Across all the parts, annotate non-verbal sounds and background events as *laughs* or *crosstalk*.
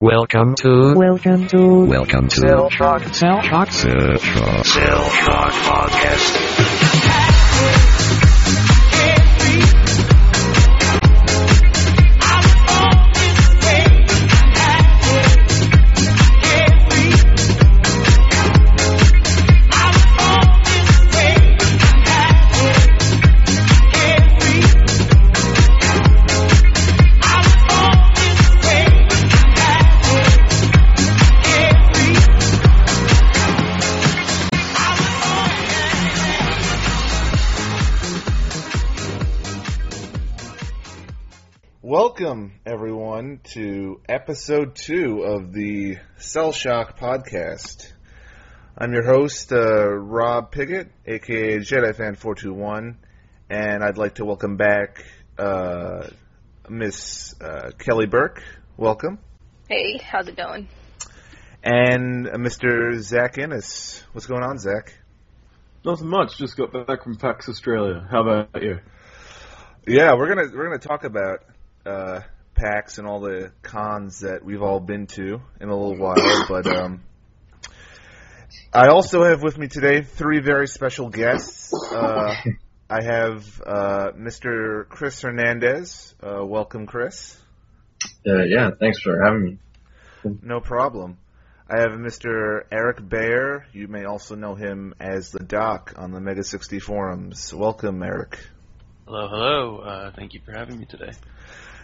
Welcome to Welcome to Welcome to Cell Shock. Cell Shock Cell Shock Cell Shock Podcast. Welcome, everyone, to episode two of the Cell Shock podcast. I'm your host, uh, Rob Piggott, aka JediFan421, and I'd like to welcome back uh, Miss uh, Kelly Burke. Welcome. Hey, how's it going? And uh, Mr. Zach Innes. What's going on, Zach? Nothing much. Just got back from PAX Australia. How about you? Yeah, we're gonna we're gonna talk about uh, PAX and all the cons that we've all been to in a little while. *coughs* But um, I also have with me today three very special guests. Uh, I have uh, Mr. Chris Hernandez. Uh, welcome, Chris. Uh, yeah, thanks for having me. No problem. I have Mr. Eric Bayer. You may also know him as the Doc on the Mega 60 forums. Welcome, Eric. Hello, hello. Uh, thank you for having me today.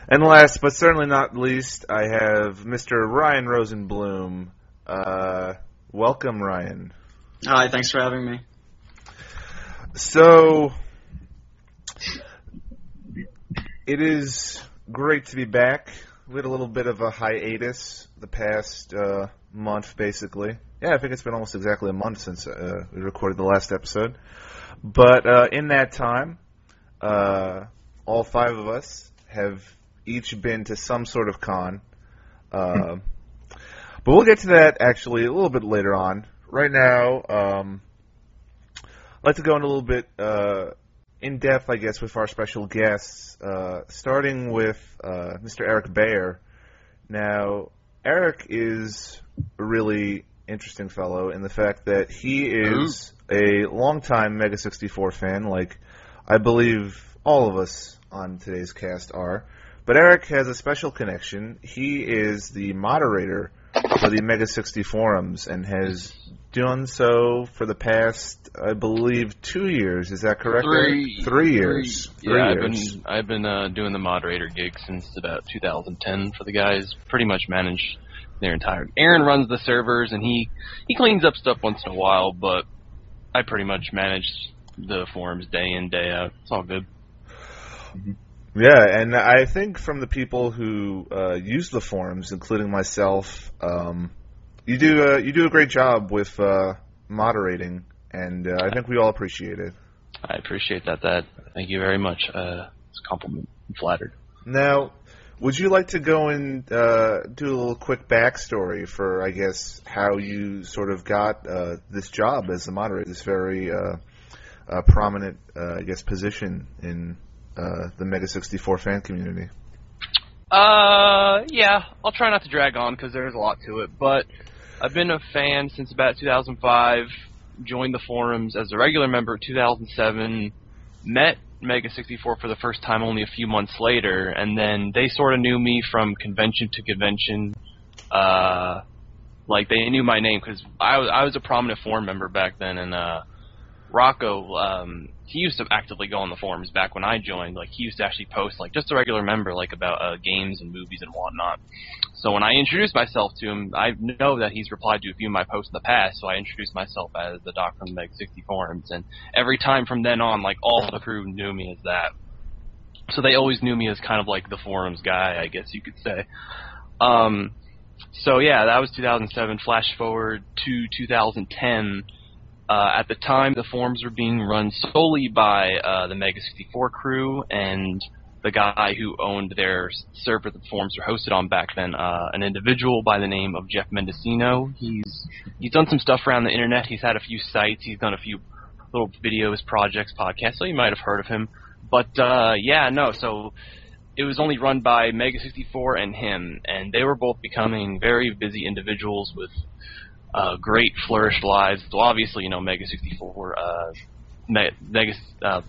And last but certainly not least, I have Mr. Ryan Rosenblum. Uh, welcome, Ryan. Hi, thanks for having me. So, it is great to be back. We had a little bit of a hiatus the past uh, month, basically. Yeah, I think it's been almost exactly a month since uh, we recorded the last episode. But uh, in that time, uh, all five of us have each been to some sort of con. Uh, but we'll get to that actually a little bit later on. Right now, um, I'd like to go in a little bit uh, in depth, I guess, with our special guests, uh, starting with uh, Mr. Eric Bayer. Now, Eric is a really interesting fellow in the fact that he is a longtime Mega 64 fan, like I believe all of us on today's cast are. But Eric has a special connection. He is the moderator for the Mega 60 forums and has done so for the past, I believe, two years. Is that correct? Three. Three years. Three, Three yeah, years. I've been I've been uh, doing the moderator gig since about 2010 for the guys. Pretty much manage their entire. Aaron runs the servers and he he cleans up stuff once in a while, but I pretty much manage the forums day in day out. It's all good. Yeah, and I think from the people who uh, use the forums, including myself, um, you do uh, you do a great job with uh, moderating, and uh, I think we all appreciate it. I appreciate that. That thank you very much. Uh, it's a compliment. I'm flattered. Now, would you like to go and uh, do a little quick backstory for, I guess, how you sort of got uh, this job as a moderator, this very uh, uh, prominent, uh, I guess, position in uh, the Mega 64 fan community? Uh, yeah, I'll try not to drag on because there's a lot to it. But I've been a fan since about 2005. Joined the forums as a regular member in 2007. Met Mega 64 for the first time only a few months later, and then they sort of knew me from convention to convention. Uh, like they knew my name because I was I was a prominent forum member back then, and uh, Rocco, um, he used to actively go on the forums back when I joined. Like he used to actually post like just a regular member, like about uh, games and movies and whatnot. So when I introduced myself to him, I know that he's replied to a few of my posts in the past. So I introduced myself as the Doc from the Meg 60 forums, and every time from then on, like all the crew knew me as that. So they always knew me as kind of like the forums guy, I guess you could say. Um, so yeah, that was 2007. Flash forward to 2010. Uh, at the time, the forums were being run solely by uh, the Mega 64 crew and the guy who owned their server that the forums were hosted on back then, uh, an individual by the name of Jeff Mendocino. He's he's done some stuff around the internet. He's had a few sites. He's done a few little videos, projects, podcasts. So you might have heard of him. But uh, yeah, no. So it was only run by Mega 64 and him, and they were both becoming very busy individuals with uh, great flourished lives. So obviously, you know, Mega 64, uh, Mega, uh,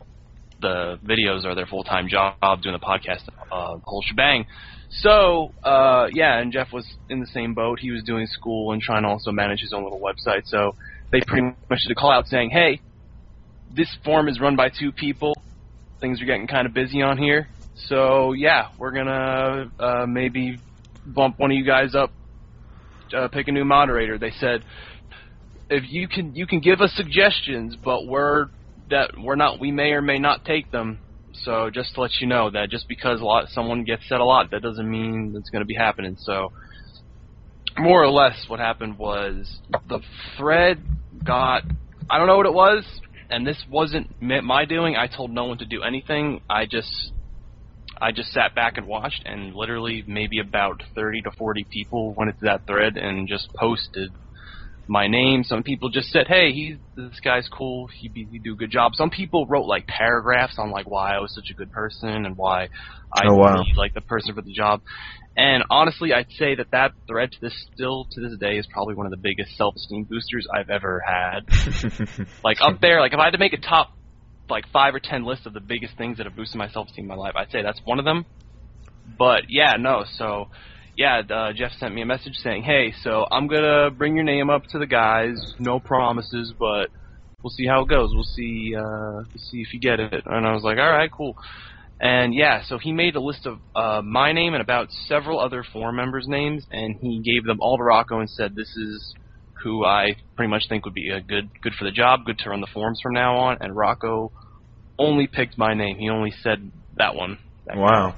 the videos are their full time job, doing the podcast, uh, whole shebang. So, uh, yeah, and Jeff was in the same boat. He was doing school and trying to also manage his own little website. So they pretty much did a call out saying, hey, this forum is run by two people. Things are getting kind of busy on here. So, yeah, we're going to uh, maybe bump one of you guys up, uh, pick a new moderator. They said, if you can you can give us suggestions, but we're that we're not we may or may not take them. So just to let you know that just because a lot someone gets said a lot, that doesn't mean it's going to be happening. So more or less, what happened was the thread got I don't know what it was, and this wasn't my doing. I told no one to do anything. I just I just sat back and watched, and literally maybe about 30 to 40 people went into that thread and just posted my name. Some people just said, "Hey, he's this guy's cool. He be, he do a good job." Some people wrote like paragraphs on like why I was such a good person and why I Oh, wow. like the person for the job. And honestly, I'd say that that thread to this still to this day is probably one of the biggest self-esteem boosters I've ever had. *laughs* like up there, like if I had to make a top like five or ten list of the biggest things that have boosted my self-esteem in my life, I'd say that's one of them. But yeah, no, so yeah, uh, Jeff sent me a message saying, "Hey, so I'm gonna bring your name up to the guys. No promises, but we'll see how it goes. We'll see, uh, see if you get it." And I was like, "All right, cool." And yeah, so he made a list of uh, my name and about several other forum members' names, and he gave them all to Rocco and said, "This is who I pretty much think would be a good good for the job, good to run the forums from now on." And Rocco only picked my name. He only said that one. That guy. wow.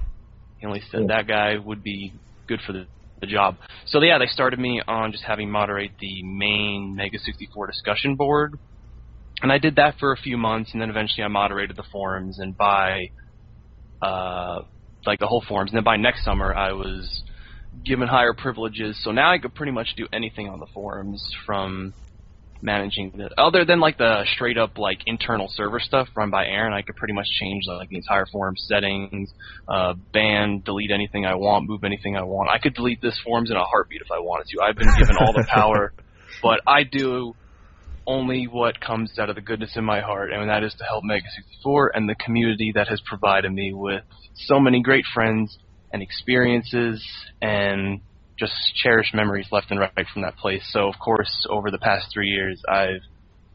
He only said that guy would be good for the, the job. So yeah, they started me on just having moderate the main Mega 64 discussion board, and I did that for a few months, and then eventually I moderated the forums, and by uh, like the whole forums, and then by next summer I was given higher privileges, so now I could pretty much do anything on the forums from managing the other than like the straight up like internal server stuff run by Aaron, I could pretty much change like the entire forum settings, uh, ban, delete anything I want, move anything I want. I could delete this forums in a heartbeat if I wanted to. I've been given all the power, *laughs* but I do only what comes out of the goodness in my heart, and that is to help Mega 64 and the community that has provided me with so many great friends and experiences and just cherished memories left and right from that place. So, of course, over the past three years, I've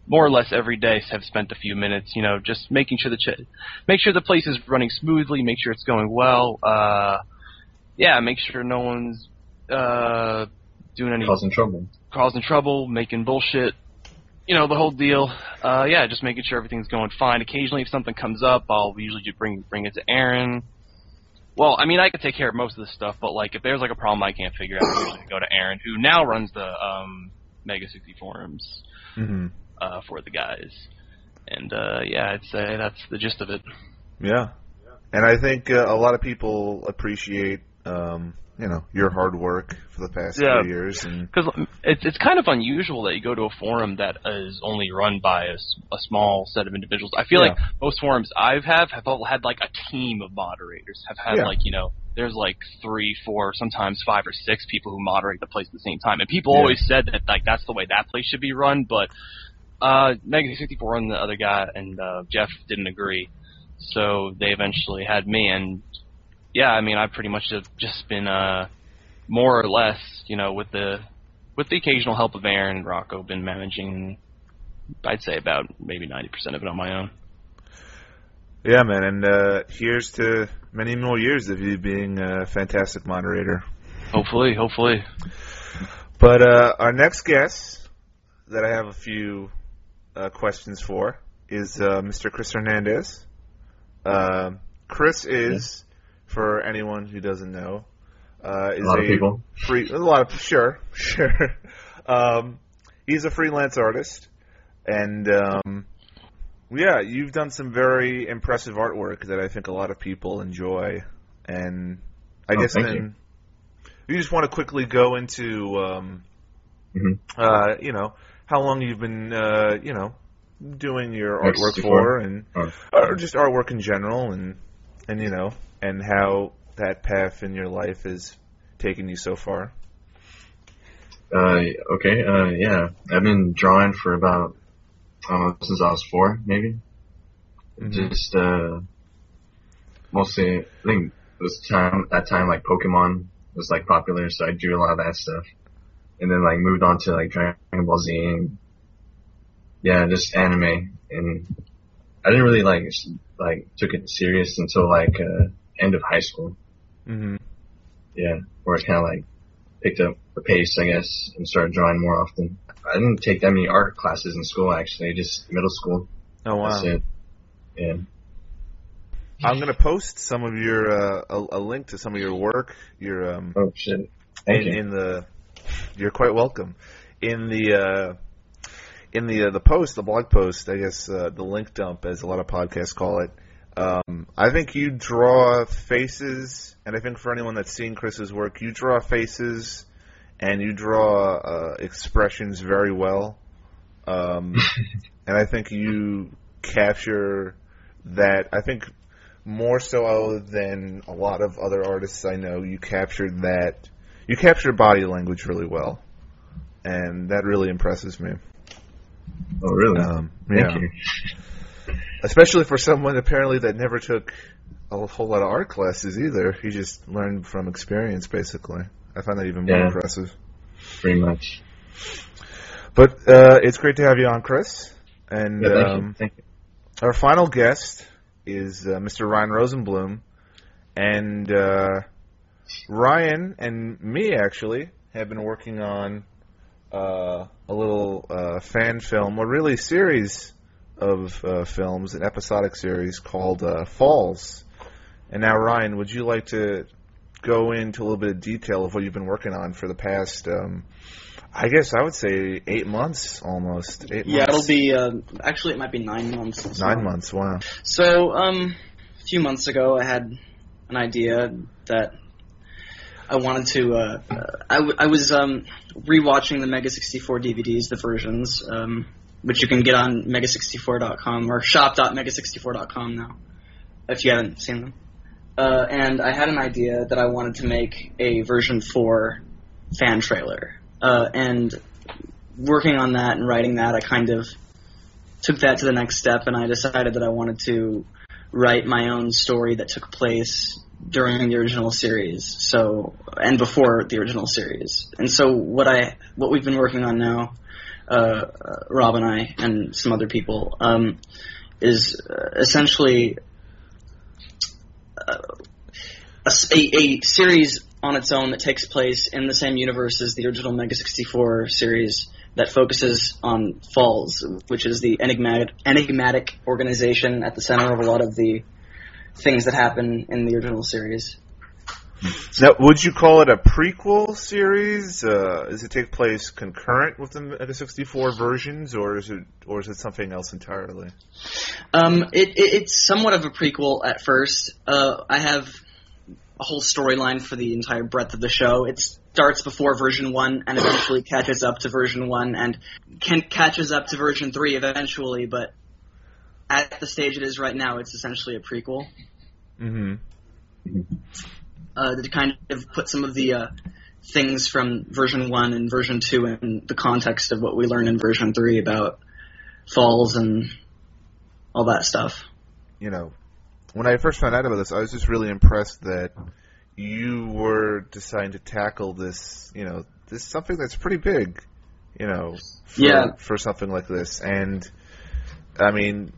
more or less every day have spent a few minutes, you know, just making sure the ch- make sure the place is running smoothly, make sure it's going well. Uh, yeah, make sure no one's uh, doing any Causing trouble. causing trouble, making bullshit, you know, the whole deal. Uh, yeah, just making sure everything's going fine. Occasionally, if something comes up, I'll usually just bring bring it to Aaron. Well, I mean, I could take care of most of this stuff, but like, if there's like a problem I can't figure out, I usually go to Aaron, who now runs the um, Mega 60 forums hmm uh, for the guys. And uh, yeah, I'd say that's the gist of it. Yeah. And I think uh, a lot of people appreciate, um, you know, your hard work for the past Yeah. few years, and Because it's it's kind of unusual that you go to a forum that is only run by a, a small set of individuals. I feel Yeah. like most forums I've have have all had like a team of moderators. Have had Yeah. like you know there's like three, four, sometimes five or six people who moderate the place at the same time, and people always said that like that's the way that place should be run. But uh, Mega 64 and the other guy and uh, Jeff didn't agree, so they eventually had me and. Yeah, I mean, I've pretty much have just been uh, more or less, you know, with the with the occasional help of Aaron and Rocco, been managing. I'd say about maybe ninety percent of it on my own. yeah, man. And uh, here's to many more years of you being a fantastic moderator. Hopefully, hopefully. But uh, our next guest that I have a few uh, questions for is uh, Mr. Chris Hernandez. Um Chris is, for anyone who doesn't know, uh, is A lot of people. free. A lot of sure, *laughs* sure. Um, he's a freelance artist, and um, yeah, you've done some very impressive artwork that I think a lot of people enjoy. And I Oh, guess then you just want to quickly go into, um, Mhm. uh, you know, how long you've been, uh, you know, doing your artwork 64? for, and Oh. or just artwork in general, and and you know, and how that path in your life has taken you so far. Uh, okay, uh, yeah. I've been drawing for about, uh, since I was four, maybe. Mhm. Just, uh, mostly, I think it was time, that time, like, Pokemon was, like, popular, so I drew a lot of that stuff. And then, like, moved on to, like, Dragon Ball Z and, yeah, just anime. And I didn't really, like, like, took it serious until, like, uh, end of high school. hmm Yeah, where I kind of like picked up the pace, I guess, and started drawing more often. I didn't take that many art classes in school, actually, just middle school. Oh wow! That's it. Yeah. I'm gonna post some of your uh, a, a link to some of your work. Your um, Oh shit. Thank in, you. in the you're quite welcome in the uh, in the uh, the post the blog post I guess uh, the link dump as a lot of podcasts call it um, I think you draw faces and I think for anyone that's seen Chris's work you draw faces and you draw uh, expressions very well um, *laughs* and I think you capture that I think more so than a lot of other artists I know you captured that you capture body language really well, and that really impresses me. Oh really? Um, Thank yeah, you. Especially for someone apparently that never took a whole lot of art classes either. He just learned from experience, basically. I find that even more Yeah. impressive. Pretty much. But uh, it's great to have you on, Chris. And Yeah, thank um, you. Thank you. our final guest is uh, Mr. Ryan Rosenblum, and uh, Ryan and me actually have been working on uh, a little uh, fan film, or really series of uh, films, an episodic series called uh, Falls. And now, Ryan, would you like to go into a little bit of detail of what you've been working on for the past? Um, I guess I would say eight months, almost eight Yeah, it'll be uh, actually it might be nine months. nine months. Wow. So, um, a few months ago, I had an idea that I wanted to. Uh, uh, I, w- I was um, rewatching the Mega 64 DVDs, the versions, um, which you can get on Mega64.com or shop.mega64.com now, if you haven't seen them. Uh, and I had an idea that I wanted to make a version 4 fan trailer. Uh, and working on that and writing that, I kind of took that to the next step, and I decided that I wanted to write my own story that took place during the original series. So and before the original series. And so what I what we've been working on now, uh, uh, Rob and I and some other people, um, is uh, essentially s- a- a series on its own that takes place in the same universe as the original Mega 64 series that focuses on Falls, which is the enigmatic, enigmatic organization at the center of a lot of the things that happen in the original series. *laughs* Now, would you call it a prequel series? Uh, does it take place concurrent with the Mega 64 versions, or is it, or is it something else entirely? Um, it, it, it's somewhat of a prequel at first. Uh, I have a whole storyline for the entire breadth of the show. It starts before version one and eventually catches up to version one and can catches up to version three eventually. But at the stage it is right now, it's essentially a prequel. Mm-hmm. Uh, to kind of put some of the uh, things from version one and version two in the context of what we learn in version three about falls and all that stuff. You know, when I first found out about this, I was just really impressed that you were deciding to tackle this. You know, this is something that's pretty big. You know, for, Yeah. for something like this, and I mean,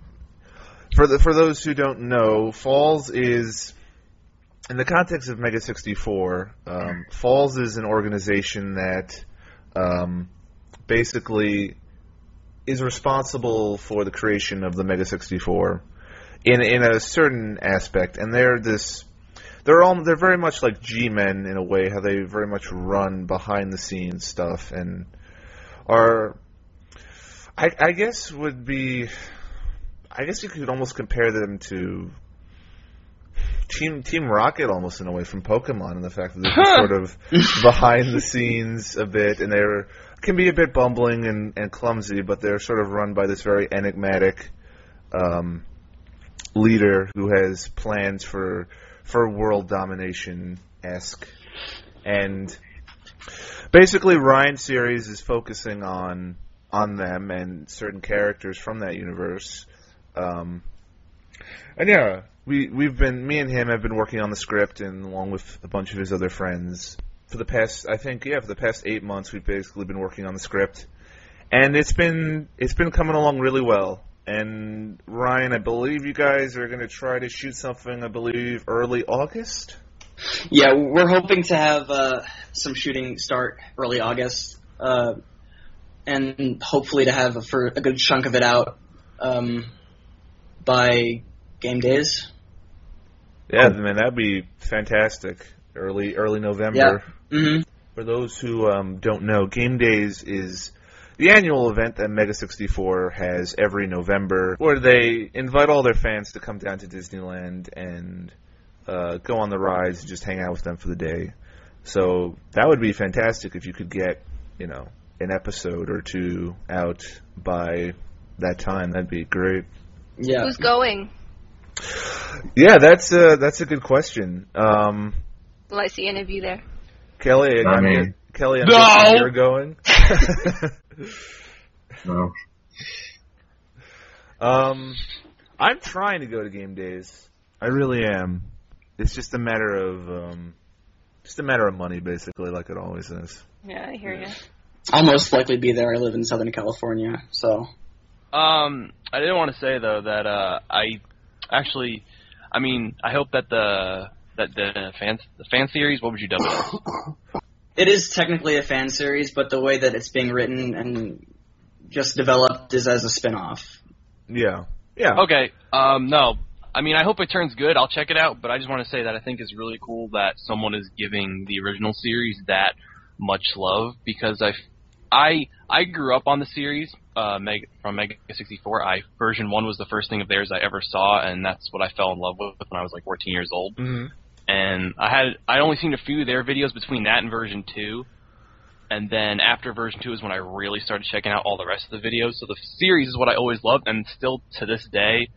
for the for those who don't know, Falls is in the context of Mega 64, um, Falls is an organization that um, basically is responsible for the creation of the Mega 64 in in a certain aspect, and they're this. They're all they're very much like G-men in a way, how they very much run behind the scenes stuff and are. I, I guess would be. I guess you could almost compare them to Team Team Rocket almost in a way from Pokemon, and the fact that they're sort of *laughs* behind the scenes a bit, and they're can be a bit bumbling and, and clumsy, but they're sort of run by this very enigmatic um, leader who has plans for for world domination esque, and basically Ryan series is focusing on on them and certain characters from that universe. Um, and yeah, we we've been me and him have been working on the script, and along with a bunch of his other friends for the past I think yeah for the past eight months we've basically been working on the script, and it's been it's been coming along really well. And Ryan, I believe you guys are going to try to shoot something. I believe early August. Yeah, we're hoping to have uh, some shooting start early August, uh, and hopefully to have a, for a good chunk of it out um, by game days. Yeah, man, that'd be fantastic. Early early November. hmm For those who um, don't know, Game Days is the annual event that Mega 64 has every November, where they invite all their fans to come down to Disneyland and uh, go on the rides and just hang out with them for the day. So that would be fantastic if you could get, you know, an episode or two out by that time. That'd be great. Yeah. Who's going? Yeah, that's a that's a good question. Um, Will I see any of you there? Kelly, Not I me. mean, Kelly, I'm No! guessing you're going. *laughs* No. *laughs* um, I'm trying to go to game days. I really am. It's just a matter of um, just a matter of money, basically, like it always is. Yeah, I hear you. I'll most likely be there. I live in Southern California, so Um, I didn't want to say though that uh, I actually, I mean, I hope that the that the fan the fan series. What would you dub it? *coughs* it is technically a fan series, but the way that it's being written and just developed is as a spin-off. Yeah, yeah. Okay. Um, no. I mean, I hope it turns good. I'll check it out. But I just want to say that I think it's really cool that someone is giving the original series that much love because I, I, I grew up on the series. Uh, Meg, from Mega 64. I version one was the first thing of theirs I ever saw, and that's what I fell in love with when I was like 14 years old. hmm and I had I only seen a few of their videos between that and version two, and then after version two is when I really started checking out all the rest of the videos. So the series is what I always loved, and still to this day,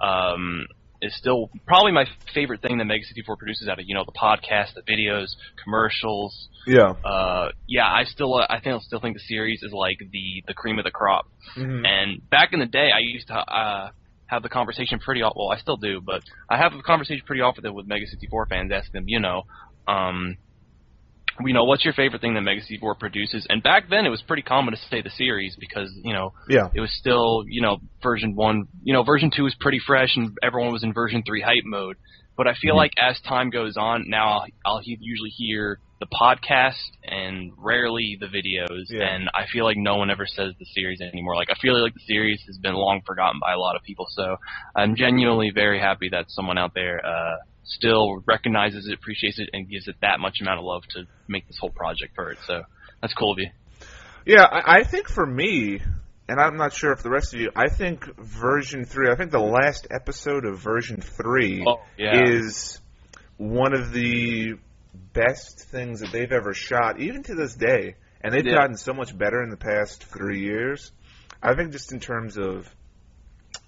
um, is still probably my favorite thing that Mega 64 produces out of you know the podcast, the videos, commercials. Yeah. Uh, yeah, I still uh, I think I still think the series is like the the cream of the crop. hmm And back in the day, I used to uh, have the conversation pretty often. Well, I still do, but I have the conversation pretty often with Mega 64 fans, asking them, you know, um, you know, what's your favorite thing that Mega 64 produces? And back then, it was pretty common to say the series because you know Yeah. it was still you know version one, you know, version two was pretty fresh, and everyone was in version three hype mode. But I feel Mhm. like as time goes on, now I'll, I'll usually hear the podcast and rarely the videos, Yeah. and I feel like no one ever says the series anymore. Like I feel like the series has been long forgotten by a lot of people. So I'm genuinely very happy that someone out there uh, still recognizes it, appreciates it, and gives it that much amount of love to make this whole project for it. So that's cool of you. Yeah, I, I think for me, and I'm not sure if the rest of you, I think version three. I think the last episode of version three Oh, yeah. is one of the best things that they've ever shot, even to this day. And they've Yeah. gotten so much better in the past three years. I think just in terms of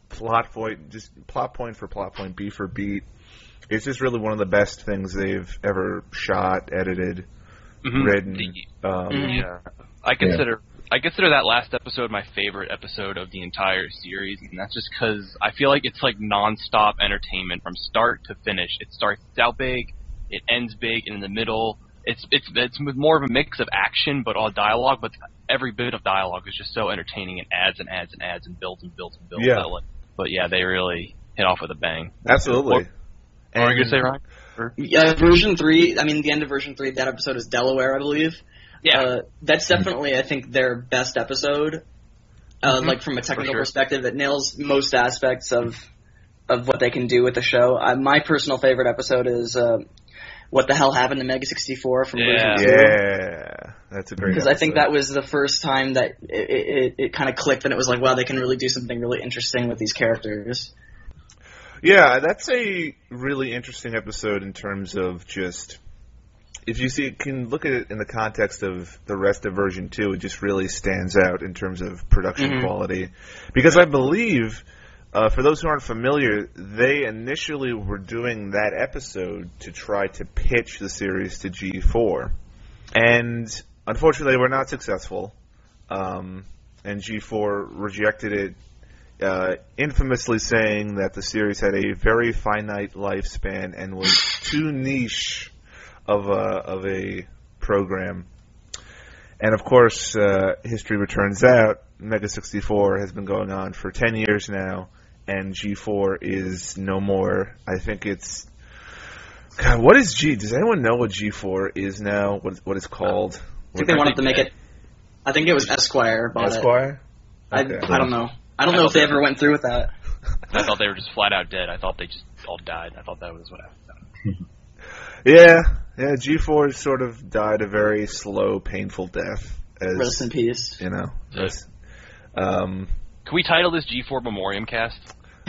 plot point, just plot point for plot point, beat for beat, it's just really one of the best things they've ever shot, edited, Mhm. written. The- Um, Mhm. Yeah. I consider I consider that last episode my favorite episode of the entire series, and that's just because I feel like it's like nonstop entertainment from start to finish. It starts out big, it ends big, and in the middle, it's it's it's more of a mix of action but all dialogue. But every bit of dialogue is just so entertaining and adds and adds and adds and builds and builds and builds. Yeah. But yeah, they really hit off with a bang. Absolutely. What, what were you gonna say, Ryan? Yeah, version three. I mean, the end of version three. That episode is Delaware, I believe. Yeah. Uh, that's definitely, I think, their best episode. Uh, Mhm. Like from a technical sure. perspective, it nails most aspects of of what they can do with the show. Uh, my personal favorite episode is uh, "What the Hell Happened to Mega 64" from Yeah. version two. Yeah, that's a great. Because I think that was the first time that it, it, it, it kind of clicked, and it was like, wow, they can really do something really interesting with these characters. Yeah, that's a really interesting episode in terms of just if you see can look at it in the context of the rest of version 2, it just really stands out in terms of production Mhm. quality because I believe uh, for those who aren't familiar, they initially were doing that episode to try to pitch the series to G4, and unfortunately, they were not successful. Um, and G4 rejected it, uh, infamously saying that the series had a very finite lifespan and was too niche of a of a program. And of course, uh, history returns out. Mega 64 has been going on for 10 years now, and G4 is no more. I think it's. God, what is G? Does anyone know what G4 is now? What what it's called? I think they wanted to make it. I think it was Esquire bought it. Esquire. I, I don't know. I don't know if they ever went through with that. I thought they were just flat out dead. I thought they just all died. I thought that was what happened. *laughs* Yeah, yeah. G4 sort of died a very slow, painful death. As Rest in peace. you know. Yeah. as- um, Can we title this G4 Memoriam Cast?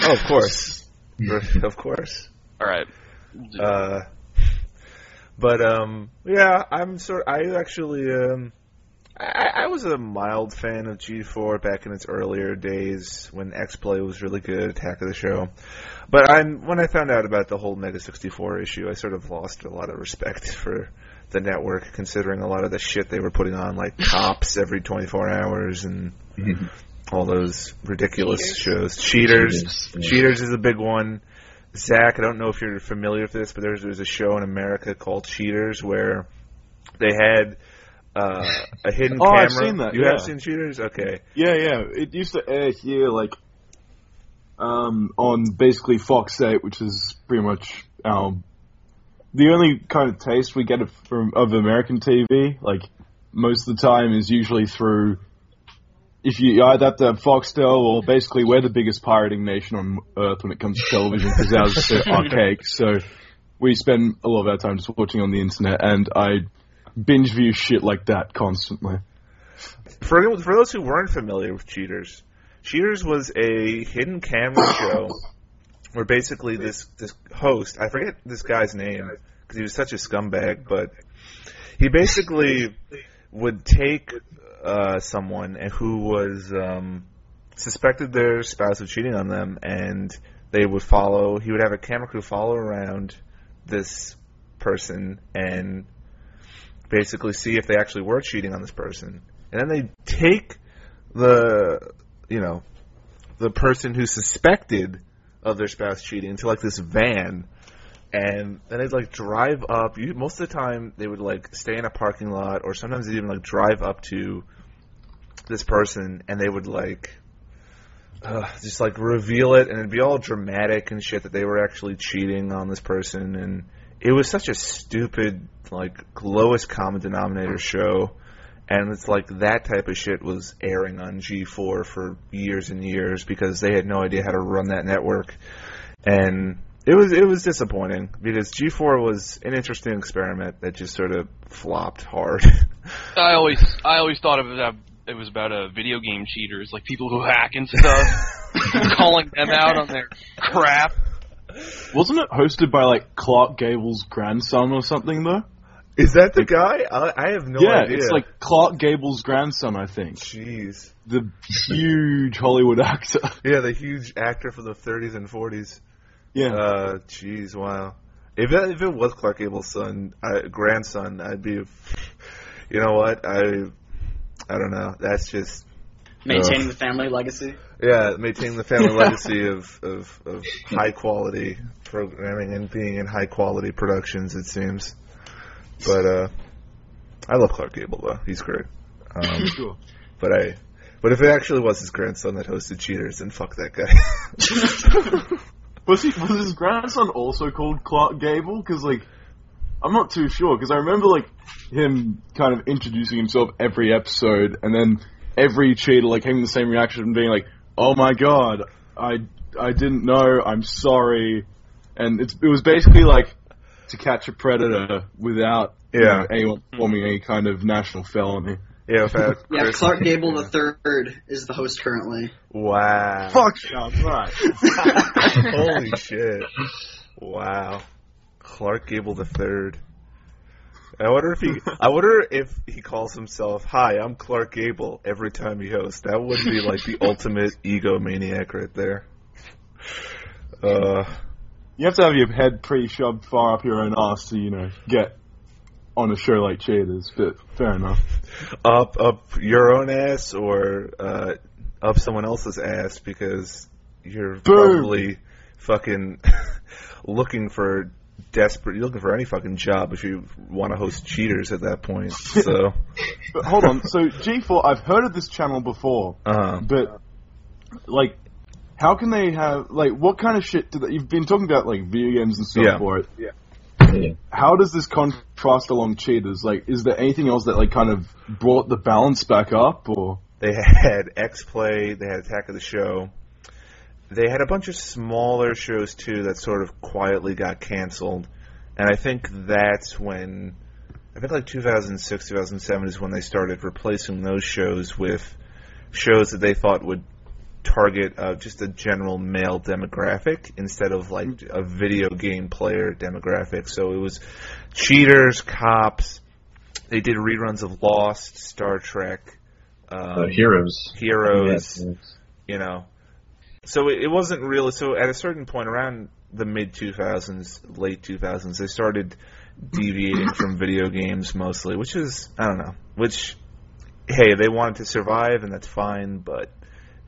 oh, of course, *laughs* of course. All right. Uh, but um, yeah, I'm sort. I actually um, I, I was a mild fan of G4 back in its earlier days when X Play was really good, Attack of the Show. But I'm when I found out about the whole Mega 64 issue, I sort of lost a lot of respect *laughs* for the network, considering a lot of the shit they were putting on, like *laughs* Cops every 24 hours and mm-hmm. all those ridiculous shows. Cheaters. Cheaters, yeah. Cheaters is a big one. Zach, I don't know if you're familiar with this, but there's there's a show in America called Cheaters where they had uh, a hidden *laughs* Oh, camera. I've seen that, You yeah. have seen Cheaters? Okay. Yeah, yeah. It used to air here, like, um, on basically Fox 8, which is pretty much um, the only kind of taste we get of, from of American TV. Like, most of the time is usually through. If you either have to have Foxtel or basically we're the biggest pirating nation on earth when it comes to television because ours is so *laughs* archaic. So we spend a lot of our time just watching on the internet, and I binge view shit like that constantly. For for those who weren't familiar with Cheaters, Cheaters was a hidden camera show where basically this this host, I forget this guy's name because he was such a scumbag, but he basically would take uh, someone who was um, suspected their spouse of cheating on them, and they would follow. He would have a camera crew follow around this person and basically see if they actually were cheating on this person, and then they take the you know the person who suspected of their spouse cheating into like this van. And then they'd like drive up. You most of the time they would like stay in a parking lot or sometimes they'd even like drive up to this person and they would like uh, just like reveal it and it'd be all dramatic and shit that they were actually cheating on this person and it was such a stupid like lowest common denominator show and it's like that type of shit was airing on G4 for years and years because they had no idea how to run that network, and it was it was disappointing because G4 was an interesting experiment that just sort of flopped hard. *laughs* I always I always thought of it, uh, it was about uh, video game cheaters, like people who hack and stuff, *laughs* *laughs* calling them out on their crap. Wasn't it hosted by like Clark Gable's grandson or something though? Is that the guy? I, I have no yeah, idea. it's like Clark Gable's grandson, I think. jeez, The huge Hollywood actor. *laughs* yeah, the huge actor from the 30s and 40s. Yeah. Uh, jeez, wow. If it, if it was Clark Gable's son, I, grandson, I'd be. You know what? I I don't know. That's just Maintaining the family legacy. Yeah, maintaining the family legacy of, of of high quality programming and being in high quality productions. It seems, but uh, I love Clark Gable though. He's great. Um, Sure. but I. But if it actually was his grandson that hosted Cheaters, then fuck that guy. *laughs* Was he? Was his grandson also called Clark Gable? Because like, I'm not too sure. Because I remember like him kind of introducing himself every episode, and then every cheater like having the same reaction and being like, "Oh my god, I I didn't know. I'm sorry." And it's it was basically like to catch a predator without you Yeah. know, anyone forming any kind of national felony. yeah, without Yeah, Clark Gable the third is the host currently. Wow. Fuck yeah, right. *laughs* Holy shit. Wow. Clark Gable the third. I wonder if he I wonder if he calls himself, Hi, I'm Clark Gable every time he hosts. That would be like the *laughs* ultimate egomaniac right there. Uh, You have to have your head pretty shoved far up your own ass to, you know, get on a show like Cheaters, but fair enough. up up your own ass or uh, up someone else's ass because you're probably fucking *laughs* looking for desperate. You're looking for any fucking job if you want to host cheaters at that point. So, But *laughs* hold on, so G4, I've heard of this channel before, uh, but, like, how can they have, like, what kind of shit do they, you've been talking about, like, video games and stuff Yeah. for it. Yeah. How does this contrast along Cheaters? Like, is there anything else that, like, kind of brought the balance back up, or? they had X Play, they had Attack of the Show. They had a bunch of smaller shows too that sort of quietly got canceled, and I think that's when I think like 2006, 2007 is when they started replacing those shows with shows that they thought would target uh, just a general male demographic instead of like a video game player demographic. So it was cheaters, cops. They did reruns of Lost, Star Trek, um, Uh, heroes. Heroes Yeah. you know. So it, it wasn't really. So at a certain point around the mid 2000s, late 2000s, they started deviating from video games mostly, which is I don't know. Which, hey, they wanted to survive, and that's fine. But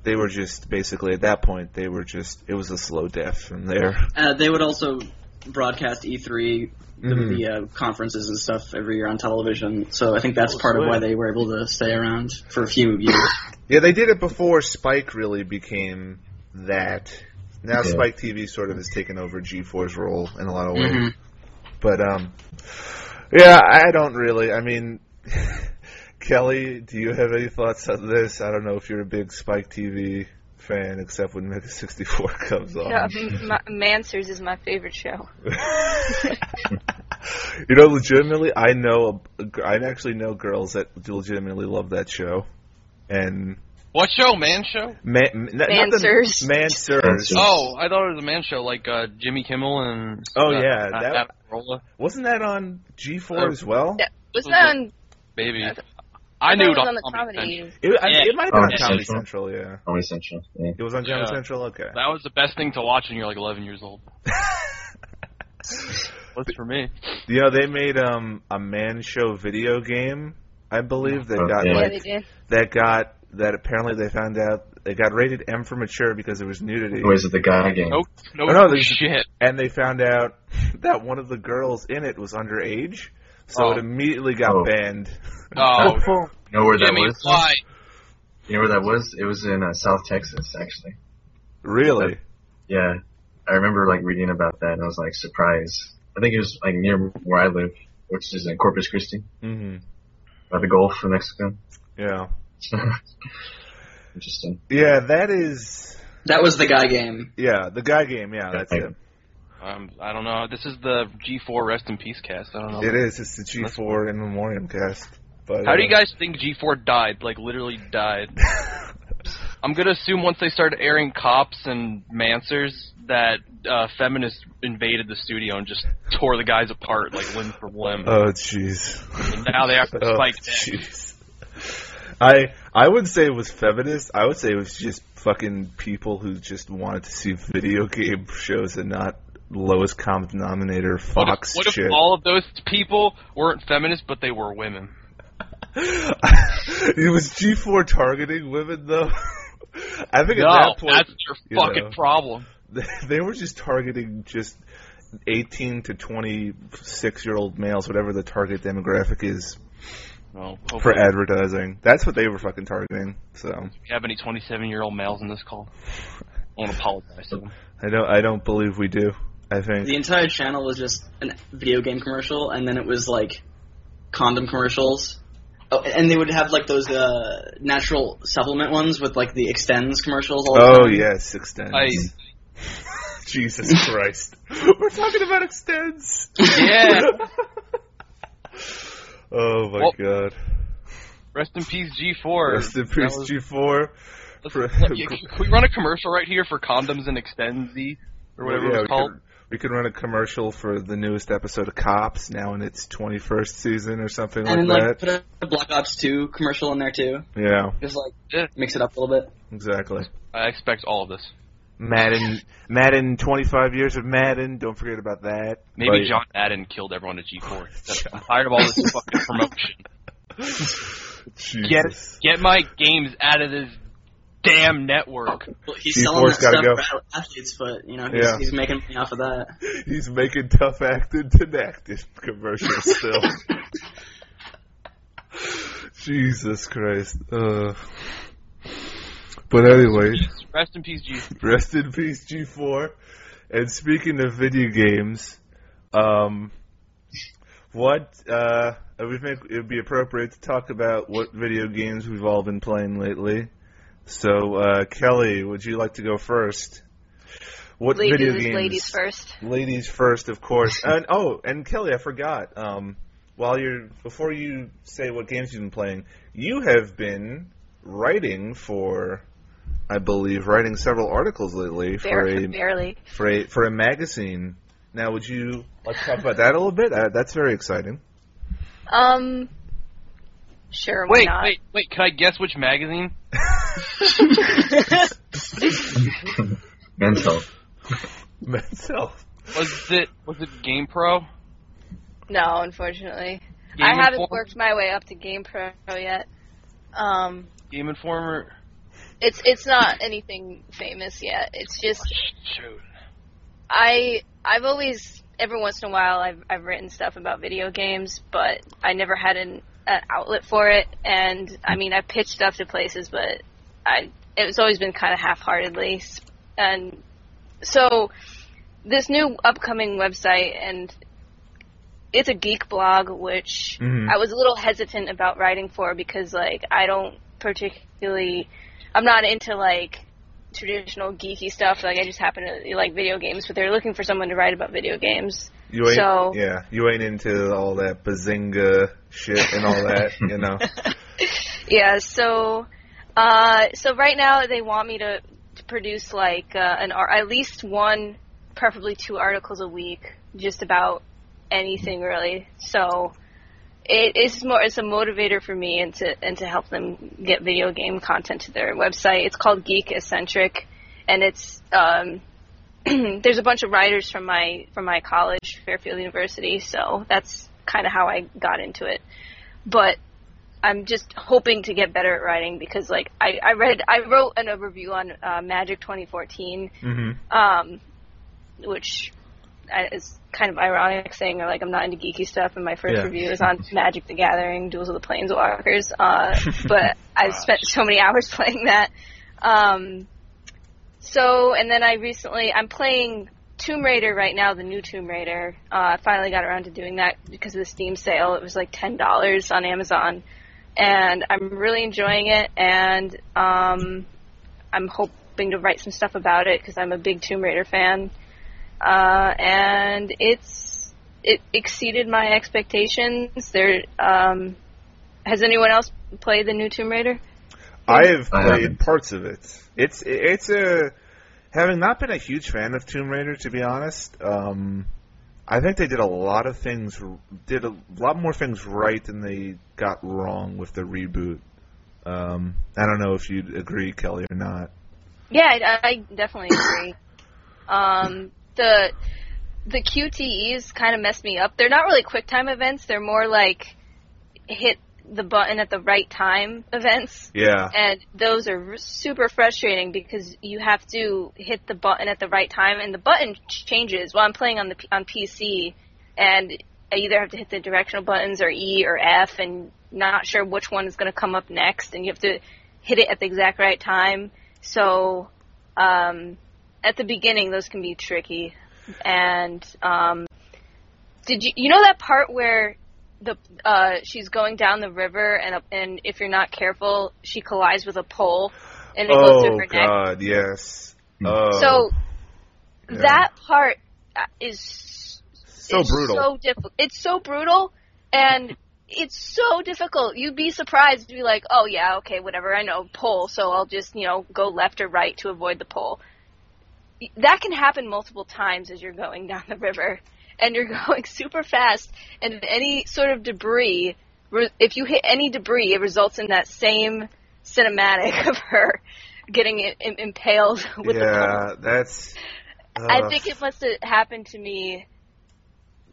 they were just basically at that point they were just it was a slow death from there. Uh, they would also broadcast E3, the, Mhm. the uh, conferences and stuff every year on television. So I think that's part of why they were able to stay around for a few years. Yeah, they did it before Spike really became that. Now Yeah. Spike TV sort of has taken over G4's role in a lot of ways. Mhm. But um, yeah, I don't really. I mean, *laughs* Kelly, do you have any thoughts on this? I don't know if you're a big Spike TV fan, except when Mega 64 *laughs* comes on. No, M- Ma- Manswers is my favorite show. *laughs* you know, legitimately, I know. I actually know girls that legitimately love that show, and What show? Man show? man, n- Manswers. Manswers. Manswers. Oh, I thought it was a man show like uh, Jimmy Kimmel and. Oh, uh, yeah, uh, that- Adam Carolla. Wasn't that on G4 Oh. as well? Yeah, wasn't that on? Baby. I th- I, knew it was on, on the Comedy comedy. Central. It, I, Yeah. it might have been on Comedy Comedy Central. Central. Yeah, Comedy Central. Yeah. it was on Comedy Yeah. Central. Okay. That was the best thing to watch when you're like 11 years old. *laughs* What's for me? You know, they made um a man show video game, I believe that Oh, got yeah. Yeah, like they did. that got that apparently they found out it got rated M for mature because there was nudity. Or is it the guy game? No, no, Oh, no, shit. And they found out *laughs* that one of the girls in it was underage, so Oh. it immediately got Oh. banned. Oh, *laughs* You know where that Jimmy, was? why? You know where that was? It was in uh, South Texas, actually. Really? Yeah, I remember like reading about that, and I was like surprised. I think it was like near where I live, which is in Corpus Christi, hmm by the Gulf of Mexico. Yeah. *laughs* Interesting. Yeah, that is. That was the guy game. Yeah, the guy game. Yeah, that's it. Um, I don't know. This is the G4 Rest in Peace cast. I don't know. It is. It's the G4 in memoriam cast. But How do uh, you guys think G4 died? Like literally died. *laughs* I'm gonna assume once they started airing cops and manswers that uh, feminists invaded the studio and just tore the guys apart like limb for limb. Oh jeez. now they have to *laughs* Oh, spike jeez. I I wouldn't say it was feminist. I would say it was just fucking people who just wanted to see video game shows and not lowest common denominator What Fox if, what if all of those people weren't feminists but they were women? *laughs* it was G4 targeting women though. *laughs* I think at no, that point that's their you fucking know, problem. *laughs* they were just targeting just 18 to 26 year old males, whatever the target demographic is Well, for advertising. That's what they were fucking targeting. So Do you have any 27 year old males in this call, I want to apologize to them. I don't I don't believe we do. I think The entire channel was just a video game commercial, and then it was like condom commercials. Oh, and they would have like those uh, natural supplement ones with like the Extenze commercials. All the Oh time. yes, Extenze. I, *laughs* Jesus Christ. *laughs* We're talking about Extenze. yeah, *laughs* oh my Well, god. rest in peace, G4. Rest in peace, was- G4. let's- let- yeah, *laughs* Can we run a commercial right here for condoms and extendsy or whatever yeah, it we called? Could, we could run a commercial for the newest episode of Cops, now in its 21st season or something And then like like that. put a Black Ops 2 commercial in there too. Yeah, Just like Yeah. mix it up a little bit. exactly. I expect all of this. Madden, Madden, 25 years of Madden. Don't forget about that. Maybe But- John Madden killed everyone at G4. I'm *laughs* tired of all this *laughs* fucking promotion. Get Jesus. get my games out of this damn network. Well, he's G4's selling that gotta stuff go. for athletes, but you know he's, Yeah. he's making money off of that. He's making tough acting Tinactin commercials still. *laughs* Jesus Christ. Uh, but anyway, Rest in peace, G. *laughs* rest in peace, G4. And speaking of video games, um, what uh, we think it would be appropriate to talk about what video games we've all been playing lately. So, uh, Kelly, would you like to go first? What Ladies, video games? ladies first. Ladies first, of course. *laughs* and oh, and Kelly, I forgot. Um, while you're before you say what games you've been playing, you have been writing for, I believe, writing several articles lately for Bare, a barely. for a for a magazine. Now, would you like to talk about that a little bit? Uh, that's very exciting. Um. Sure. Why Wait, not? wait, wait. Can I guess which magazine? Men's health. Men's health. Was it was it Game Pro? No, unfortunately, Game I haven't worked my way up to Game Pro yet. Um, Game Informer. It's it's not anything famous yet. It's just Shoot. I I've always every once in a while I've I've written stuff about video games, but I never had an, an outlet for it. And I mean, I pitched stuff to places, but I it's always been kind of half-heartedly. And so this new upcoming website and it's a geek blog, which Mhm. I was a little hesitant about writing for because like I don't particularly I'm not into like traditional geeky stuff. Like I just happen to like video games, but they're looking for someone to write about video games. You ain't, So- yeah, you ain't into all that bazinga shit and all that, you know. *laughs* Yeah, so uh, so right now they want me to, to produce like uh, an ar- at least one, preferably two articles a week, just about anything really. So it is more it's a motivator for me and to and to help them get video game content to their website. It's called Geek Eccentric, and it's um, *clears throat* there's a bunch of writers from my from my college, Fairfield University. So that's kind of how I got into it. But I'm just hoping to get better at writing because, like, I, I read, I wrote an overview on uh, Magic 2014, hmm um, which is kind of ironic saying like I'm not into geeky stuff, and my first Yeah. review is on *laughs* Magic: The Gathering, Duels of the Planeswalkers. Uh, *laughs* but I've spent so many *laughs* hours playing that. Um, so, and then I recently, I'm playing Tomb Raider right now, the new Tomb Raider. Uh, I finally got around to doing that because of the Steam sale. It was like ten dollars on Amazon, and I'm really enjoying it. And um, I'm hoping to write some stuff about it because I'm a big Tomb Raider fan. Uh, and it's it exceeded my expectations. There, um, has anyone else played the new Tomb Raider? I have played haven't. parts of it. It's it's a having not been a huge fan of Tomb Raider to be honest. Um, I think they did a lot of things did a lot more things right than they got wrong with the reboot. Um, I don't know if you'd agree, Kelly, or not. Yeah, I, I definitely agree. *coughs* um, the the QTEs kind of mess me up. They're not really quick time events. They're more like hit the button at the right time events. Yeah. And those are r- super frustrating because you have to hit the button at the right time, and the button ch- changes. Well, I'm playing on the on PC, and I either have to hit the directional buttons or E or F, and not sure which one is going to come up next, and you have to hit it at the exact right time. So, um, at the beginning, those can be tricky. And um, did you you know that part where the uh, she's going down the river and a- and if you're not careful, she collides with a pole and it goes through Oh her neck. Oh God, yes. Hmm. Oh, So yeah. that part uh, is so it's brutal. So difficult. It's so brutal, and it's so difficult. You'd be surprised to be like, oh yeah, okay, whatever. I know pole, so I'll just you know go left or right to avoid the pole. That can happen multiple times as you're going down the river, and you're *laughs* going super fast, and any sort of debris if you hit any debris, it results in that same cinematic *laughs* of her getting impaled *laughs* with the pole. yeah, that's. I think it must have happened to me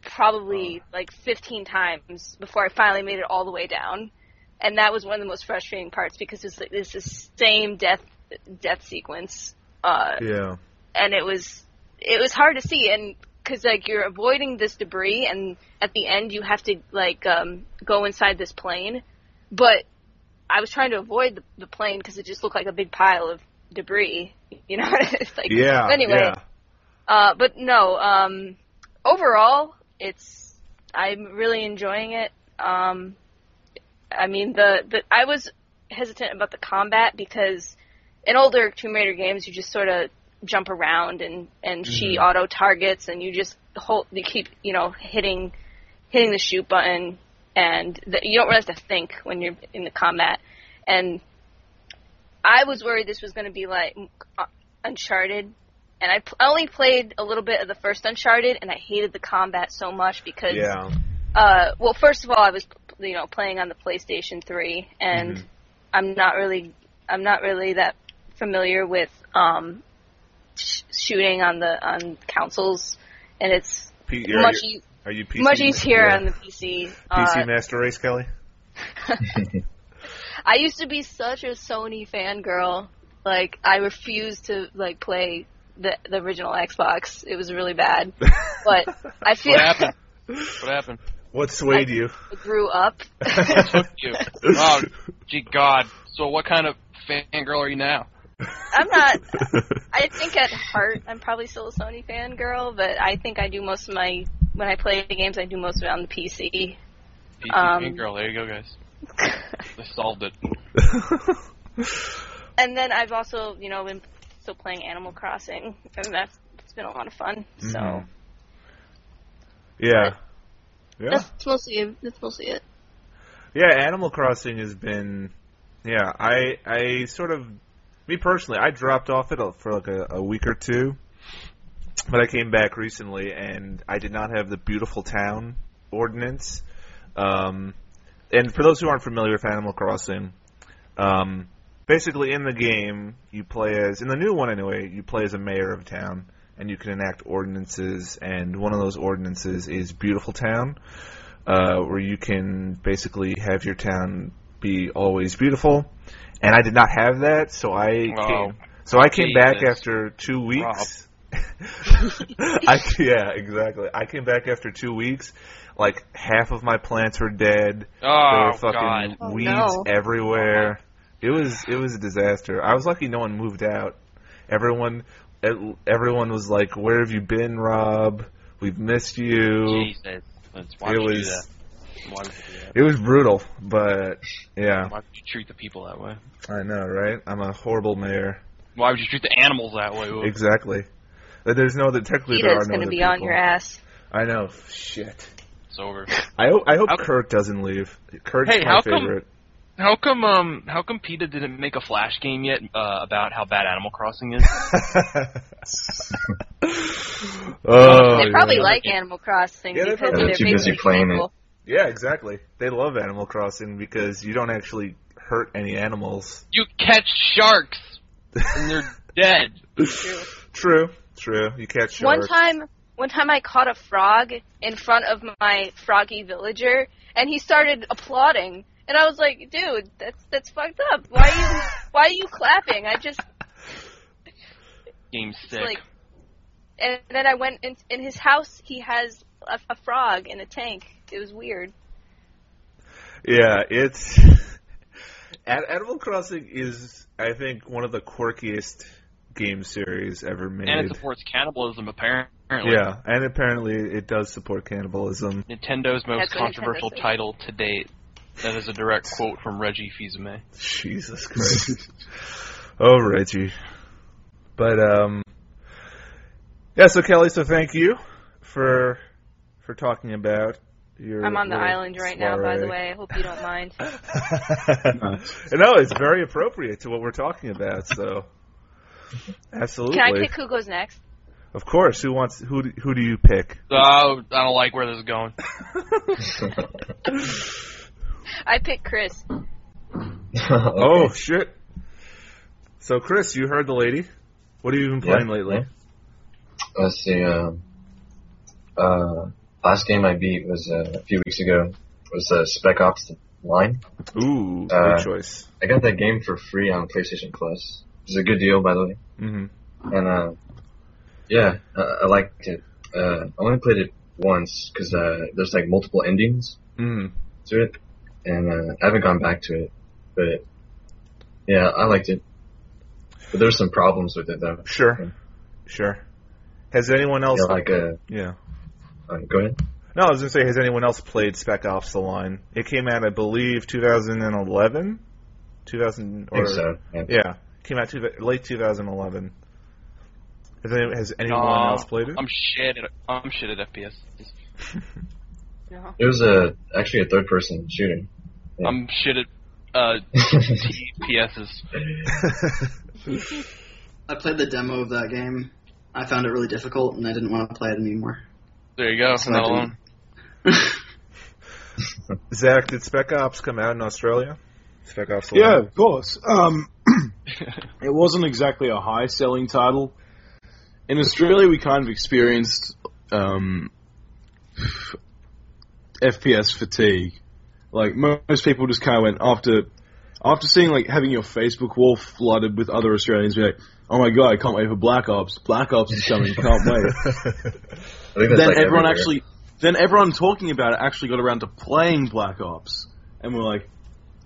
probably like 15 times before I finally made it all the way down. And that was one of the most frustrating parts because it's like it's the same death death sequence, uh, Yeah. And it was it was hard to see and because like you're avoiding this debris and at the end you have to like um, go inside this plane, but I was trying to avoid the, the plane because it just looked like a big pile of debris. *laughs* You know, it's *laughs* like Yeah. anyway. Yeah. Uh, but no, um, overall, it's I'm really enjoying it. Um, I mean, the, the I was hesitant about the combat because in older Tomb Raider games, you just sort of jump around and and she auto targets, and you just hold you keep you know hitting hitting the shoot button, and the, you don't really have to think when you're in the combat. And I was worried this was going to be like uh, Uncharted and I, pl- I only played a little bit of the first Uncharted, and I hated the combat so much because, Yeah. uh, well, first of all, I was you know playing on the PlayStation 3, and Mhm. I'm not really I'm not really that familiar with um, sh- shooting on the on consoles, and it's P- are, much you, e- are you PC? much easier yeah. on the PC. PC Uh, Master Race, Kelly? *laughs* I used to be such a Sony fangirl. Like I refused to like play the the original Xbox. It was really bad. But I *laughs* feel What happened? *laughs* What happened? What swayed you? Grew up. Took you. Oh, gee God. So what kind of fangirl are you now? I'm not. *laughs* I think at heart I'm probably still a Sony fangirl, but I think I do most of my when I play games I do most of it on the PC. PC Um, fangirl. There you go, guys. *laughs* I solved it. *laughs* and then I've also you know been still playing Animal Crossing, and that's it's been a lot of fun. So Mhm. yeah. Yeah. that's mostly it. That's mostly it. Yeah, Animal Crossing has been. Yeah, I I sort of, me personally, I dropped off it for like a, a week or two, but I came back recently and I did not have the beautiful town ordinance. Um, and for those who aren't familiar with Animal Crossing, um, basically in the game you play as in the new one anyway, you play as a mayor of a town and you can enact ordinances, and one of those ordinances is beautiful town uh, where you can basically have your town be always beautiful. And I did not have that, so I Oh, came. So I came back after two weeks. *laughs* I yeah, exactly. I came back after two weeks. Like half of my plants were dead. there Oh were fucking God. Oh, weeds no. everywhere. It was it was a disaster. I was lucky no one moved out. Everyone everyone was like, "Where have you been, Rob? We've missed you." Jesus. Why It would you was do that? Why would you do that? it was brutal, but yeah, Why would you treat the people that way? I know, right? I'm a horrible mayor. Why would you treat the animals that way? Well, Exactly. But There's no that technically there are PETA's no gonna other be on people. your ass. I know. Shit. It's over. I hope I hope How- Kurt doesn't leave. Kurt's Hey, my how come- favorite. How come um how come PETA didn't make a flash game yet uh, about how bad Animal Crossing is? *laughs* *laughs* oh, they probably yeah. like Animal Crossing Yeah, they because probably- they're Too busy playing it. people. Yeah, exactly. They love Animal Crossing because you don't actually hurt any animals. you catch sharks and they're *laughs* dead. True, true. true. You catch sharks. One time, one time I caught a frog in front of my froggy villager, and he started applauding. And I was like, "Dude, that's that's fucked up. Why are you *laughs* why are you clapping? I just Game sick. like." And then I went in, in his house. He has a, a frog in a tank. It was weird. Yeah, it's *laughs* An- Animal Crossing is, I think, one of the quirkiest game series ever made. and it supports cannibalism apparently. yeah, and apparently it does support cannibalism. Nintendo's most That's controversial Nintendo title to date. That is a direct *laughs* quote from Reggie Fils-Aimé. Jesus Christ. *laughs* oh, Reggie. But um, yeah. So Kelly, so thank you for for talking about your. I'm on the island right now, by the way. I hope you don't mind. *laughs* *laughs* no, it's very appropriate to what we're talking about. So, absolutely. Can I pick who goes next? Of course. Who wants? Who? do- Who do you pick? Oh, I don't like where this is going. *laughs* I pick Chris. Oh shit! So, Chris, you heard the lady. What have you been playing Yeah, lately? yeah. Let's see. Um, uh, last game I beat was uh, a few weeks ago. Was uh, Spec Ops: The Line. Ooh, Uh, good choice. I got that game for free on PlayStation Plus. It's a good deal, by the way. hmm And uh, yeah, uh, I liked it. Uh, I only played it once because uh, there's like multiple endings hmm to it, and uh, I haven't gone back to it. But yeah, I liked it. But there's some problems with it though. Sure, sure. Has anyone else? Yeah, like a, yeah. Uh, go ahead. No, I was gonna say, has anyone else played Spec Ops: The Line? It came out, I believe, 2011, 2000 I or think so. Yeah. yeah, came out two, late 2011. Has, any, has anyone Aw, else played it? I'm shit at I'm shit at FPS. No. *laughs* It was a actually a third person shooter. Yeah. I'm shit at uh, TPSs. *laughs* I played the demo of that game. I found it really difficult, and I didn't want to play it anymore. There you go. So not I alone. Zach, did Spec Ops come out in Australia? Spec Ops: The Yeah, of course. Um, *laughs* it wasn't exactly a high selling title. In Australia, we kind of experienced um, FPS fatigue. Like most people just kind of went after after seeing like having your Facebook wall flooded with other Australians, be like, "Oh my god, I can't wait for Black Ops! Black Ops is coming! Can't wait!" *laughs* I think that's then like everyone everywhere. actually, then everyone talking about it actually got around to playing Black Ops, and we're like,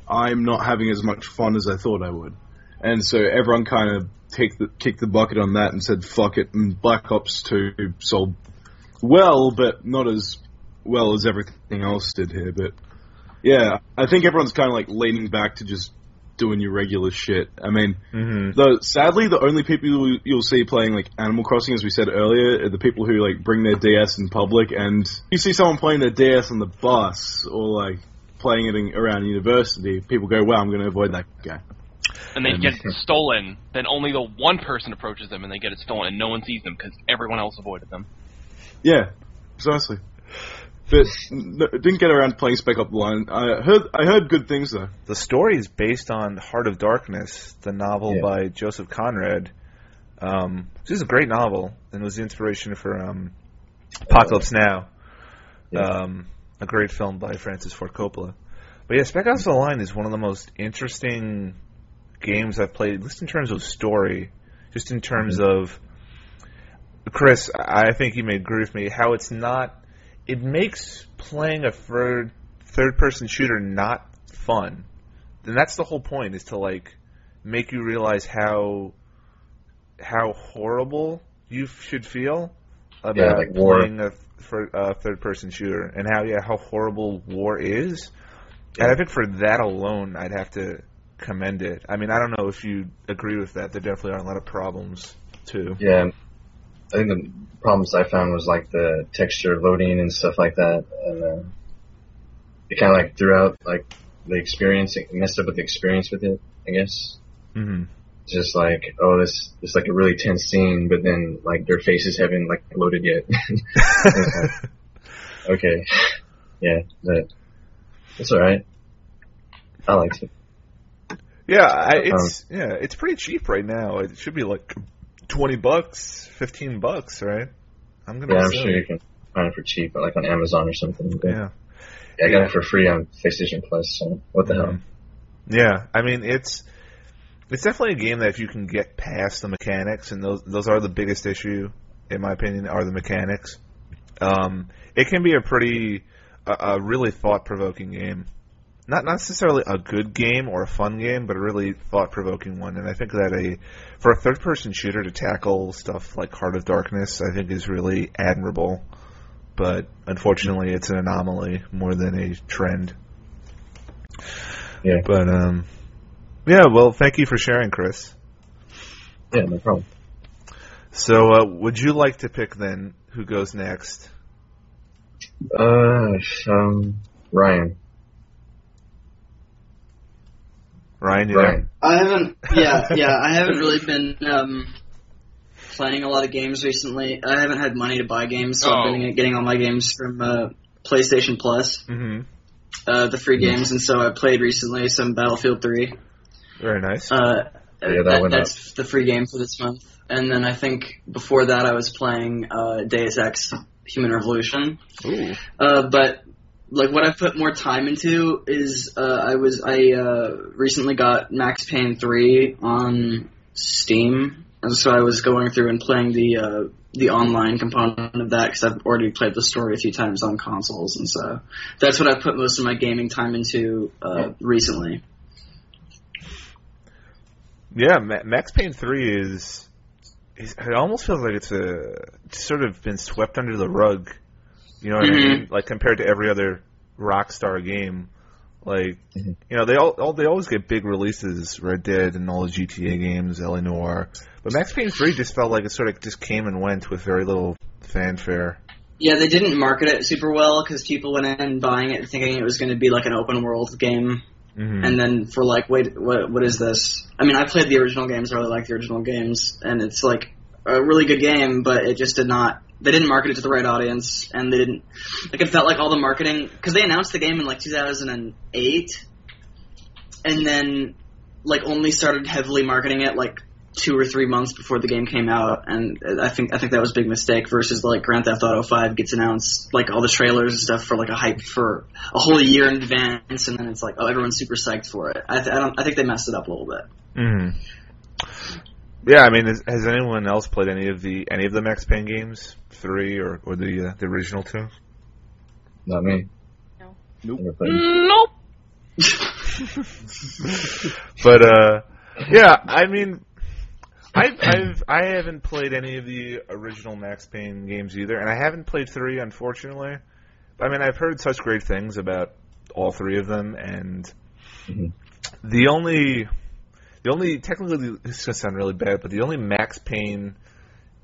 I'm not having as much fun as I thought I would, and so everyone kind of kicked the kicked the bucket on that and said, fuck it, and Black Ops Two sold well, but not as well as everything else did here. But yeah, I think everyone's kind of like leaning back to just doing your regular shit. I mean, hmm Though sadly, the only people you'll, you'll see playing like Animal Crossing, as we said earlier, are the people who like bring their DS in public, and you see someone playing their DS on the bus or like playing it in, around university. People go, "Wow, I'm going to avoid that guy." And they get *laughs* it stolen. Then only the one person approaches them, and they get it stolen, and no one sees them because everyone else avoided them. Yeah, precisely. But didn't get around to playing Spec Ops: The Line. I heard I heard good things though. The story is based on Heart of Darkness, the novel Yeah. by Joseph Conrad. Um, this is a great novel and was the inspiration for um, Apocalypse Now, Yeah. um, a great film by Francis Ford Coppola. But yeah, Spec Ops: The Line is one of the most interesting games I've played, at least in terms of story, just in terms of. Chris, I think you may agree with me. How it's not, it makes playing a third third person shooter not fun. And that's the whole point is to like make you realize how how horrible you should feel about Yeah, like playing a for a third person shooter and how yeah how horrible war is. And I think for that alone, I'd have to commend it. I mean, I don't know if you agree with that. There definitely are a lot of problems too. Yeah, I think the problems I found was like the texture loading and stuff like that, and uh, it kind of like threw out like the experience, it messed up with the experience with it. I guess hmm just like oh this this like a really tense scene, but then like their faces haven't like loaded yet. Like, *laughs* *laughs* okay, yeah, but it's all right. I liked it. Yeah, I, it's yeah, it's pretty cheap right now. It should be like twenty bucks, fifteen bucks, right? I'm gonna. Yeah, I'm sure you can find it for cheap, like on Amazon or something. But Yeah, I got it for free on PlayStation Plus. So what the hell? yeah. I mean, it's it's definitely a game that if you can get past the mechanics, and those those are the biggest issue, in my opinion, are the mechanics. Um, it can be a pretty a, a really thought provoking game. Not necessarily a good game or a fun game, but a really thought provoking one. And I think that a for a third person shooter to tackle stuff like Heart of Darkness, I think is really admirable. But unfortunately, it's an anomaly more than a trend. Yeah. But um, yeah. Well, thank you for sharing, Chris. Yeah, no problem. So, uh, would you like to pick then who goes next? Uh, um, Ryan. Ryan, you there? I haven't. Yeah, yeah. I haven't really *laughs* been um, playing a lot of games recently. I haven't had money to buy games, so I've Oh. been getting all my games from uh, PlayStation Plus, Mm-hmm. uh, the free games, and so I played recently some Battlefield 3. Very nice. Uh, Yeah, that that, went up. that's the free game for this month. And then I think before that I was playing uh, Deus Ex: Human Revolution. Ooh. Uh, but like what I put more time into is uh, I was I uh, recently got Max Payne three on Steam, and so I was going through and playing the uh, the online component of that because I've already played the story a few times on consoles, and so that's what I put most of my gaming time into uh, recently. Yeah, Max Payne three is, is. It almost feels like it's a it's sort of been swept under the rug. You know what I Mhm. mean? Like compared to every other Rockstar game, like Mhm. you know they all, all they always get big releases, Red Dead and all the GTA games, LA Noire. But Max Payne three just felt like it sort of just came and went with very little fanfare. Yeah, they didn't market it super well because people went in buying it thinking it was going to be like an open world game, hmm and then for like, wait, what what is this? I mean, I played the original games. I really like the original games, and it's like a really good game, but it just did not. They didn't market it to the right audience, and they didn't. Like, it felt like all the marketing because they announced the game in like 2008, and then like only started heavily marketing it like two or three months before the game came out, and I think I think that was a big mistake. Versus like Grand Theft Auto Five gets announced like all the trailers and stuff for like a hype for a whole year in advance, and then it's like oh everyone's super psyched for it. I, th- I don't I think they messed it up a little bit. hmm Yeah, I mean, has, has anyone else played any of the any of the Max Payne games, three or or the uh, the original two? Not me. No. Nope. Nope. *laughs* but uh, yeah, I mean, I've, I've I haven't played any of the original Max Payne games either, and I haven't played three, unfortunately. I mean, I've heard such great things about all three of them, and Mhm. the only, the only technically this is gonna sound really bad, but the only Max Payne,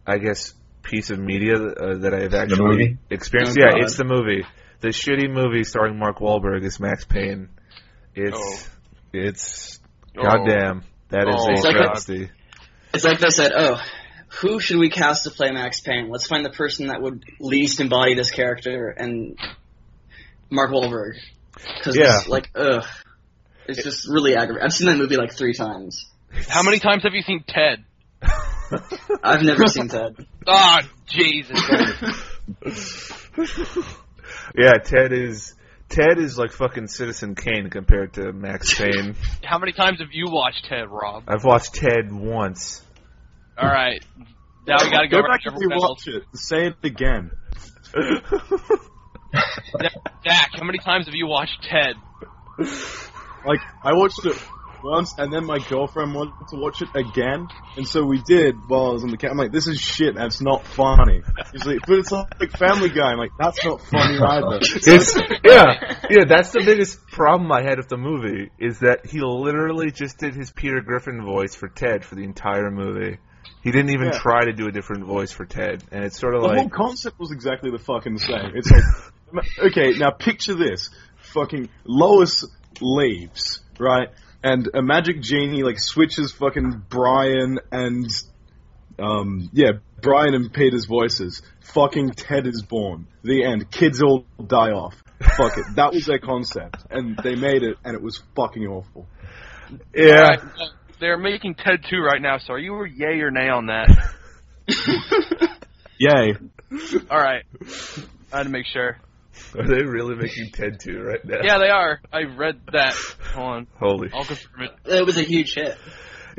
I guess, piece of media uh, that I've actually movie? experienced, Oh, yeah, God. it's the movie, the shitty movie starring Mark Wahlberg as Max Payne. It's Oh. it's Oh. goddamn that is Oh, a It's like a- travesty. It's like they said, oh, who should we cast to play Max Payne? Let's find the person that would least embody this character, and Mark Wahlberg. Because Yeah. like, ugh, it's just really aggravating. I've seen that movie like three times. How many times have you seen Ted? *laughs* I've never seen Ted. *laughs* Ah, Jesus. *laughs* yeah, Ted is Ted is like fucking Citizen Kane compared to Max Payne. How many times have you watched Ted, Rob? I've watched Ted once. All right. Now we gotta go, Go back around and everyone else. rewatch it. Say it again. Dak, how many times have you watched Ted? Like I watched it once, and then my girlfriend wanted to watch it again, and so we did while I was on the camp. I'm like, "This is shit. That's not funny." She's like, "But it's like Family Guy." I'm like, "That's not funny either." *laughs* It's yeah, yeah. That's the biggest problem I had with the movie is that he literally just did his Peter Griffin voice for Ted for the entire movie. He didn't even Yeah. try to do a different voice for Ted, and it's sort of The whole like concept was exactly the fucking same. It's like, *laughs* okay, now picture this: fucking Lois leaves, right? And a magic genie like switches fucking Brian and um yeah, Brian and Peter's voices. Fucking Ted is born. The end. Kids all die off. Fuck it. That was their concept, and they made it, and it was fucking awful. yeah. Alright, well, they're making Ted 2 right now, so are you a yay or nay on that? *laughs* Yay. Alright. I had to make sure. Are they really making Ted two right now? Yeah, they are. I read that. Hold on. *laughs* Holy. I'll confirm it. It was a huge hit.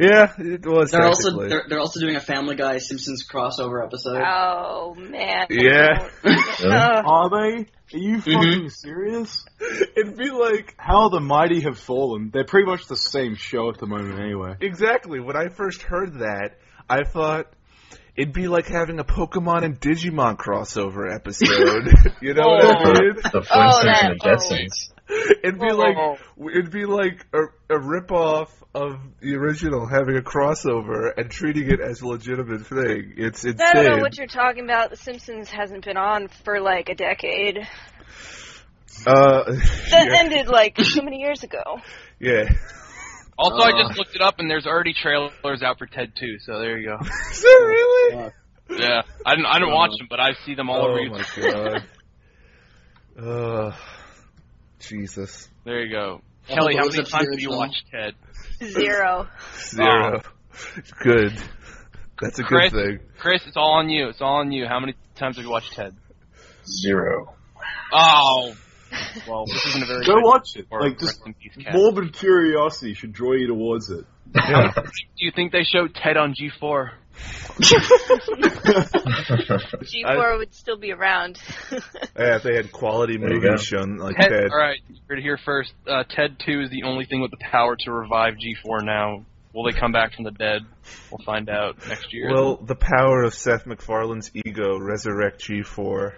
Yeah, it was. They're also they're, they're also doing a Family Guy Simpsons crossover episode. Oh man. Yeah. *laughs* Really? Are they? Are you Mhm. fucking serious? It'd be like How the mighty have fallen. They're pretty much the same show at the moment, anyway. Exactly. When I first heard that, I thought it'd be like having a Pokemon and Digimon crossover episode. *laughs* *laughs* you know what I Oh. mean? The Flintstones Oh, and the Jetsons. It'd be Oh. like it'd be like a, a rip off of the original having a crossover and treating it as a legitimate thing. It's insane. I don't know what you're talking about. The Simpsons hasn't been on for like a decade. uh, That *laughs* yeah, ended like so many years ago. yeah. Also, I just looked it up, and there's already trailers out for Ted 2, so there you go. *laughs* Is that really? Yeah, I didn't, I didn't watch them, but I see them all over oh YouTube. my god. *laughs* Uh, Jesus. There you go. Kelly, how many times have you watched Ted? Zero. *laughs* Zero. Good. That's a good thing. Chris, it's all on you. It's all on you. How many times have you watched Ted? Zero. Oh, well, this isn't a very Go watch it. Like, just rest in morbid curiosity should draw you towards it. Yeah. *laughs* Do you think they showed Ted on G4? G4 would still be around. *laughs* yeah, if they had quality movies shown like Ted, Ted. all right, you heard it here first. Uh, Ted 2 is the only thing with the power to revive G4 now. Will they come back from the dead? We'll find out next year. Will the power of Seth MacFarlane's ego resurrect G4?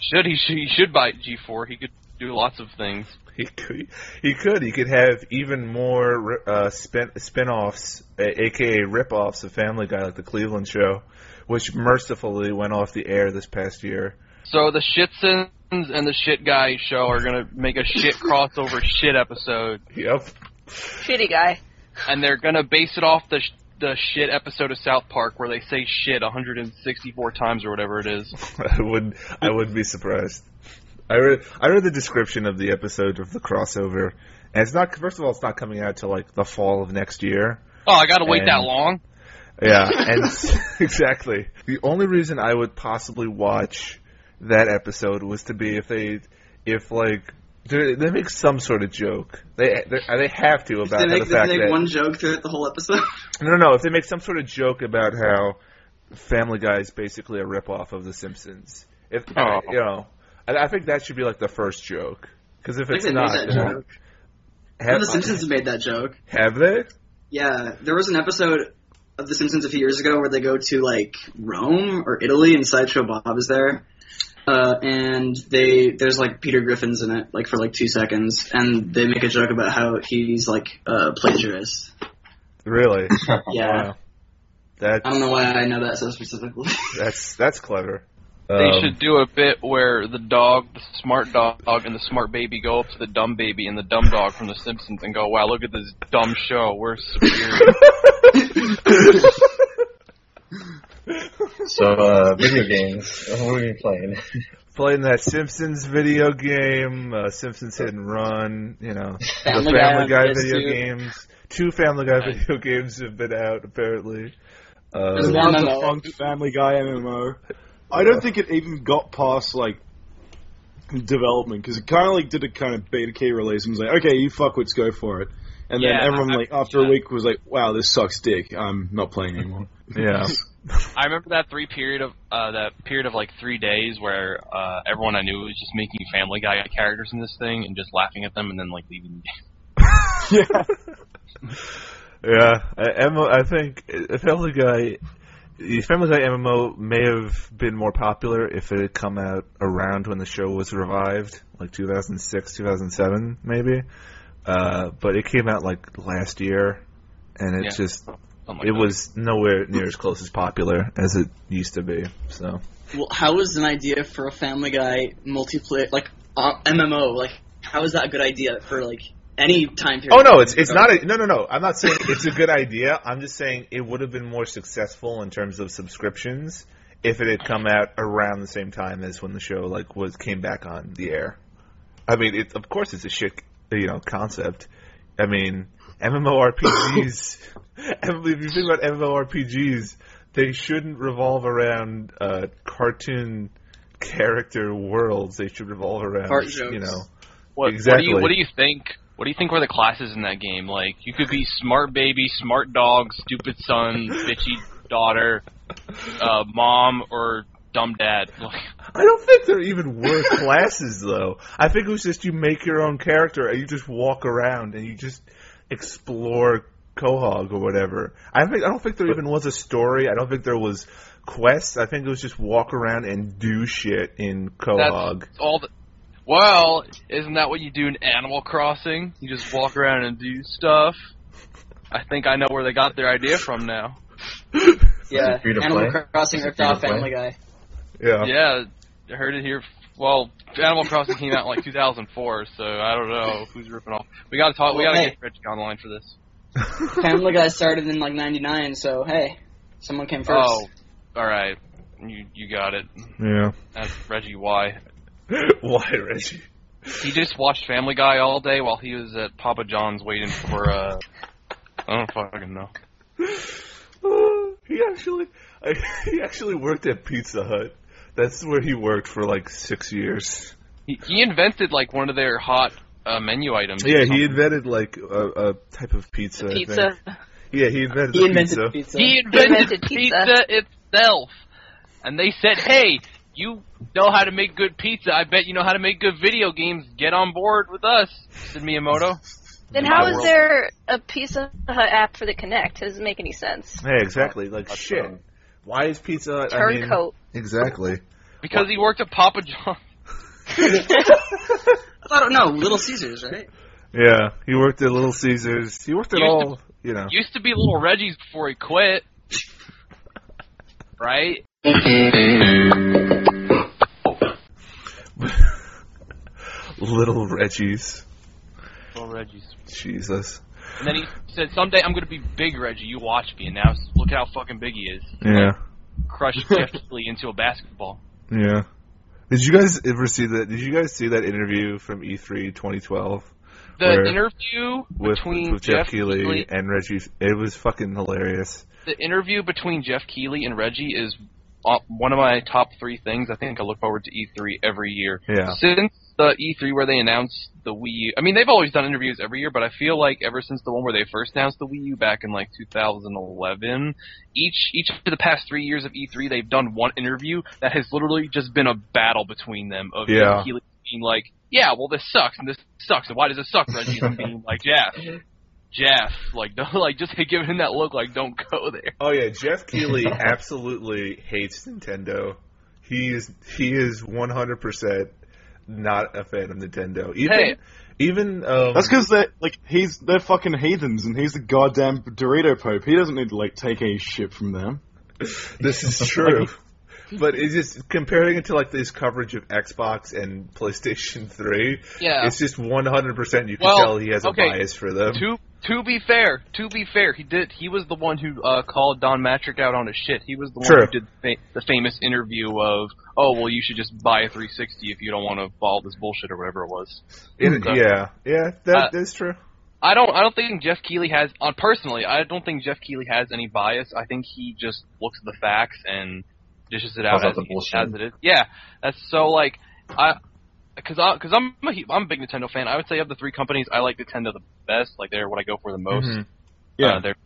should he should, he should bite G4? He could do lots of things. He could. He could. He could have even more uh, spin spin-offs, a- aka rip-offs of Family Guy, like the Cleveland Show, which mercifully went off the air this past year. So the Shitsons and the Shit Guy show are gonna make a shit *laughs* crossover shit episode, Yep. Shitty guy. and they're gonna base it off the sh- the shit episode of South Park where they say shit 164 times or whatever it is. *laughs* I would. I wouldn't be surprised. I read. I read the description of the episode of the crossover, and it's not. First of all, it's not coming out till like the fall of next year. Oh, I gotta wait that long. Yeah, and *laughs* *laughs* exactly. The only reason I would possibly watch that episode was to be if they, if like, they they make some sort of joke. They they, they have to about They make, the fact that they make that one joke throughout the whole episode. *laughs* no, no, no. If they make some sort of joke about how Family Guy is basically a ripoff of The Simpsons, if Oh. you know, I, I think that should be like the first joke. Because if it's not, made that then- joke. have, the Simpsons made that joke. have they? Yeah, there was an episode of The Simpsons a few years ago where they go to like Rome or Italy, and Sideshow Bob is there. Uh, and they there's like Peter Griffin's in it, like for like two seconds, and they make a joke about how he's like a plagiarist. Really? *laughs* Yeah, Wow. That I don't know why I know that so specifically. *laughs* that's that's clever. They Um, should do a bit where the dog, the smart dog, and the smart baby go up to the dumb baby and the dumb dog from The Simpsons and go, "Wow, look at this dumb show. We're superior." *laughs* So, uh, video games. What are we playing? *laughs* playing that Simpsons video game, uh, Simpsons Hit and Run, you know, Family *laughs* the Family on Guy PS2. video games. Two Family Guy Nice. video games have been out apparently. Uh, There's Now one the MMO. Funk Family Guy MMO. I don't think it even got past like development because it kind of like did a kind of beta key release and was like, okay, you fuckwits go for it. And then Yeah, everyone I- like after a week was like, wow, this sucks dick. I'm not playing anymore. *laughs* yeah. *laughs* I remember that three period of uh, that period of like three days where uh, everyone I knew was just making Family Guy characters in this thing and just laughing at them and then like leaving. the game. *laughs* yeah. Yeah, I think uh, Family Guy, the Family Guy MMO may have been more popular if it had come out around when the show was revived, like 2006, 2007, maybe. Uh, but it came out like last year, and it's Yeah. just Something like it that. was nowhere near as close as popular as it used to be. So well, how is an idea for a Family Guy multiplayer like uh, MMO? Like, how is that a good idea for like any time period? Oh no, it's it's not a no no no. I'm not saying it's a good idea. I'm just saying it would have been more successful in terms of subscriptions if it had come out around the same time as when the show like was came back on the air. I mean, it, of course it's a shit you know concept. I mean, MMORPGs. *laughs* if you think about MMORPGs, they shouldn't revolve around uh, cartoon character worlds. They should revolve around Fart you jokes. know. What, Exactly. What do you What do you think? What do you think were the classes in that game? Like, you could be smart baby, smart dog, stupid son, bitchy daughter, uh, mom, or dumb dad. *laughs* Like, I don't think there even were *laughs* classes though. I think it was just you make your own character and you just walk around and you just explore Quahog or whatever. I think I don't think there even was a story. I don't think there was quests. I think it was just walk around and do shit in Quahog. that's all. The, well, isn't that what you do in Animal Crossing? You just walk around and do stuff. I think I know where they got their idea from now. *laughs* yeah. Animal play? Crossing ripped off? Family Guy. Yeah. Yeah, I heard it here. Well, Animal Crossing came out in like 2004, so I don't know who's ripping off. We gotta talk. We gotta hey. get Reggie online for this. *laughs* Family Guy started in like '99, so hey, someone came first. Oh, all right. You you got it. Yeah. That's Reggie Y. *laughs* Why, Reggie? He just watched Family Guy all day while he was at Papa John's waiting for uh I don't fucking know. *sighs* he actually, I, *laughs* he actually worked at Pizza Hut. That's where he worked for like six years. He, he invented like one of their hot uh, menu items. Yeah, he invented like a, a type of pizza. I Pizza. Yeah, he invented He the invented pizza. pizza. He invented, invented pizza. pizza. itself. And they said, hey, you know how to make good pizza. I bet you know how to make good video games. Get on board with us, said Miyamoto. Then In how my is world. there a Pizza Hut app for the Kinect? It Doesn't make any sense. Yeah, exactly. Like shit. Why is Pizza Hut? I mean, exactly. Because he worked at Papa John's. *laughs* I don't know. Little Caesars, right? Yeah, he worked at Little Caesars. He worked at Used to- all. You know. Used to be Little Reggie's before he quit. *laughs* right? *laughs* Little Reggie's. Little Reggie's. Jesus. And then he said, someday I'm going to be Big Reggie. You watch me. And now look how fucking big he is. Yeah. Crushed *laughs* Geoff Keighley into a basketball. Yeah. Did you guys ever see that? Did you guys see that interview from E E3 2012 The interview with, between with Geoff, Geoff Keighley, Keighley and Reggie? It was fucking hilarious. the interview between Geoff Keighley and Reggie is uh, one of my top three things. I think I look forward to E3 every year. Yeah. Since the E3 where they announced the Wii U, I mean they've always done interviews every year, but I feel like ever since the one where they first announced the Wii U back in like 2011, each each of the past three years of E3 they've done one interview that has literally just been a battle between them of Yeah. Geoff being like, yeah, well this sucks and this sucks and why does it suck, Reggie? And being like, Geoff. *laughs* Mm-hmm. Geoff, like, *laughs* don't, like, just *laughs* giving him that look, like, don't go there. Oh yeah, Geoff Keighley absolutely hates Nintendo. He is he is 100 percent not a fan of Nintendo. Even Hey. even um, That's because they're like he's they're fucking heathens, and he's the goddamn Dorito Pope. He doesn't need to like take any shit from them. This is true. *laughs* But it's just comparing it to like this coverage of Xbox and PlayStation *laughs* 3. Yeah. It's just 100% you can Well, tell he has a bias for them. To to be fair, to be fair, he did. He was the one who uh, called Don Mattrick out on his shit. He was the one who did the, fa- the famous interview of, "Oh, well, you should just buy a 360 if you don't want to follow this bullshit or whatever it was." It- So- yeah, yeah, that Uh, that's true. I don't. I don't think Geoff Keighley has. On personally, I don't think Geoff Keighley has any bias. I think he just looks at the facts and dishes it out as, as it is. Yeah, that's so like I. Because I, cause I'm a, I'm a big Nintendo fan. I would say of the three companies, I like Nintendo the best. Like they're what I go for the most. Mhm. Yeah. Uh, they're,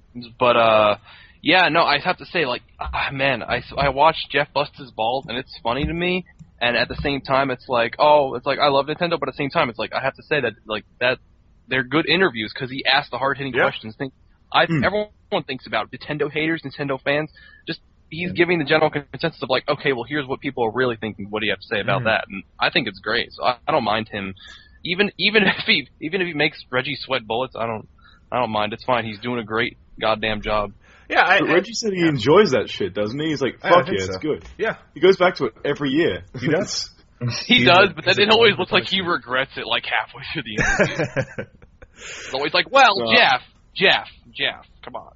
but uh, yeah, no, I have to say, like, ah, man, I I watched Geoff bust his balls, and it's funny to me. And at the same time, it's like, oh, it's like I love Nintendo, but at the same time, it's like I have to say that like that they're good interviews because he asked the hard hitting Yeah. questions. Think I Mm. everyone thinks about Nintendo haters, Nintendo fans. Just he's giving the general consensus of like, okay, well, here's what people are really thinking. What do you have to say about Mhm. that? And I think it's great. So I, I don't mind him, even even *laughs* if he even if he makes Reggie sweat bullets. I don't I don't mind. It's fine. He's doing a great goddamn job. Yeah, I, But I- Reggie said he enjoys that shit, doesn't he? He's like, fuck think yeah, so. it's good. yeah, He goes back to it every year. *laughs* he does. *laughs* He He's does, but then it always looks like he regrets it like halfway through the interview. It's always like, well, No. Geoff, Geoff, Geoff, come on.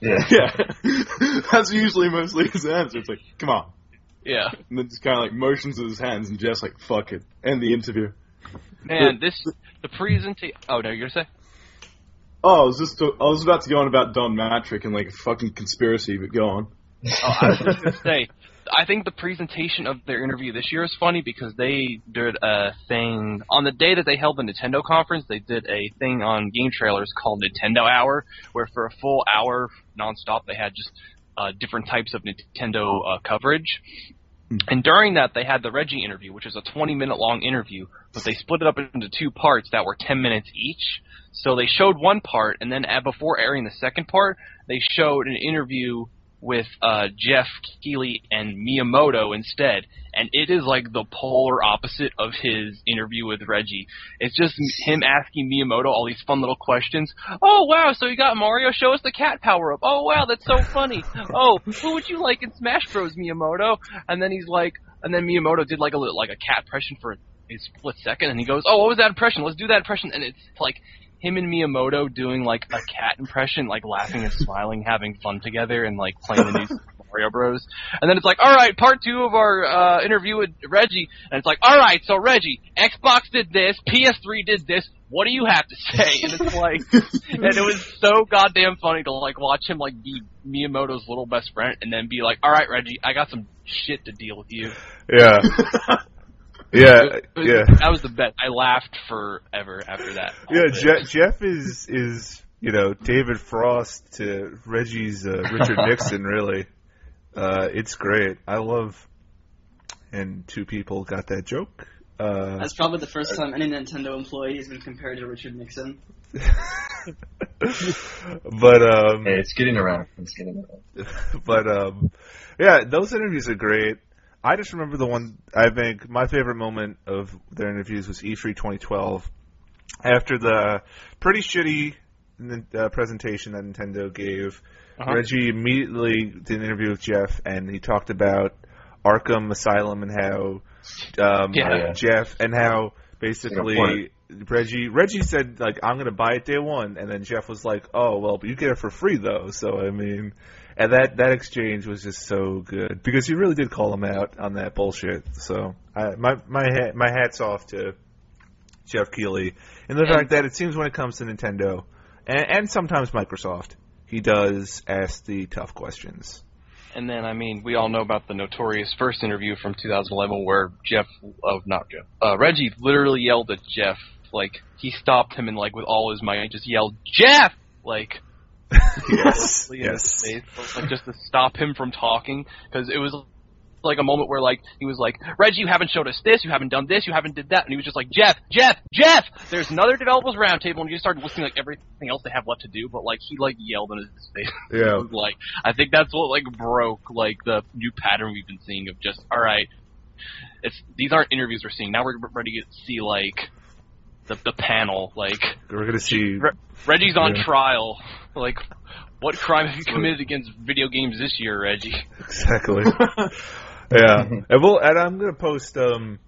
Yeah. *laughs* yeah. *laughs* That's usually mostly his answer. It's like, come on. Yeah. And then just kind of like motions with his hands and Geoff's like, fuck it. End the interview. Man, this the presentation. Oh no, you're gonna say? Oh, I was just, I was about to go on about Don Mattrick and like a fucking conspiracy, but go on. Oh, I was just gonna *laughs* say. I think the presentation of their interview this year is funny because they did a thing on the day that they held the Nintendo conference. They did a thing on game trailers called Nintendo Hour, where for a full hour nonstop they had just uh, different types of Nintendo uh, coverage. And during that, they had the Reggie interview, which is a 20 minute long interview, but they split it up into two parts that were 10 minutes each. So they showed one part, and then before airing the second part, they showed an interview with uh, Geoff Keighley and Miyamoto instead, and it is like the polar opposite of his interview with Reggie. It's just him asking Miyamoto all these fun little questions. Oh wow, so you got Mario? Show us the cat power up. Oh wow, that's so funny. Oh, who would you like in Smash Bros, Miyamoto? And then he's like, and then Miyamoto did like a like a cat impression for a split second, and he goes, "Oh, what was that impression? Let's do that impression." And it's like him and Miyamoto doing like a cat impression, like laughing and smiling, having fun together, and like playing the new Mario Bros. And then it's like, all right, part two of our uh, interview with Reggie, and it's like, all right, so Reggie, Xbox did this, PS3 did this. What do you have to say? And it's like, and it was so goddamn funny to like watch him like be Miyamoto's little best friend, and then be like, all right, Reggie, I got some shit to deal with you. Yeah. *laughs* Yeah, was- yeah. That was the best. I laughed forever after that. Yeah, Je- Geoff is is you know David Frost to Reggie's uh, Richard *laughs* Nixon. Really, uh, it's great. I love, and two people got that joke. Uh, That's probably the first time any Nintendo employee has been compared to Richard Nixon. *laughs* but um, Hey, it's getting around. It's getting around. *laughs* but um, yeah, those interviews are great. I just remember the one I think my favorite moment of their interviews was E E3 2012. After the pretty shitty uh, presentation that Nintendo gave, Uh-huh. Reggie immediately did an interview with Geoff, and he talked about Arkham Asylum and how um, Yeah. Geoff and how basically. Reggie Reggie said like I'm gonna buy it day one, and then Geoff was like, oh well, but you get it for free though. So I mean, and that that exchange was just so good because he really did call him out on that bullshit. So I, my my hat, my hats off to Geoff Keighley and the And- fact that it seems when it comes to Nintendo and, and sometimes Microsoft, he does ask the tough questions. And then, I mean, we all know about the notorious first interview from 2011 where Geoff, oh, not Geoff, uh, Reggie literally yelled at Geoff. Like, he stopped him and, like, with all his might, just yelled, Geoff! Like, *laughs* yes, yes. face, like, just to stop him from talking. Because it was like a moment where, like, he was like, Reggie, you haven't showed us this, you haven't done this, you haven't did that. And he was just like, Geoff, Geoff, Geoff! There's another developers roundtable, and you just started listing, like, everything else they have left to do, but, like, he, like, yelled in his face. *laughs* Yeah. like I think that's what like broke like the new pattern we've been seeing of just all right. It's these aren't interviews we're seeing now. We're ready to see like the the panel like We're gonna see. Re- Reggie's on Yeah. trial. Like what crime have you committed against video games this year, Reggie? Exactly. *laughs* yeah, *laughs* and we'll and I'm gonna post um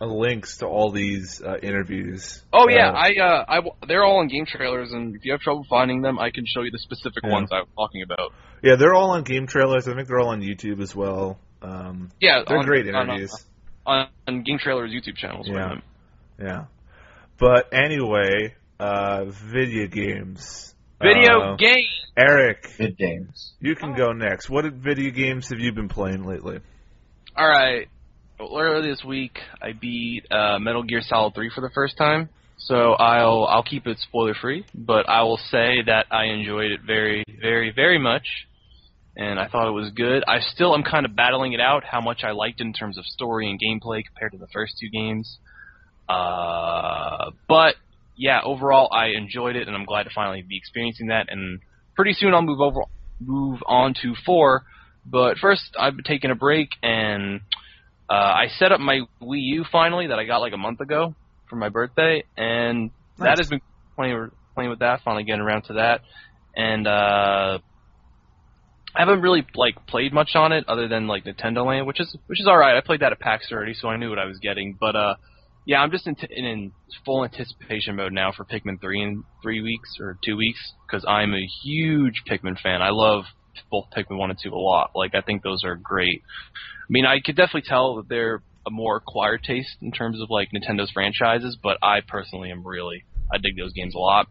links to all these uh, interviews. Oh yeah, Uh, I uh I w- they're all on GameTrailers, and if you have trouble finding them, I can show you the specific Yeah. ones I was talking about. yeah, they're all on GameTrailers. I think they're all on YouTube as well. Um, Yeah, they're on- great on, uh, interviews. on, on GameTrailers YouTube channels. Yeah. right? Yeah. But anyway, uh, video games. Video Uh, game. Eric, Good games. you can go next. What video games have you been playing lately? All right. Earlier this week, I beat uh, Metal Gear Solid 3 for the first time. So I'll I'll keep it spoiler free, but I will say that I enjoyed it very very very much, and I thought it was good. I still am kind of battling it out how much I liked it in terms of story and gameplay compared to the first two games. Uh, but yeah, overall I enjoyed it, and I'm glad to finally be experiencing that. And pretty soon I'll move over move on to four. But first, I've been taking a break, and uh, I set up my Wii U finally that I got like a month ago for my birthday, and Nice. that has been playing playing with that. Finally getting around to that, and uh, I haven't really like played much on it other than like Nintendo Land, which is which is all right. I played that at PAX already, so I knew what I was getting. But uh, yeah, I'm just in, in, in full anticipation mode now for Pikmin three in three weeks or two weeks because I'm a huge Pikmin fan. I love both Pikmin one and two a lot. Like I think those are great. I mean, I could definitely tell that they're a more acquired taste in terms of like Nintendo's franchises, but I personally am really I dig those games a lot.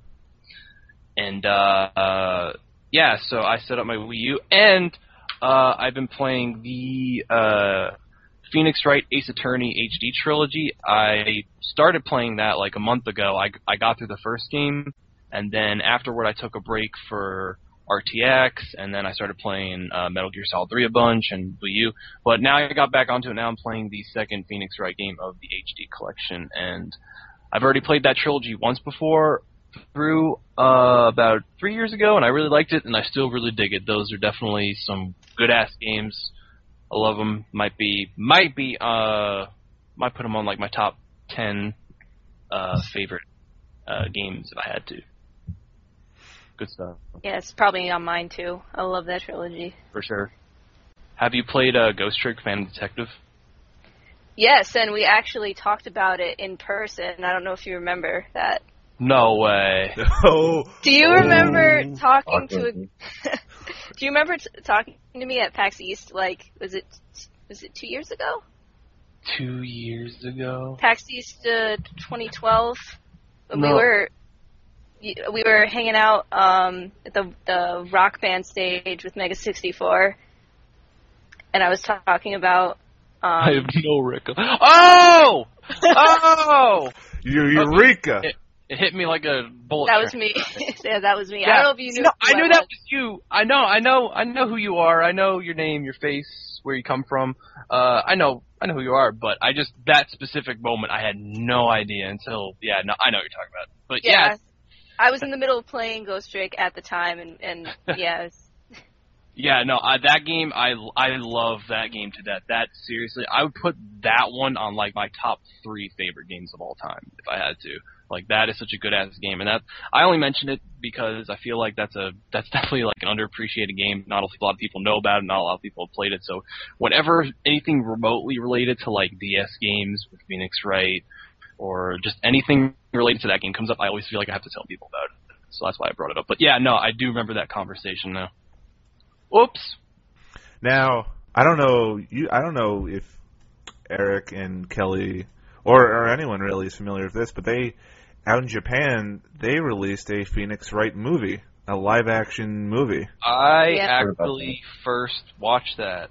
And uh, uh yeah, so I set up my Wii U and uh I've been playing the uh Phoenix Wright Ace Attorney HD trilogy. I started playing that like a month ago. I I got through the first game and then afterward I took a break for RTX, and then I started playing uh, Metal Gear Solid 3 a bunch and Wii U. But now I got back onto it. Now I'm playing the second Phoenix Wright game of the HD collection, and I've already played that trilogy once before through uh, about three years ago, and I really liked it, and I still really dig it. Those are definitely some good ass games. I love them. Might be might be uh might put them on like my top ten uh favorite uh games if I had to. Good stuff. Yeah, it's probably on mine too. I love that trilogy. for sure. Have you played uh, Ghost Trick Phantom Detective? Yes, and we actually talked about it in person. I don't know if you remember that. No way. Oh, *laughs* Do you remember talking to a *laughs* Do you remember t- talking to me at PAX East? Like, was it was it two years ago? Two years ago. PAX East uh, 2012. We No. were we were hanging out um, at the the rock band stage with Mega 64, and I was talking about. I Um, have no recall. Oh! *laughs* Oh! Eu- Eureka! It, it hit me like a bullet. that was me. *laughs* yeah, that was me. I don't know if you knew. No, I knew was. that was you. I know, I know, I know who you are. I know your name, your face, where you come from. Uh, I know, I know who you are. But I just that specific moment, I had no idea until yeah, no, I know what you're talking about. But yeah, Yeah. I was in the middle of playing Ghost Trick at the time, and and *laughs* yeah, it's- Yeah, no, I, that game, I I love that game to death. That seriously, I would put that one on like my top three favorite games of all time if I had to. Like that is such a good ass game, and that I only mention it because I feel like that's a that's *laughs* definitely like an underappreciated game. Not a lot of people know about it. Not a lot of people have played it. So whenever anything remotely related to like DS games with Phoenix Wright or just anything related to that game comes up, I always feel like I have to tell people about it. So that's why I brought it up. But yeah, no, I do remember that conversation now. Oops. Now, I don't know you. I don't know if Eric and Kelly or or anyone really is familiar with this, but they out in Japan they released a Phoenix Wright movie, a live action movie. I Yeah. Heard about actually first watched that.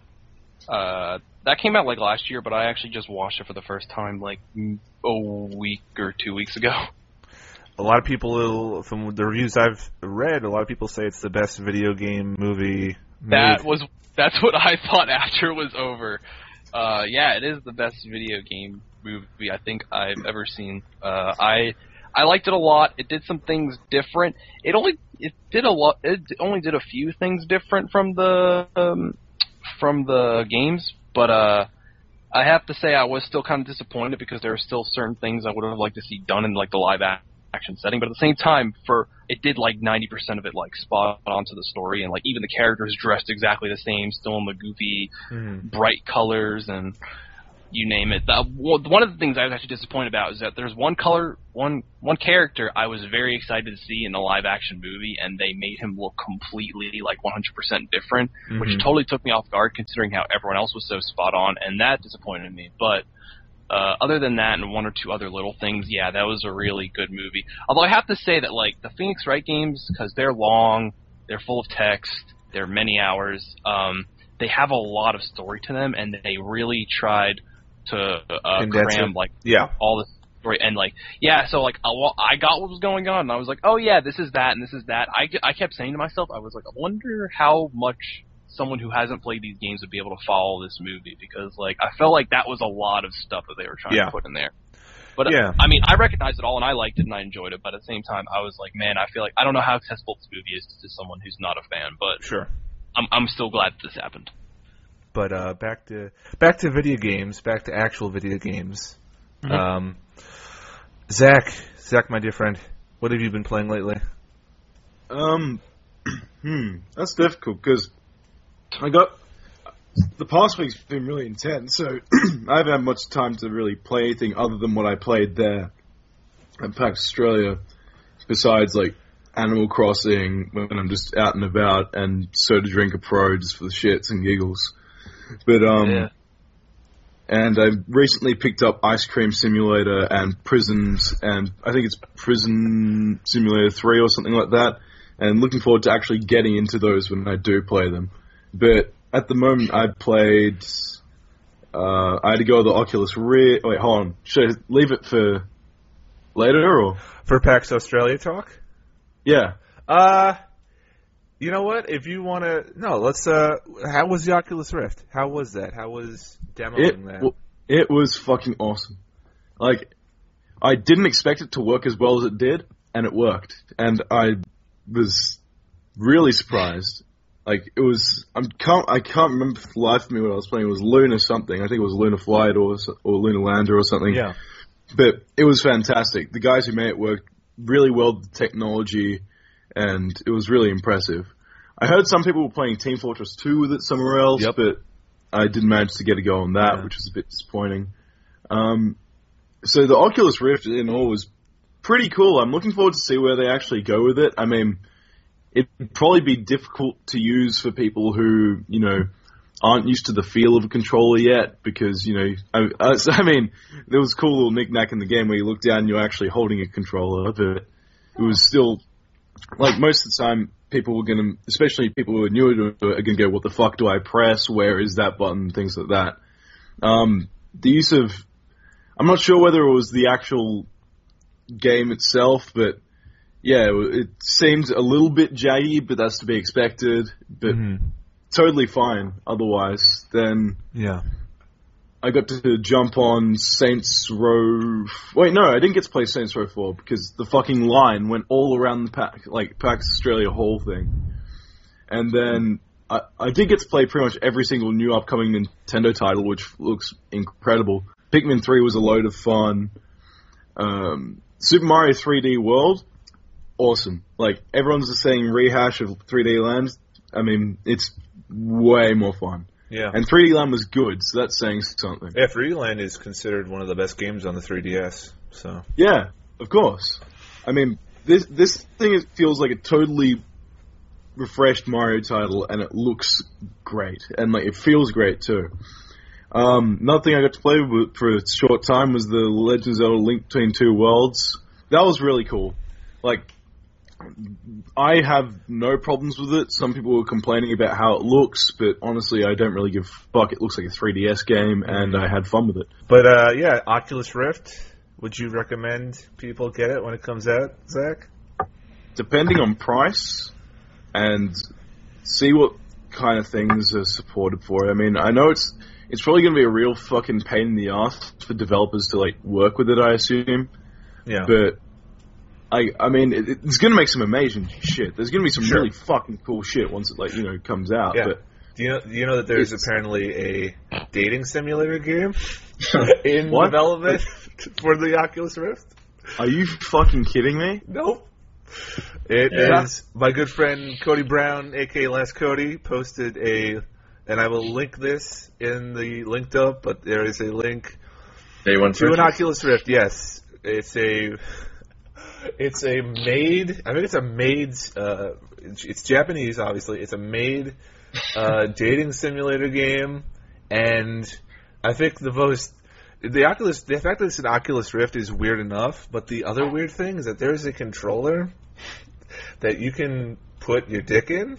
Uh, that came out like last year, but I actually just watched it for the first time like a week or two weeks ago. *laughs* A lot of people, from the reviews I've read, a lot of people say it's the best video game movie. That made. was that's what I thought *laughs* after it was over. Uh, yeah, it is the best video game movie I think I've ever seen. Uh, I I liked it a lot. It did some things different. It only it did a lot. It only did a few things different from the um, from the games, but uh, I have to say I was still kind of disappointed because there are still certain things I would have liked to see done in like the live action setting. But at the same time, for it did like ninety percent of it like spot onto the story, and like even the characters dressed exactly the same, still in the goofy Mhm. bright colors and you name it. The, one of the things I was actually disappointed about is that there's one color, one one character I was very excited to see in the live action movie, and they made him look completely like 100% different, which Mhm. totally took me off guard considering how everyone else was so spot on, and that disappointed me. But uh, other than that, and one or two other little things, yeah, that was a really good movie. Although I have to say that like the Phoenix Wright games, because they're long, they're full of text, they're many hours. Um, they have a lot of story to them, and they really tried to uh, cram like Yeah. all the story and like yeah. So like I, well, I got what was going on, and I was like, oh yeah, this is that, and this is that. I I kept saying to myself, I was like, I wonder how much someone who hasn't played these games would be able to follow this movie because like I felt like that was a lot of stuff that they were trying Yeah. to put in there. But uh, Yeah. I mean, I recognized it all and I liked it and I enjoyed it. But at the same time, I was like, man, I feel like I don't know how accessible this movie is to someone who's not a fan. But Sure. I'm I'm still glad that this happened. But uh, back to back to video games, back to actual video games. Mhm. Um, Zach, Zach, my dear friend, what have you been playing lately? Um, *clears throat* hmm, that's difficult because I got the past week's been really intense, so *clears throat* I haven't had much time to really play anything other than what I played there at PAX Australia. Besides, like Animal Crossing when I'm just out and about, and Soda Drinker Pro just for the shits and giggles. But um, Yeah. and I recently picked up Ice Cream Simulator and Prisons, and I think it's Prison Simulator 3 or something like that. And looking forward to actually getting into those when I do play them. But at the moment, I played. Uh, I had to go with the Oculus Rift. Wait, hold on. Should I leave it for later or? For PAX Australia talk? Yeah. Uh, you know what? If you want to, no, let's. Uh, how was the Oculus Rift? How was that? How was demoing It, that? w- it was fucking awesome. Like, I didn't expect it to work as well as it did, and it worked. And I was really surprised. Like, it was, I can't, I can't remember for the life of me what I was playing. It was Luna something. I think it was Luna Flight or, or Luna Lander or something. yeah. But it was fantastic. The guys who made it worked really well the technology, and it was really impressive. I heard some people were playing Team Fortress 2 with it somewhere else, Yep. but I didn't manage to get a go on that, Yeah. which was a bit disappointing. Um, so the Oculus Rift in all was pretty cool. I'm looking forward to see where they actually go with it. I mean, it'd probably be difficult to use for people who you know aren't used to the feel of a controller yet because you know I, I, *laughs* I mean there was a cool little knickknack in the game where you look down and you're actually holding a controller but it was still like most of the time people were gonna especially people who are newer to it are gonna go what the fuck do I press where is that button things like that um, the use of I'm not sure whether it was the actual game itself but yeah it, seems a little bit jaggy but that's to be expected but totally fine otherwise. Then Yeah. I got to jump on Saints Row. Wait, no, I didn't get to play Saints Row 4 because the fucking line went all around the pack, like PAX Australia whole thing. And then I, I did get to play pretty much every single new upcoming Nintendo title, which looks incredible. Pikmin 3 was a load of fun. Um, Super Mario 3D World, awesome. Like everyone's just saying rehash of 3D Land. I mean, it's way more fun. Yeah. And 3D Land was good, so that's saying something. Yeah, 3D Land is considered one of the best games on the 3DS. So Yeah, of course. I mean, this this thing is, feels like a totally refreshed Mario title, and it looks great, and like it feels great too. Um, another thing I got to play with for a short time was the Legend of Zelda: Link Between Two Worlds. That was really cool. Like, I have no problems with it. Some people were complaining about how it looks, but honestly, I don't really give a fuck. It looks like a 3DS game, and I had fun with it. But uh, yeah, Oculus Rift. Would you recommend people get it when it comes out, Zach? depending on price and see what kind of things are supported for it. I mean, I know it's it's probably going to be a real fucking pain in the ass for developers to like work with it. I assume, Yeah. but I I mean, it, it's going to make some amazing shit. There's going to be some Sure. really fucking cool shit once it like you know comes out. Yeah. But do you know? Do you know that there's apparently a dating simulator game *laughs* in What? development for the Oculus Rift? are you fucking kidding me? Nope. It Yeah. is my good friend Cody Brown, aka Last Cody, posted a, and I will link this in the linked up, but there is a link Day one to an. Oculus Rift. Yes, it's a, it's a made. I think it's a made. Uh, it's, Japanese, obviously. It's a made uh, *laughs* dating simulator game, and I think the most. The Oculus, the fact that it's an Oculus Rift is weird enough, but the other weird thing is that there's a controller that you can put your dick in,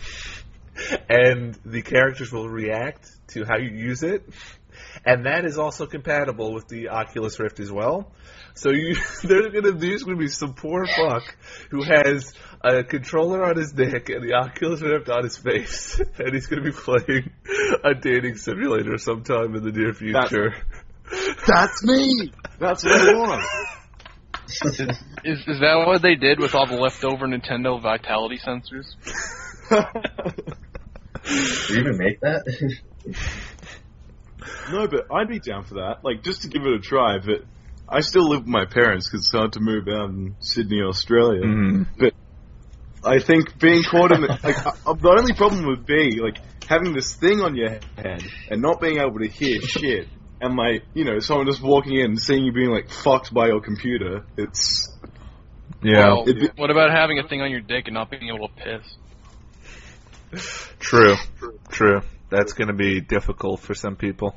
and the characters will react to how you use it, and that is also compatible with the Oculus Rift as well. So you, *laughs* there's gonna there's gonna be some poor fuck who has a controller on his dick and the Oculus Rift on his face, *laughs* and he's gonna be playing a dating simulator sometime in the near future. That's me. That's what I want. Is, is is that what they did with all the leftover Nintendo Vitality sensors? Do you even make that? *laughs* No, but I'd be down for that. Like, just to give it a try. But I still live with my parents because it's hard to move out in Sydney, Australia. Mhm. But I think being caught in the, *laughs* like, uh, the only problem would be like having this thing on your head and not being able to hear shit. And like, you know, someone just walking in and seeing you being like fucked by your computer. It's Yeah, Well, It'd be- what about having a thing on your dick and not being able to piss? true, true. That's gonna be difficult for some people.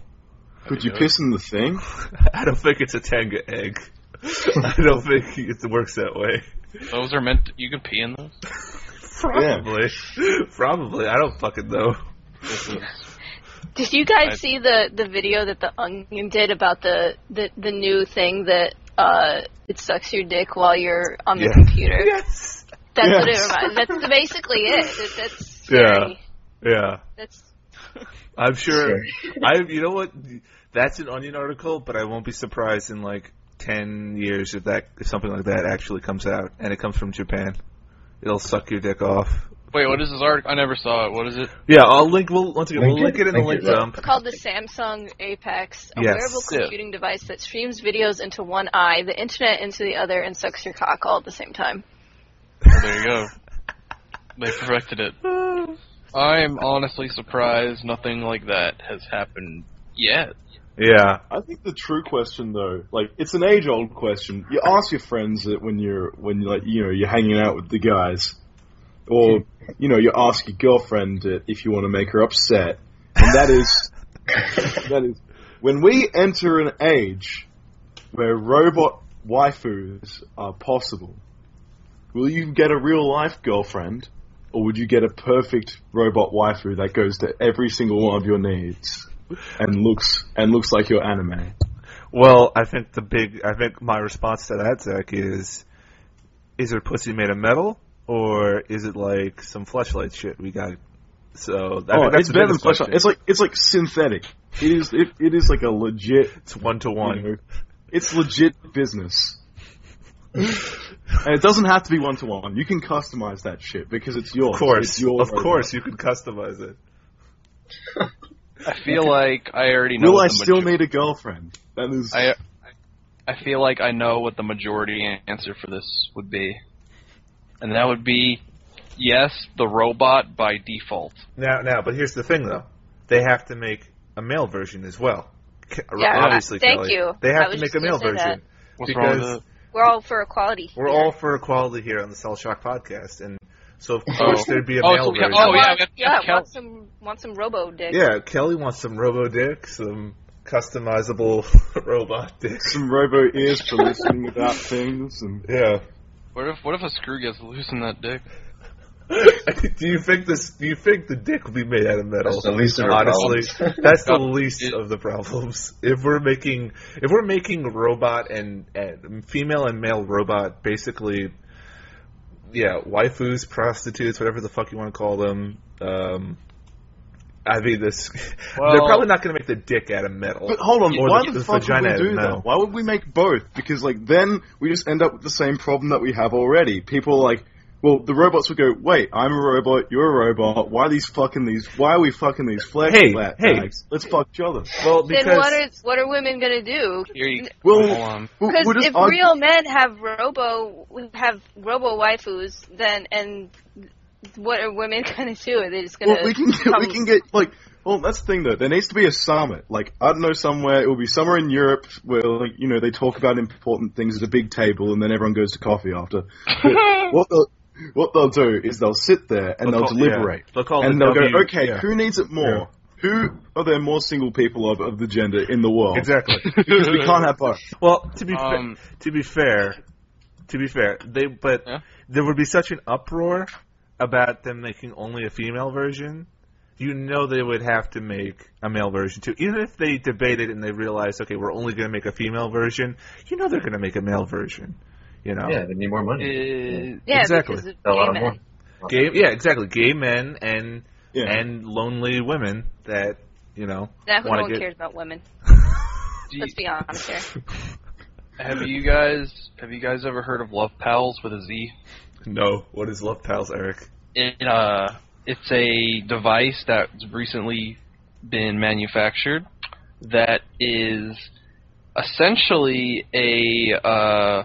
Could you do piss in the thing? *laughs* I don't think it's a Tenga egg. *laughs* I don't think it works that way. Those are meant. To, you can pee in those. Probably. *laughs* Probably. I don't fucking know. Did you guys I- see the the video that the Onion did about the the, the new thing that uh it sucks your dick while you're on the Yeah. computer? Yes. That's what it reminds. That's basically it. That- That's Yeah. scary. Yeah. That's I'm sure. *laughs* I. You know what? That's an Onion article, but I won't be surprised in like ten years if that if something like that actually comes out and it comes from Japan. It'll suck your dick off. wait. What is this article? I never saw it. What is it? Yeah, I'll link. We'll once again, Link we'll link it, it in the link link it, dump. It's called the Samsung Apex, a Yes. wearable Yeah. computing device that streams videos into one eye, the internet into the other, and sucks your cock all at the same time. Oh, there you go. They perfected it. *laughs* I'm honestly surprised nothing like that has happened yet. Yeah. I think the true question, though, like it's an age-old question. You ask your friends it when you're when you like you know you're hanging out with the guys. or you know, you ask your girlfriend uh, if you want to make her upset, and that is *laughs* that is when we enter an age where robot waifus are possible. Will you get a real life girlfriend, or would you get a perfect robot waifu that goes to every single one of your needs and looks and looks like your anime? Well, I think the big, I think my response to that, Zach, is, is her pussy made of metal, or is it like some fleshlight shit we got? So, oh, that's it's better than fleshlight. It's like it's like synthetic. It is it, it is like a legit It's one to one. it's legit business. *laughs* and it doesn't have to be one to one. You can customize that shit because it's yours. Of course, It's your of robot. course, you can customize it. *laughs* I feel like I already know. Will what I still major- need a girlfriend? That is. I I feel like I know what the majority answer for this would be, and that would be yes, the robot by default. Now, now, but here's the thing, though. They have to make a male version as well. Yeah, obviously, thank Kelly. you. They have was to make a male gonna say version. What's wrong with Because- it? We're all for equality. We're here. all for equality here on the Cell Shock podcast, and so of oh. course there'd be a Oh, male so Ke- version. oh, yeah, yeah, yeah, Kel- want some want some robo dick. Yeah, Kelly wants some robo dick, some customizable *laughs* robot dick. some robo ears for listening about things and Yeah. What if what if a screw gets loose in that dick? *laughs* do you think this? Do you think the dick will be made out of metal? That's the least of Honestly, *laughs* that's the least of the problems. If we're making, if we're making robot and, and female and male robot, basically, yeah, waifus, prostitutes, whatever the fuck you want to call them. Um, I mean, this. *laughs* they're probably not going to make the dick out of metal. But hold on, why the- the, the fuck would we do that? Why would we make both? Because like then we just end up with the same problem that we have already. People are like, well, the robots would go, wait, I'm a robot, you're a robot. Why are these fucking these? Why are we fucking these flesh Hey, flat hey. bags? Let's fuck each other. Well, Then because what are what are women gonna do? You Well. We'll- Because we'll if argue- real men have robo have robo waifus, then and what are women *laughs* gonna do? Are they just gonna? Well, we can get, we can get like. Well, that's the thing though. There needs to be a summit. Like I don't know somewhere. It will be somewhere in Europe where like you know they talk about important things at a big table and then everyone goes to coffee after. *laughs* But what they'll what they'll do is they'll sit there and They'll they'll call- deliberate yeah. They'll call and it they'll W- go, okay, yeah. who needs it more? Who are there more single people of of the gender in the world? exactly. *laughs* Because we can't have both. Well, to be Um, fa- to be fair, to be fair, they but Yeah. there would be such an uproar about them making only a female version. You know they would have to make a male version too. Even if they debated and they realized, okay, we're only going to make a female version. You know they're going to make a male version. You know, Yeah, they need more money. Uh, yeah, exactly. because of A lot gay of men. more. gay, yeah, exactly. Gay men and Yeah. and lonely women that you know Now, who no one get. cares about women? *laughs* Let's be honest here. have you guys have you guys ever heard of LovePalz with a Z? No, what is LovePalz, Eric? It, uh, it's a device that's recently been manufactured that is essentially a uh,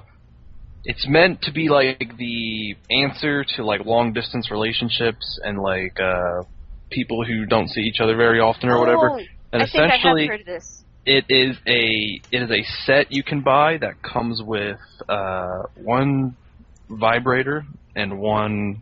it's meant to be like the answer to like long distance relationships and like uh, people who don't see each other very often or whatever. Oh, And I think I have essentially, it is a it is a set you can buy that comes with uh, one vibrator and one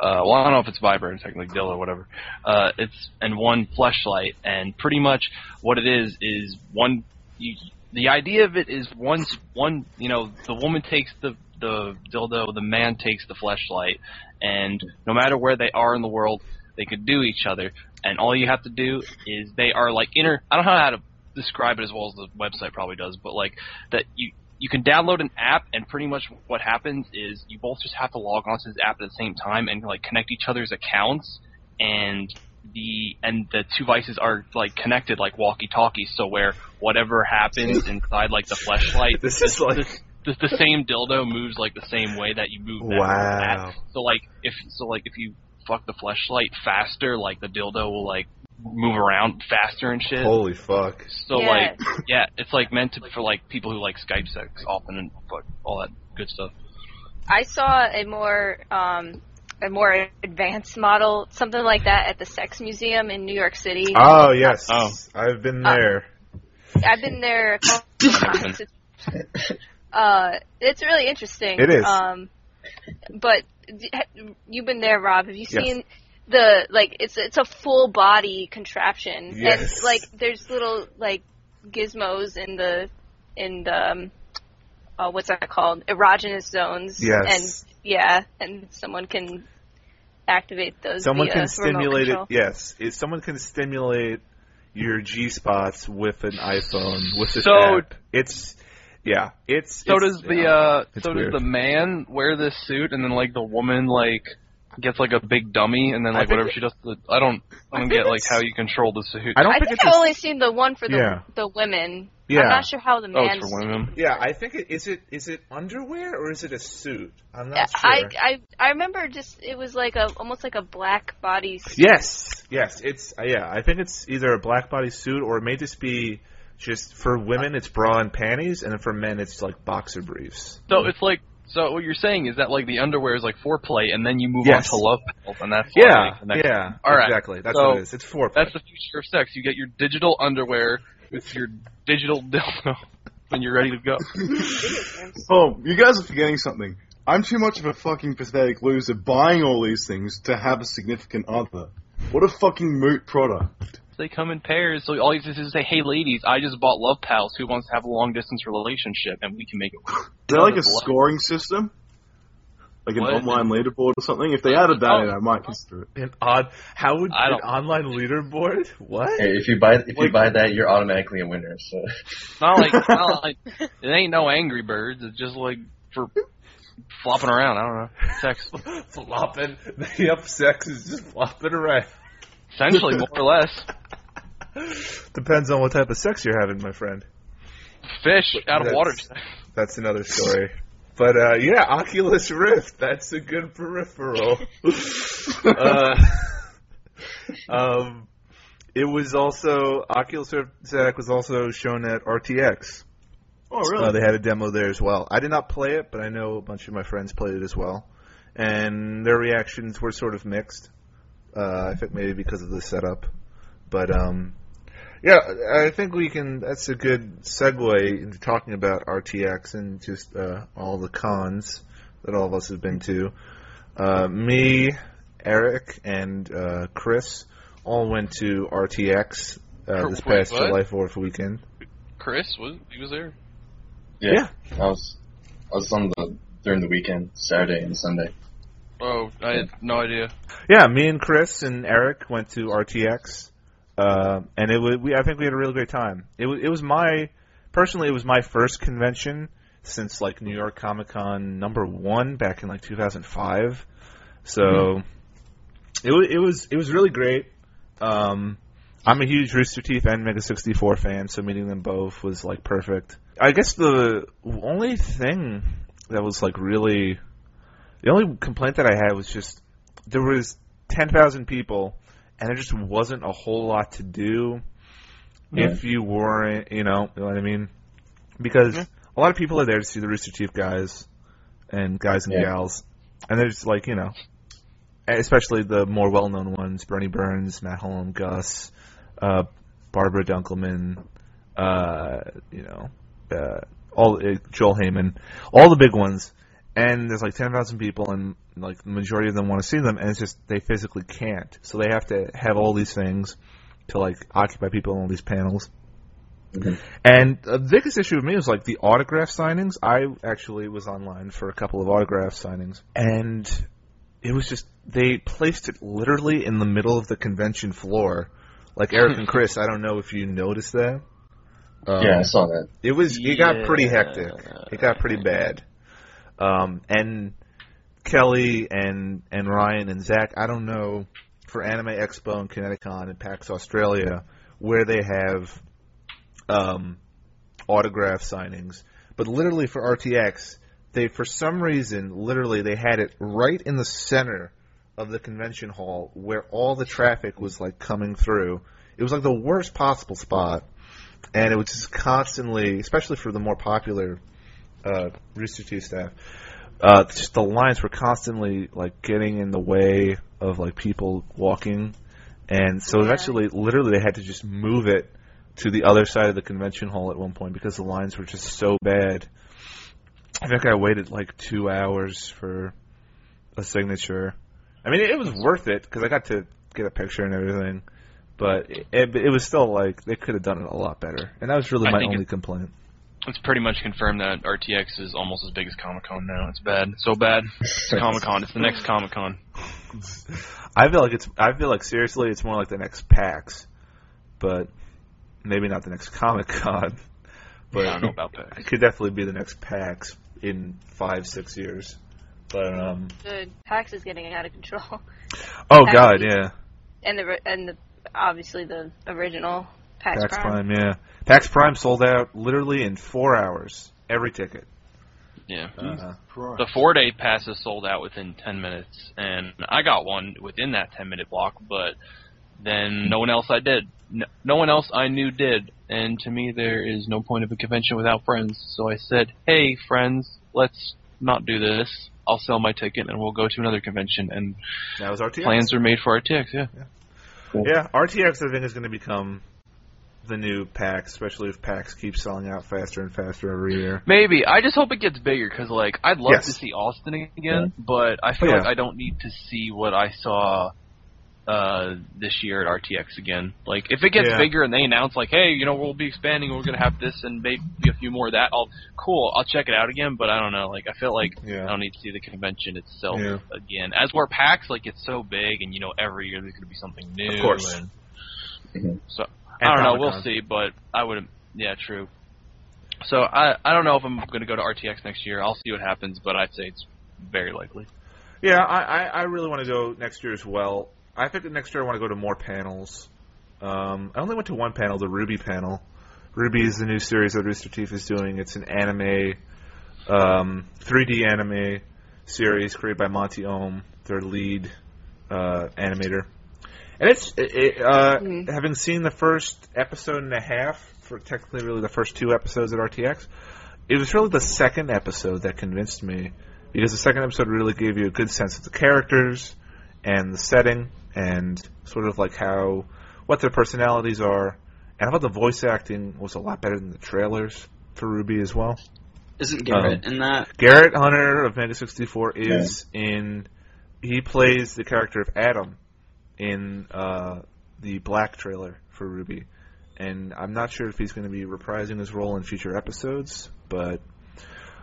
uh, well I don't know if it's vibrator technically dildo or whatever. Uh, it's and one fleshlight. And pretty much what it is is one you, the idea of it is one one you know the woman takes the the dildo the man takes the fleshlight and no matter where they are in the world they could do each other. And all you have to do is they are like inner I don't know how to describe it as well as the website probably does, but like that you you can download an app and pretty much what happens is you both just have to log onto this app at the same time and like connect each other's accounts and the and the two devices are like connected like walkie talkies so where whatever happens *laughs* inside like the fleshlight This is like the, the same dildo moves like the same way that you move that, Wow. that. So like if so like if you fuck the fleshlight faster, like the dildo will like move around faster and shit. holy fuck. So Yeah. like yeah, it's like meant to for like people who like Skype sex often and fuck all that good stuff. I saw a more um, a more advanced model, something like that, at the Sex Museum in New York City. Oh yes, Oh. I've been Uh, there. I've been there a couple times. *coughs* Uh, it's really interesting. It is. Um, but you've been there, Rob. Have you Yes. seen the like? It's it's a full body contraption, Yes. and like there's little like gizmos in the in the um, uh, what's that called? Erogenous zones. Yes. And yeah, and someone can activate those. Someone via can remote stimulate it. Yes, if someone can stimulate your G spots with an iPhone with this So- app. It's yeah, it's So it's- does the yeah. uh so weird. does the man wear this suit and then like the woman like gets like a big dummy and then like whatever it- she does the, I don't I don't think *laughs* get like how you control the suit. I don't I think, think I've only seen the one for the Yeah. the women. Yeah. I'm not sure how the oh, it's for women. Yeah, I think it is it is it underwear or is it a suit? I'm not sure. I, I I remember just it was like a almost like a black body. suit. Yes, yes, it's uh, yeah. I think it's either a black body suit or it may just be just for women it's bra and panties, and then for men it's like boxer briefs. So it's like so what you're saying is that like the underwear is like foreplay and then you move Yes. on to love pals and that's Yeah, like, the next yeah, All right. exactly. That's So, what it is. It's foreplay. That's the future of sex. You get your digital underwear with your digital *laughs* dildo when you're ready to go. *laughs* Oh, you guys are forgetting something. I'm too much of a fucking pathetic loser buying all these things to have a significant other. What a fucking moot product. They come in pairs, so all you have to do is say, "Hey, ladies, I just bought LovePalz. Who wants to have a long distance relationship, and we can make it work." Is there like a Love. scoring system? Like an What? online leaderboard or something? If they added that Oh. in, I might oh. consider it. an odd. How would I an online leaderboard? What? Hey, if you buy if you buy that, you're automatically a winner. So It's not like, it's *laughs* not like it ain't no Angry Birds. It's just like for flopping around. I don't know, sex. *laughs* flopping. Yep, sex is just flopping around. Essentially, more or less, *laughs* Depends on what type of sex you're having, my friend. fish out of water. That's another story. But uh, yeah, Oculus Rift. That's a good peripheral. *laughs* uh, *laughs* um, it was also Oculus Rift Zach was also shown at RTX. Oh, Uh, they had a demo there as well. I did not play it, but I know a bunch of my friends played it as well, and their reactions were sort of mixed. Uh, I think maybe because of the setup, but um, yeah, I think we can. That's a good segue into talking about RTX and just uh, all the cons that all of us have been to. Uh, me, Eric, and uh, Chris all went to RTX uh, this Wait, past what? July Fourth weekend. Chris was he was there. yeah, I was I was on the during the weekend, Saturday and Sunday. Oh, I had no idea. Yeah, me and Chris and Eric went to RTX, uh, and it was. We, I think we had a really great time. It was. It was my personally. It was my first convention since like New York Comic Con number one back in like 2005. So it was. It was. It was really great. Um, I'm a huge Rooster Teeth and Mega 64 fan, so meeting them both was like perfect. I guess the only thing that was like really the only complaint that I had was just there was ten thousand people, and there just wasn't a whole lot to do if you weren't, you know, you know what I mean? Because Yeah. a lot of people are there to see the Rooster Teeth guys and guys and Yeah. gals, and there's like you know, especially the more well-known ones: Burnie Burns, Matt Hullum, Gus, uh, Barbara Dunkelman, uh, you know, uh, all uh, Joel Heyman, all the big ones and there's like 10,000 people and like the majority of them want to see them and it's just they physically can't. So they have to have all these things to like occupy people on all these panels. Mhm. And the biggest issue with me was like the autograph signings. I actually was online for a couple of autograph signings and it was just they placed it literally in the middle of the convention floor. Like Eric and *laughs* Chris, I don't know if you noticed that. Um, yeah, I saw that. it was it got pretty hectic. It got pretty bad. Um, and Kelly and and Ryan and Zach, I don't know for Anime Expo and Kineticon and PAX Australia where they have um, autograph signings, but literally for RTX, they for some reason literally they had it right in the center of the convention hall where all the traffic was like coming through. It was like the worst possible spot, and it was just constantly, especially for the more popular uh, Rooster Teeth staff, uh, just the lines were constantly like getting in the way of like people walking, and so Yeah. eventually, literally, they had to just move it to the other side of the convention hall at one point because the lines were just so bad. I think I waited like two hours for a signature. I mean, it was worth it because I got to get a picture and everything, but it, it, it was still like they could have done it a lot better, and that was really I my only complaint. It's pretty much confirmed that RTX is almost as big as Comic Con now. It's bad, so bad. *laughs* It's Comic Con. It's the next Comic Con. I feel like it's. I feel like seriously, it's more like the next PAX, but maybe not the next Comic Con. But *laughs* I don't know about that. it could definitely be the next PAX in five, six years. But um, Good. PAX is getting out of control, oh PAX *laughs* god, yeah, and the ri- and the obviously the original PAX, PAX Prime. Prime, yeah, PAX Prime sold out literally in four hours. Every ticket. Yeah. Uh, Christ. The four day passes sold out within 10 minutes, and I got one within that 10 minute block, but then no one else I did. No, no one else I knew did, and to me, there is no point of a convention without friends. So I said, hey, friends, let's not do this. I'll sell my ticket and we'll go to another convention. And that was RTX. plans are made for RTX, yeah. Yeah, RTX I think is going to become the new PAX, especially if PAX keep selling out faster and faster every year. Maybe. I just hope it gets bigger because, like, I'd love Yes. to see Austin again, but I feel Oh, yeah. like I don't need to see what I saw uh this year at RTX again. Like, if it gets Yeah. bigger and they announce, like, hey, you know, we'll be expanding, we're gonna have this and maybe a few more of that. I'll cool. I'll check it out again. But I don't know. Like, I feel like Yeah. I don't need to see the convention itself Yeah. again. As where PAX, like, it's so big, and you know, every year there's gonna be something new. Of course. And, Mhm. so And I don't know. We'll see, but I would. Yeah, true. So I I don't know if I'm going to go to RTX next year. I'll see what happens, but I'd say it's very likely. Yeah, I, I, I really want to go next year as well. I think that next year I want to go to more panels. Um, I only went to one panel, the RWBY panel. RWBY is the new series that Rooster Teeth is doing. It's an anime, um, 3D anime series created by Monty Oum, their lead uh, animator. And it's it, it, uh, Mhm. having seen the first episode and a half for technically really the first two episodes at RTX. It was really the second episode that convinced me because the second episode really gave you a good sense of the characters and the setting and sort of like how what their personalities are. And I thought the voice acting was a lot better than the trailers for RWBY as well. Isn't Garrett in that? Garrett Hunter of Mega 64 is in. He plays the character of Adam in uh, the Black trailer for RWBY, and I'm not sure if he's going to be reprising his role in future episodes. But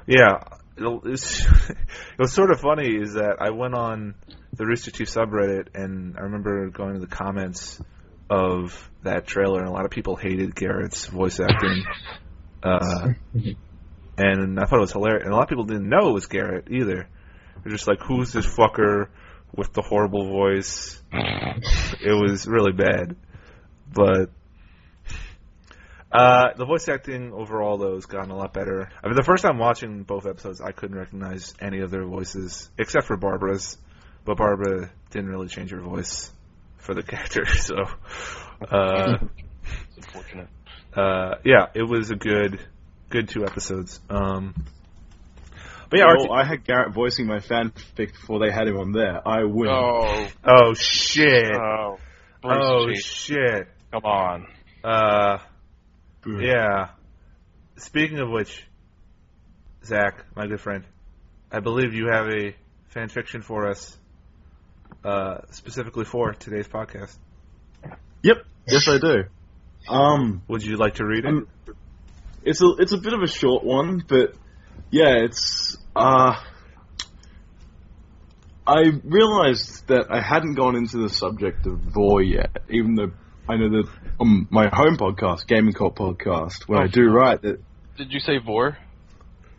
yeah, it's, *laughs* it was sort of funny is that I went on the Rooster Teeth subreddit, and I remember going to the comments of that trailer, and a lot of people hated Garrett's voice acting. Uh, and I thought it was hilarious. And a lot of people didn't know it was Garrett either. They're just like, "Who's this fucker with the horrible voice?" it was really bad, but uh, the voice acting overall though has gotten a lot better. I mean, the first time watching both episodes, I couldn't recognize any of their voices except for Barbara's, but Barbara didn't really change her voice for the *laughs* character, so. Uh, It's unfortunate. uh, yeah, it was a good, good two episodes. Um, but yeah, well, RT- I had Garrett voicing my fanfic before they had him on there. I win. Oh, oh shit, oh, Bruce oh Cheese, shit. come on. Uh, Boo. yeah. Speaking of which, Zach, my good friend, I believe you have a fan fiction for us, uh, specifically for today's podcast. Yep. Yes, I do. Um, Would you like to read it? Um, it's a it's a bit of a short one, but yeah, it's uh. I realized that I hadn't gone into the subject of Vor yet, even though I know that on my home podcast, Gaming Cult podcast, where Oh, I do write that Did you say vor?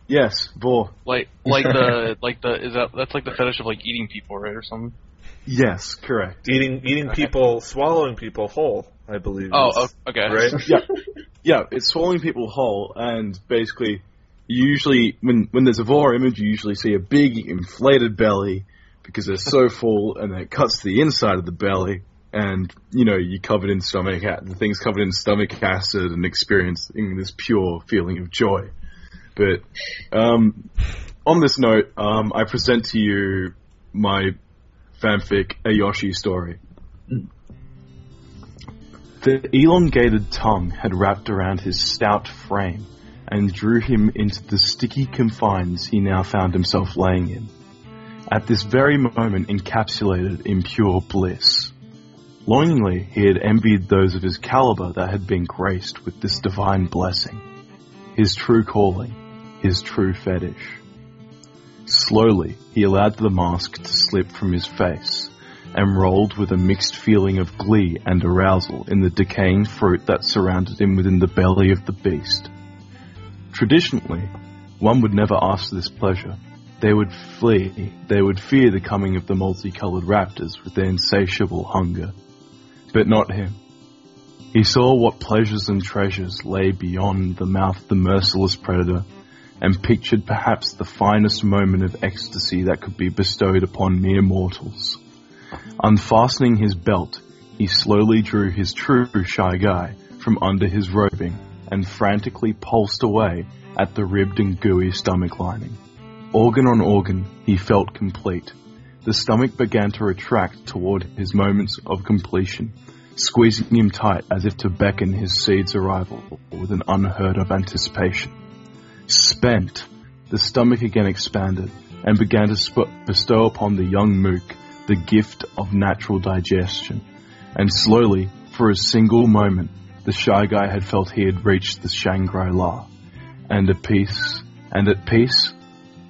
yes, Vor, Like, like the, like the, is that that's like the fetish of like eating people, right, or something? yes, correct. eating, eating people, swallowing people whole. I believe. Oh, is- okay. right. *laughs* yeah, yeah, it's swallowing people whole, and basically, you usually when when there's a vor image, you usually see a big inflated belly because they're so full, and it cuts the inside of the belly, and you know you're covered in stomach, the thing's covered in stomach acid, and experiencing this pure feeling of joy. But um, on this note, um, I present to you my fanfic, a Yoshi story. The elongated tongue had wrapped around his stout frame and drew him into the sticky confines he now found himself laying in. at this very moment encapsulated in pure bliss. Longingly, he had envied those of his caliber that had been graced with this divine blessing, his true calling, his true fetish. Slowly, he allowed the mask to slip from his face and rolled with a mixed feeling of glee and arousal in the decaying fruit that surrounded him within the belly of the beast. Traditionally, one would never ask this pleasure. They would flee, they would fear the coming of the multicolored raptors with their insatiable hunger. But not him. He saw what pleasures and treasures lay beyond the mouth of the merciless predator and pictured perhaps the finest moment of ecstasy that could be bestowed upon mere mortals. Unfastening his belt, he slowly drew his true shy guy from under his robing and frantically pulsed away at the ribbed and gooey stomach lining. Organ on organ, he felt complete. The stomach began to retract toward his moments of completion, squeezing him tight as if to beckon his seed's arrival with an unheard of anticipation. Spent, the stomach again expanded and began to sp- bestow upon the young mook the gift of natural digestion. And slowly, for a single moment, the shy guy had felt he had reached the Shangri-La, and at peace, and at peace,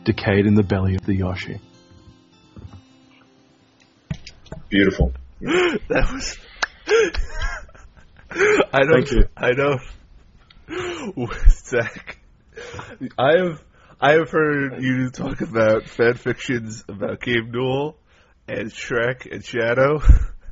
decayed in the belly of the Yoshi. Beautiful. *gasps* that was. *laughs* I don't. Thank you. I know. *laughs* Zach, I have. I have heard you talk about fan fictions about Game Duel and Shrek and Shadow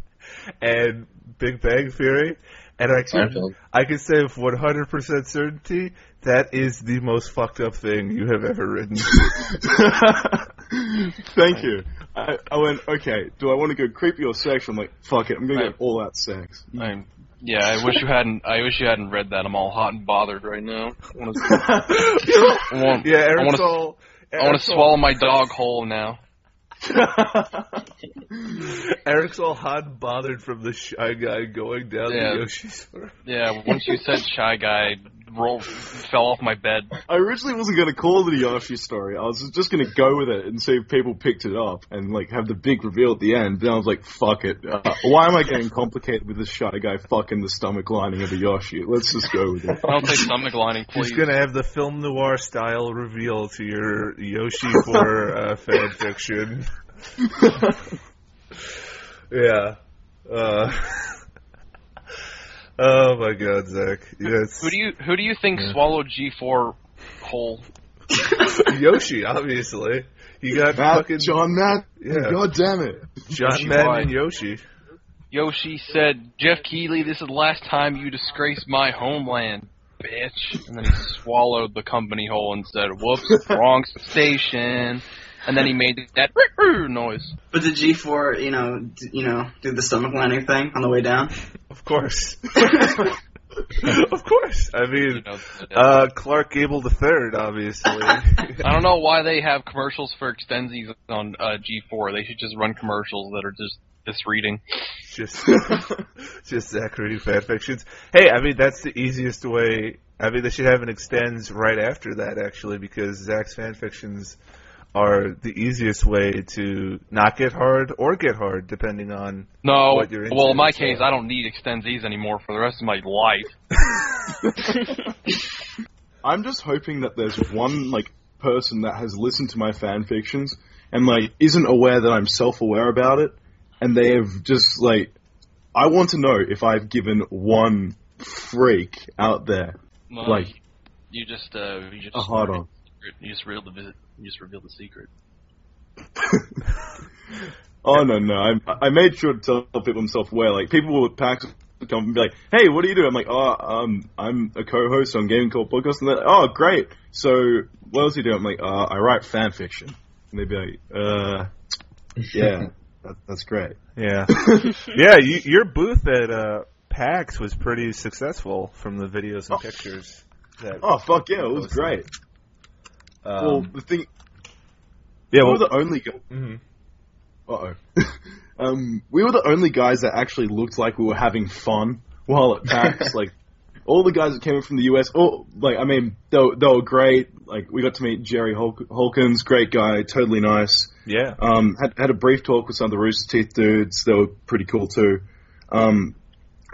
*laughs* and Big Bang Theory, and I can Seinfeld. I can say with 100% certainty that is the most fucked up thing you have ever written. *laughs* *laughs* Thank you. I, I went, okay, do I want to go creepy or sexual? I'm like, fuck it, I'm gonna Right. go all out sex. I'm, yeah, I wish you hadn't. I wish you hadn't read that. I'm all hot and bothered right now. I want to. *laughs* I want, yeah, I Eric's want to. I want to swallow my dog whole now. *laughs* Eric's all hot and bothered from the shy guy going down Yeah. the Yoshi's. Yeah, once you said shy guy, roll fell off my bed. I originally wasn't gonna call it a Yoshi story. I was just gonna go with it and see if people picked it up and like have the big reveal at the end. Then I was like, fuck it. Uh, why am I getting complicated with this shy guy fucking the stomach lining of a Yoshi? Let's just go with it. Don't say stomach lining, please. He's gonna have the film noir style reveal to your Yoshi for uh, fan fiction. *laughs* yeah. Uh, *laughs* oh my god, Zach. Yes. Who do you who do you think swallowed G4 whole? *laughs* Yoshi, obviously. You got Matt, fucking John Matt, Yeah. god damn it. John Yoshi Madden boy. and Yoshi. Yoshi said, "Geoff Keighley, this is the last time you disgrace my homeland, bitch." And then he swallowed the company whole and said, "Whoops, *laughs* wrong station." And then he made that *laughs* noise. But did G4, you know, d- you know, do the stomach lining thing on the way down? Of course. *laughs* *laughs* of course. I You mean, know, uh, Clark Gable the third, obviously. I don't know why they have commercials for extensies on uh, G4. They should just run commercials that are just misreading. just just Zachary fan fictions. Hey, I mean that's the easiest way. I mean they should have an extends right after that actually because Zach's fan fictions are the easiest way to not get hard or get hard depending on No, What you're into, well, in my so- case, I don't need extensies anymore for the rest of my life. *laughs* I'm just hoping that there's one like person that has listened to my fan fictions and like isn't aware that I'm self-aware about it, and they have just like, I want to know if I've given one freak out there No, like you just, uh, you just, a hard on. You just revealed the visit, you just revealed the secret. *laughs* Oh no no! I I made sure to tell people I'm self-aware. Like people would pack come and be like, "Hey, what do you do?" I'm like, "Oh, um, I'm a co-host on Gaming Call Podcast." And they're like, "Oh, great! So what else do you do?" I'm like, uh, "I write fan fiction." And they'd be like, "Uh, yeah, *laughs* that, that's great." yeah *laughs* yeah you, your booth at uh, PAX was pretty successful from the videos and Oh. pictures. That, Oh fuck yeah, it was great. Um, well, the thing, yeah, we well, were the only. Go- mhm. Uh oh. *laughs* um, we were the only guys that actually looked like we were having fun while at PAX. *laughs* like, all the guys that came in from the US, oh, like, I mean, they were, they were great. Like, we got to meet Jerry Hulk- Holkins, great guy, totally nice. Yeah. Um, had had a brief talk with some of the Rooster Teeth dudes. They were pretty cool too. Um,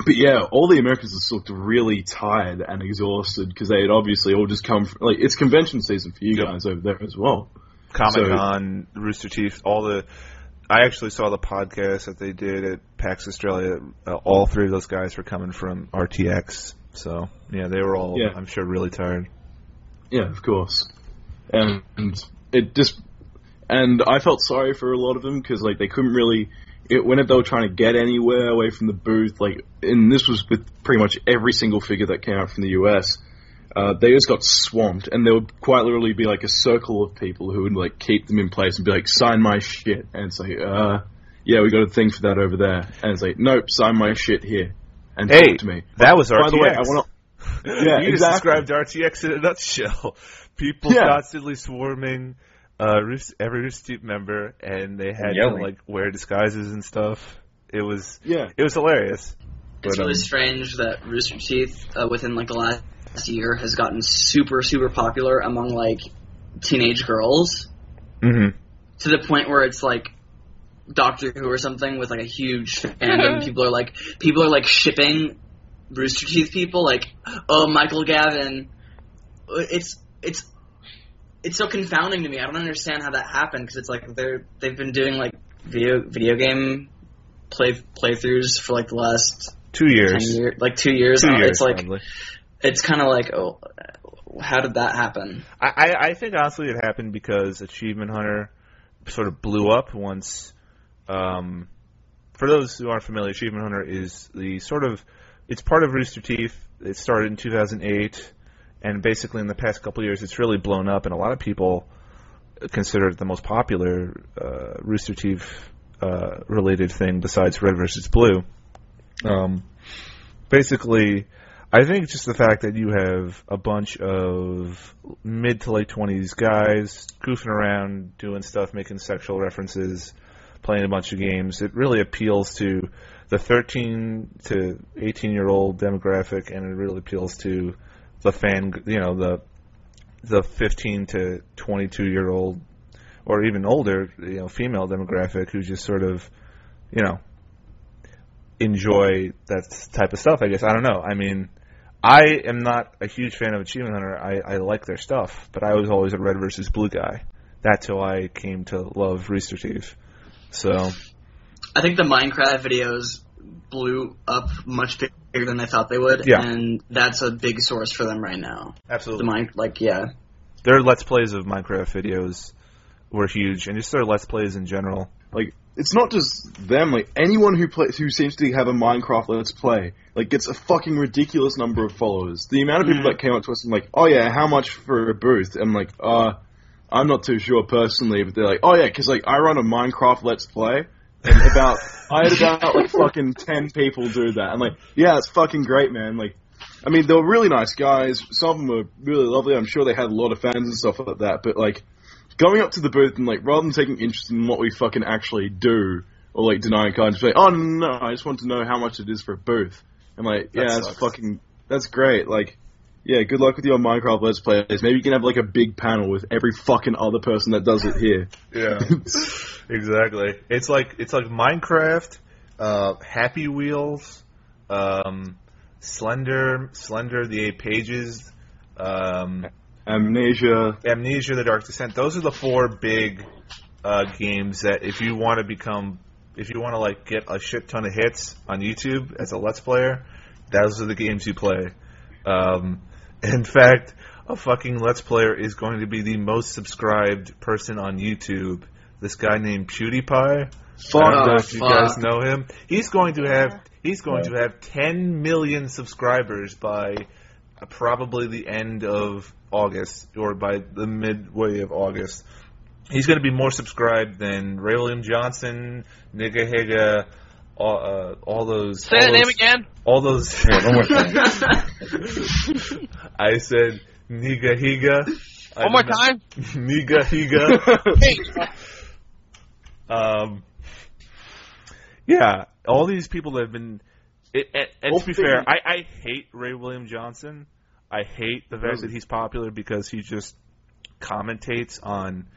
but yeah, all the Americans just looked really tired and exhausted because they had obviously all just come from, like it's convention season for you Yep. guys over there as well. Comic So- Con, Rooster Teeth, all the. I actually saw the podcast that they did at PAX Australia. Uh, all three of those guys were coming from RTX, so yeah, they were all, Yeah. I'm sure, really tired. Yeah, of course. And it just and I felt sorry for a lot of them because like they couldn't really. It, whenever they were trying to get anywhere away from the booth, like, and this was with pretty much every single figure that came out from the US, uh, they just got swamped, and there would quite literally be like a circle of people who would like keep them in place and be like, "Sign my shit," and it's like, uh, "Yeah, we got a thing for that over there," and it's like, "Nope, sign my shit here." And Hey, talk to me. that was By the way, I RTX. want *laughs* Yeah, you exactly. just described RTX in a nutshell. *laughs* People Yeah. constantly swarming uh, Roos- every Rooster Teeth member, and they had to like wear disguises and stuff. It was Yeah. it was hilarious. It's But, really um, strange that Rooster Teeth, uh, within like the last year, has gotten super, super popular among like teenage girls Mm-hmm. to the point where it's like Doctor Who or something with like a huge fandom. *laughs* people are like, people are like shipping Rooster Teeth people. Like, oh, Michael Gavin. It's it's it's so confounding to me. I don't understand how that happened because it's like they're they've been doing like video video game play playthroughs for like the last Two 10 years. year, like two years. Two years. It's like probably. it's kind of like oh, how did that happen? I, I I think honestly it happened because Achievement Hunter sort of blew up once. Um, for those who aren't familiar, Achievement Hunter is the sort of it's part of Rooster Teeth. It started in 2008, and basically in the past couple years, it's really blown up, and a lot of people consider it the most popular uh, Rooster Teeth uh, related thing besides Red versus Blue. Um, basically, I think just the fact that you have a bunch of mid to late twenties guys goofing around, doing stuff, making sexual references, playing a bunch of games, it really appeals to the 13 to 18 year old demographic, and it really appeals to the fan, you know, the the 15 to 22 year old, or even older, you know, female demographic who just sort of, you know, enjoy that type of stuff. I guess I don't know. I mean, I am not a huge fan of Achievement Hunter. I, I like their stuff, but I was always a red versus blue guy. That's how I came to love Rooster Teeth. So I think the Minecraft videos blew up much bigger than I thought they would, Yeah. and that's a big source for them right now. Absolutely. The absolutely, mine, like yeah, their Let's Plays of Minecraft videos were huge, and just their Let's Plays in general. Like it's not just them. Like anyone who plays, who seems to have a Minecraft Let's Play, like gets a fucking ridiculous number of followers. The amount of people Mhm. that came up to us and like, oh yeah, how much for a booth? I'm like, uh, I'm not too sure personally, but they're like, oh yeah, because like I run a Minecraft Let's Play. And about I had about like *laughs* fucking ten people do that. I'm like, yeah, it's fucking great, man. Like, I mean, they were really nice guys. Some of them were really lovely. I'm sure they had a lot of fans and stuff like that. But like, going up to the booth and like rather than taking interest in what we fucking actually do or like denying cards, just be like, oh no, no, I just want to know how much it is for a booth. I'm like, That yeah, that's fucking, that's great. Like, yeah, good luck with your Minecraft Let's Plays. Maybe you can have like a big panel with every fucking other person that does it here. Yeah, *laughs* exactly. It's like it's like Minecraft, uh, Happy Wheels, um, Slender, Slender, the Eight Pages, um, Amnesia. Amnesia, The Dark Descent. Those are the four big uh, games that if you want to become, if you want to like get a shit ton of hits on YouTube as a Let's Player, those are the games you play. Um, in fact, a fucking Let's Player is going to be the most subscribed person on YouTube. This guy named PewDiePie. Fuck I don't know if you guys know him. He's going to have he's going to have 10 million subscribers by uh, probably the end of August or by the midway of August. He's going to be more subscribed than Ray William Johnson, Nigga Higa, all, uh, all those. Say all that name again. All those. Yeah, one more time. *laughs* *laughs* I said Niga Higa. *laughs* One more time. *laughs* Niga Higa. Hey, *laughs* Um, yeah, all these people that have been. It, and, and to be fair, I, I hate Ray William Johnson. I hate the fact that he's popular because he just commentates on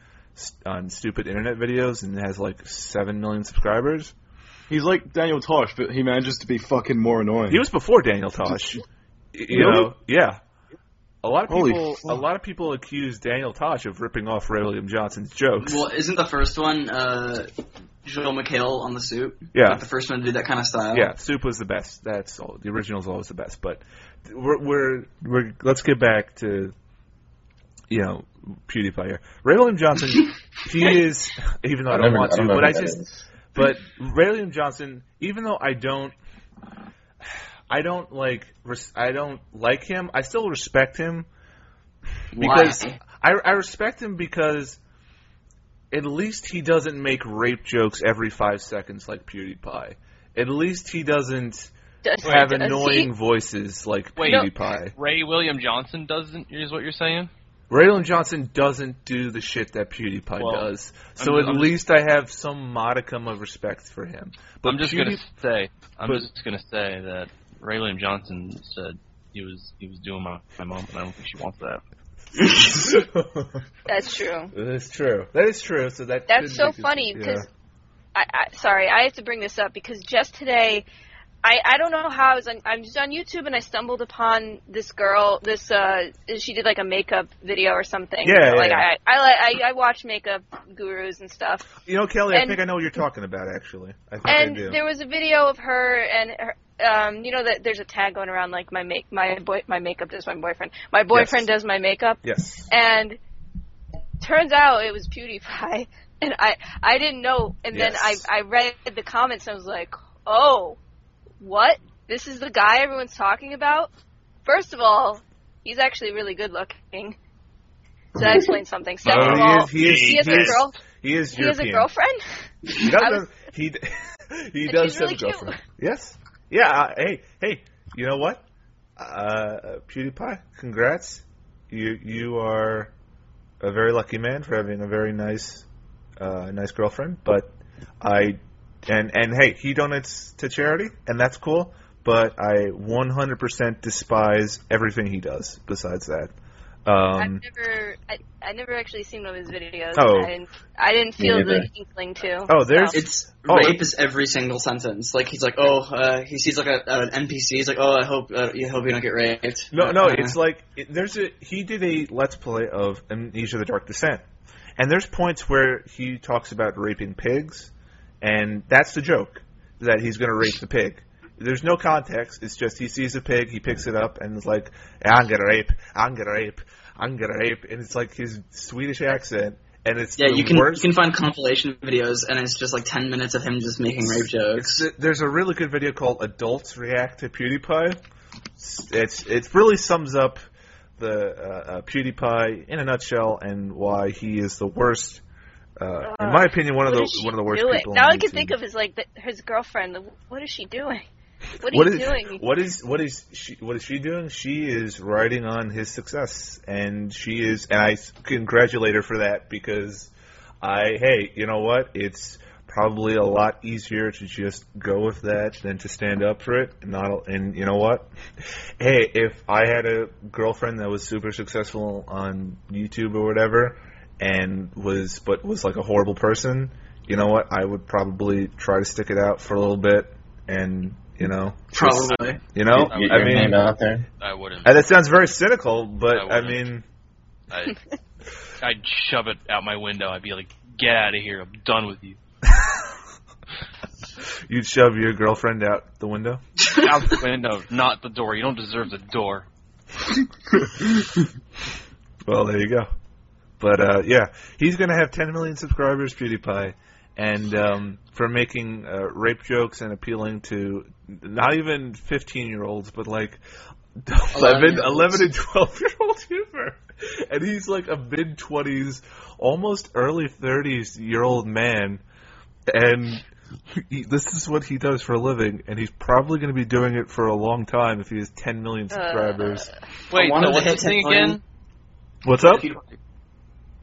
on stupid internet videos and has like seven million subscribers. He's like Daniel Tosh, but he manages to be fucking more annoying. He was before Daniel Tosh. Y- You Really? know, yeah. A lot of Holy people, a lot of people accuse Daniel Tosh of ripping off Ray William Johnson's jokes. Well, isn't the first one uh, Joel McHale on the Soup? Yeah. Like the first one to do that kind of style. Yeah, Soup was the best. That's all. The original's always the best. But we're we're, we're let's get back to you know PewDiePie here. Ray William Johnson, *laughs* he is even though I, don't never- want to, don't know but who I that just is. but Ray William Johnson, even though I don't. I don't like. Res- I don't like him. I still respect him because Why? I, I respect him because at least he doesn't make rape jokes every five seconds like PewDiePie. At least he doesn't Does, have does he? annoying voices like Wait, PewDiePie. Ray William Johnson doesn't is what you're saying? Raylan Johnson doesn't do the shit that PewDiePie Well, does. So I'm- at I'm- least I have some modicum of respect for him. But I'm just Pewdie- gonna say I'm but- just gonna say that Ray William Johnson said he was he was doing my my mom, and I don't think she wants that. *laughs* That's true. that is true. That is true. So that That's so make it- funny yeah. because I, I sorry I have to bring this up because just today I I don't know how I was on I'm just on YouTube and I stumbled upon this girl this uh she did like a makeup video or something Yeah, like yeah. I I like I, I watch makeup gurus and stuff You know, Kelly, I think I know what you're talking about. Actually, I think I and do. there was a video of her and her, um you know that there's a tag going around like my make my boy my makeup does my boyfriend my boyfriend does my makeup yes. and turns out it was PewDiePie, *laughs* and I I didn't know, and then I I read the comments and I was like, oh, what? This is the guy everyone's talking about. First of all, he's actually really good looking. So that explains *laughs* something. Second Oh, of he is- he is- he has he a is girl. He is He has a girlfriend. He does. *laughs* I have- was- he he does she's have really a cute. girlfriend. Yes. Yeah. Hey, hey. You know what? Uh, PewDiePie, congrats. You you are a very lucky man for having a very nice uh, nice girlfriend. But I and and hey, he donates to charity, and that's cool. But I 100% despise everything he does. Besides that, I've um, never, I, I never actually seen one of his videos. Oh. I didn't, I didn't feel the neither. inkling to. Oh, there's- so. It's Oh. rape is every single sentence. Like he's like, oh, uh, he sees like a, an NPC. He's like, oh, I hope, uh, you hope you don't get raped. No, no, Uh, it's like it, there's a he did a let's play of Amnesia: The Dark Descent, and there's points where he talks about raping pigs, and that's the joke that he's going to rape the pig. There's no context. It's just he sees a pig, he picks it up, and is like, "I'm gonna rape, I'm gonna rape, I'm gonna rape," and it's like his Swedish accent, and it's yeah, the you can worst. you can find compilation videos, and it's just like ten minutes of him just making rape jokes. There's a really good video called "Adults React to PewDiePie." It's it's it really sums up the uh, uh, PewDiePie in a nutshell and why he is the worst. Uh, in my opinion, one of the one of the worst doing? people. Now on I can YouTube. think of is like the, his girlfriend. What is she doing? *laughs* What are What you is doing? what is what is she what is she doing? She is riding on his success, and she is, and I congratulate her for that because I hey, you know what? It's probably a lot easier to just go with that than to stand up for it. And not and you know what? *laughs* Hey, if I had a girlfriend that was super successful on YouTube or whatever, and was but was like a horrible person, you know what? I would probably try to stick it out for a little bit and you know, Probably. you know, Get your I mean, out there. I wouldn't. and that sounds very cynical, but I I, mean, I, *laughs* I'd shove it out my window. I'd be like, "Get out of here! I'm done with you." *laughs* you'd shove your girlfriend out the window. *laughs* Out the window, not the door. You don't deserve the door. Well, there you go. But uh, yeah, he's gonna have 10 million subscribers, PewDiePie, and um, for making uh, rape jokes and appealing to not even 15 year olds, but like *laughs* 11, 11-year-olds. and 12 year old humor. And he's like a mid 20s, almost early 30s year old man, and he, this is what he does for a living, and he's probably going to be doing it for a long time if he has 10 million subscribers. Wait, so what's hit this thing again? What's up?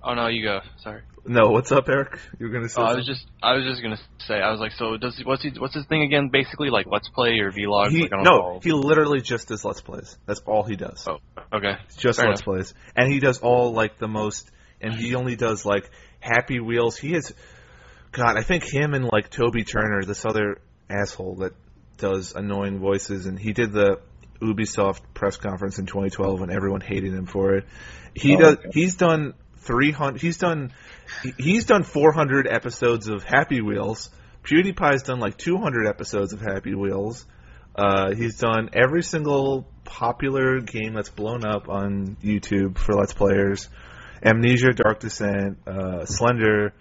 Oh no, you go. Sorry. No, what's up, Eric? You're gonna say. Oh, I was just, I was just gonna say, I was like, so does what's he, what's his thing again? Basically, like let's play or Vlog? He, like, no, he literally just does let's plays. That's all he does. Oh, okay. just fair let's plays, and he does all like the most. And he only does like, Happy Wheels. He is, God, I think him and like Toby Turner, this other asshole that does annoying voices, and he did the Ubisoft press conference in 2012 when everyone hated him for it. He Oh, does. okay. He's done 300. He's done. He's done 400 episodes of Happy Wheels. PewDiePie's done like 200 episodes of Happy Wheels. Uh, he's done every single popular game that's blown up on YouTube for Let's Players. Amnesia, Dark Descent, uh, Slender,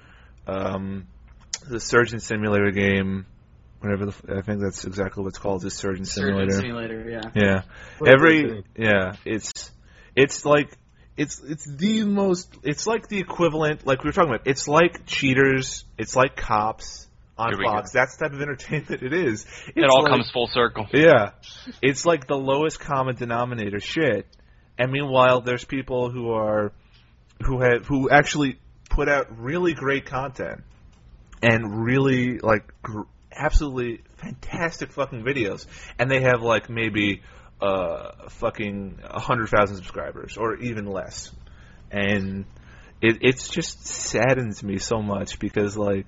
um, the Surgeon Simulator game, whatever the, f- I think that's exactly what's called, the Surgeon Surgeon Simulator. Simulator, yeah. Yeah. Every yeah, it's it's like it's it's the most it's like the equivalent like we were talking about. It's like cheaters, it's like cops on Fox. That's the type of entertainment it is. It all like- comes full circle. Yeah. It's like the lowest common denominator shit. And meanwhile there's people who are who have who actually put out really great content and really like gr- absolutely fantastic fucking videos and they have like maybe uh fucking 100,000 subscribers or even less. And it it's just saddens me so much because like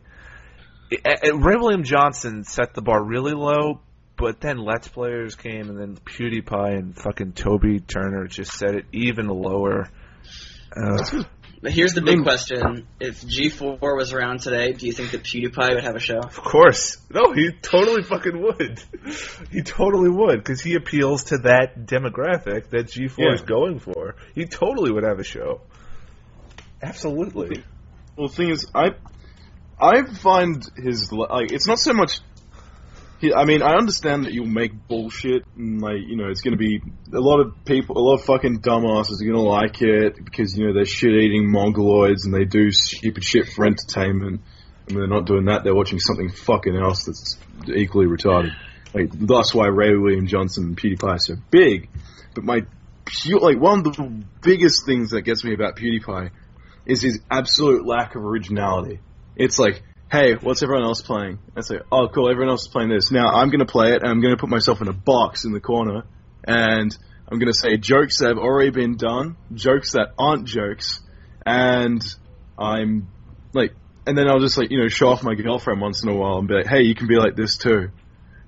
it, it, Ray William Johnson set the bar really low, but then Let's Players came, and then PewDiePie and fucking Toby Turner just set it even lower. Uh, *clears throat* But here's the big question: If G4 was around today, do you think that PewDiePie would have a show? of course, no, he totally fucking would. He totally would because he appeals to that demographic that G4 is going for. He totally would have a show. Absolutely. Well, the thing is, I I find his like it's not so much. I mean, I understand that you'll make bullshit and like you know it's going to be a lot of people, a lot of fucking dumbasses are going to like it because you know they're shit eating mongoloids and they do stupid shit for entertainment. And they're not doing that; they're watching something fucking else that's equally retarded. Like that's why Ray William Johnson and PewDiePie are so big. But my like one of the biggest things that gets me about PewDiePie is his absolute lack of originality. It's like, hey, what's everyone else playing? I say, oh, cool, everyone else is playing this. Now I'm going to play it, and I'm going to put myself in a box in the corner, and I'm going to say jokes that have already been done, jokes that aren't jokes, and I'm like, and then I'll just like, you know, show off my girlfriend once in a while and be like, hey, you can be like this too.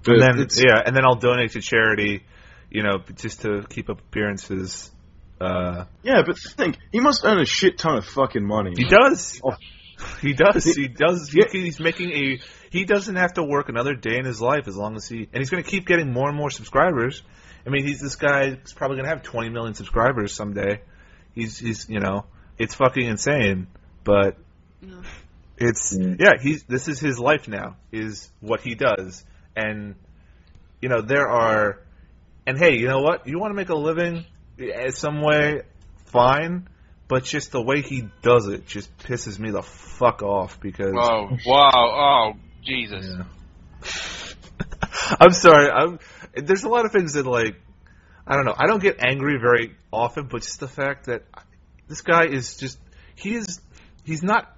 But And then it's- yeah, and then I'll donate to charity, you know, just to keep up appearances. Uh, yeah, but think, he must earn a shit ton of fucking money. He does. Oh. *laughs* He does. He does. He, he's making a. He doesn't have to work another day in his life as long as he. And he's going to keep getting more and more subscribers. I mean, he's this guy. He's probably going to have 20 million subscribers someday. He's. He's. You know. It's fucking insane. But. It's yeah. He's. This is his life now. Is what he does. And. You know there are. And hey, you know what? You want to make a living, eh, some way, fine but just the way he does it just pisses me the fuck off because Oh, wow, oh, Jesus. Yeah. *laughs* I'm sorry. I'm there's a lot of things that like I don't know. I don't get angry very often, but just the fact that this guy is just he is he's not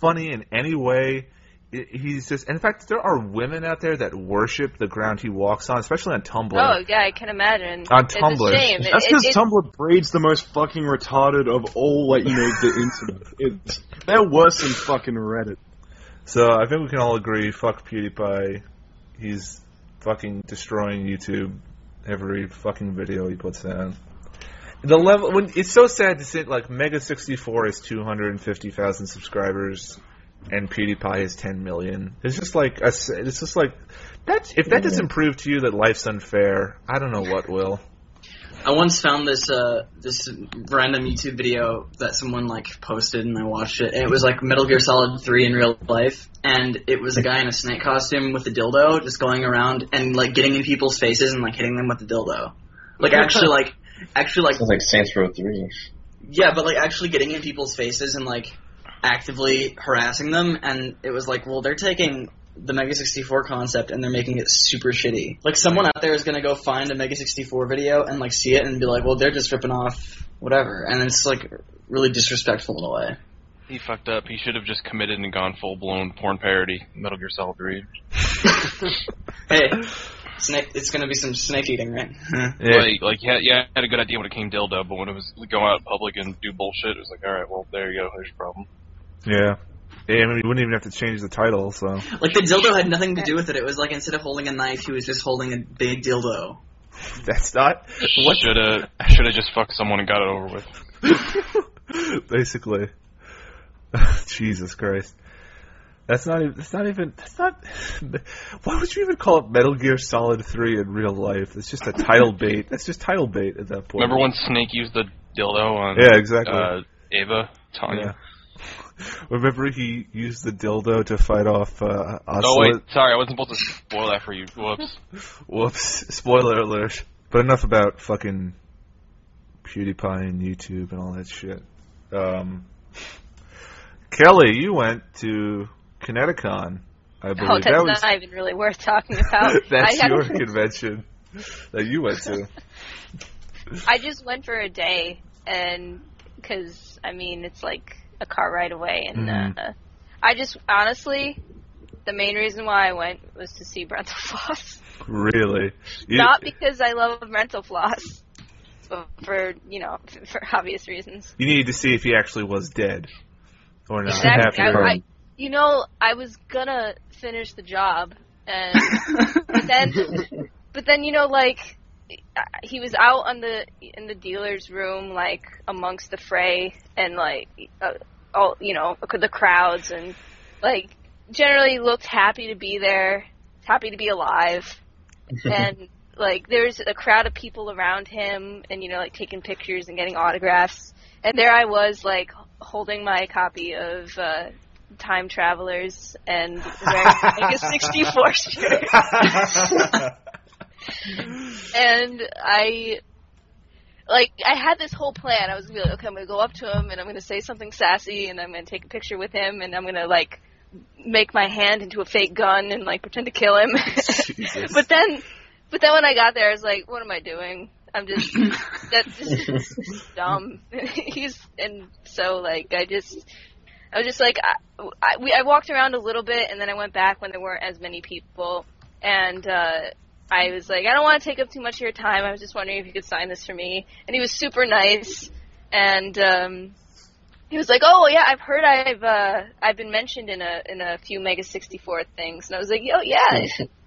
funny in any way. I- He's just in fact there are women out there that worship the ground he walks on, especially on Tumblr. Oh yeah, I can imagine. On It's Tumblr. a shame. That's it- because it- Tumblr breeds the most fucking retarded of all, like, you know, the internet. It's, they're worse than fucking Reddit. So I think we can all agree, fuck PewDiePie. He's fucking destroying YouTube every fucking video he puts out. The level when it's so sad to see like Mega sixty four is two hundred and fifty thousand subscribers, and PewDiePie is ten million. It's just like a s it's just like that's if that doesn't prove to you that life's unfair, I don't know what will. I once found this uh, this random YouTube video that someone like posted, and I watched it. And it was like Metal Gear Solid Three in real life, and it was a guy in a snake costume with a dildo, just going around and like getting in people's faces and like hitting them with the dildo. Like actually, like actually, like Sounds like Saints Row 3. yeah, but like actually getting in people's faces and like actively harassing them. And it was like, well, they're taking the Mega 64 concept and they're making it super shitty. Like someone out there is gonna go find a Mega 64 video and like see it and be like, well, they're just ripping off whatever, and it's like really disrespectful in a way. He fucked up. He should have just committed and gone full blown porn parody, Metal Gear Solid 3. *laughs* Hey, snake, it's gonna be some snake eating, right? Yeah. Like, like yeah, yeah, had a good idea when it came dildo, but when it was go out in public and do bullshit, it was like, all right, well, there you go, there's your problem. Yeah. Yeah, I mean, you wouldn't even have to change the title, so. Like the dildo had nothing to do with it. It was like instead of holding a knife, he was just holding a big dildo. *laughs* That's not. What? Should have should have just fucked someone and got it over with. *laughs* Basically. *laughs* Jesus Christ. That's not even. That's not even. That's not. Why would you even call it Metal Gear Solid Three in real life? It's just a title bait. That's just title bait at that point. Remember when Snake used the dildo on Yeah, exactly. uh, Ava Tanya? Yeah. *laughs* Remember he used the dildo to fight off uh, Oh wait, sorry, I wasn't supposed to spoil that for you. Whoops. *laughs* Whoops. Spoiler alert. But enough about fucking PewDiePie and YouTube and all that shit. Um, Kelly, you went to Kineticon, I believe. Oh, that's that was not even really worth talking about. *laughs* that's I had- your convention that you went to. I just went for a day, and because I mean it's like a car right away, and Mhm. uh, I just honestly, the main reason why I went was to see Rental Floss, Really? You- not because I love Rental Floss, but for you know *laughs* for obvious reasons. You needed to see if he actually was dead or not. Exactly. I, I, you know, I was gonna finish the job, and *laughs* but then, but then you know, like he was out on the in the dealer's room, like amongst the fray, and like uh, all you know, the crowds, and like generally looked happy to be there, happy to be alive, *laughs* and like there's a crowd of people around him, and you know, like taking pictures and getting autographs, and there I was, like holding my copy of. uh Time Travelers and wearing *laughs* like a 64 *laughs* shirt. And I like I had this whole plan. I was gonna be like, okay, I'm gonna go up to him and I'm gonna say something sassy and I'm gonna take a picture with him and I'm gonna like make my hand into a fake gun and like pretend to kill him. *laughs* But then but then when I got there I was like, what am I doing? I'm just *laughs* that's just dumb. *laughs* He's and so like I just I was just like I, I we I walked around a little bit and then I went back when there weren't as many people and uh I was like, I don't want to take up too much of your time. I was just wondering if you could sign this for me. And he was super nice. And um, he was like, Oh yeah, I've heard I've uh, I've been mentioned in a in a few Mega 64 things. And I was like, Oh yeah,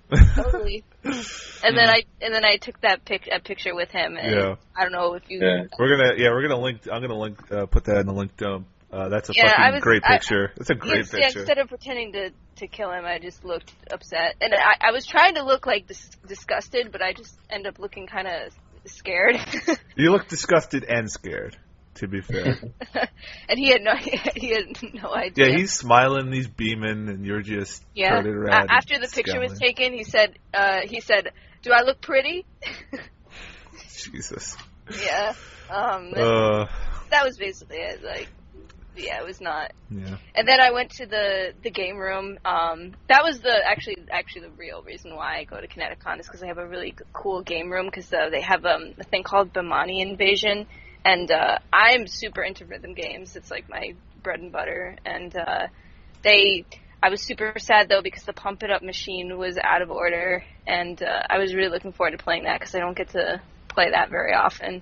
*laughs* totally. And then I and then I took that pic a picture with him. And Yeah. I don't know if you. Yeah. We're gonna yeah, we're gonna link. I'm gonna link uh, put that in the link dump. Uh, that's a Yeah, fucking was- great I- picture. That's a great Yes, yeah, picture. instead of pretending to to kill him, I just looked upset, and I, I was trying to look like dis- disgusted, but I just end up looking kind of scared. *laughs* You look disgusted and scared. To be fair, *laughs* and he had no *laughs* he had no idea. yeah, he's smiling, he's beaming, and you're just yeah. around. after the picture was taken, he said uh, he said, "Do I look pretty?" Jesus. yeah. Um, Uh, that was basically it. Like, yeah, it was not. yeah. And then I went to the the game room. Um, that was the actually actually the real reason why I go to Kineticon is because they have a really cool game room because uh, they have um, a thing called Bemani Invasion, and uh, I'm super into rhythm games. It's like my bread and butter, and uh, they. I was super sad though because the pump it up machine was out of order, and uh, I was really looking forward to playing that because I don't get to play that very often.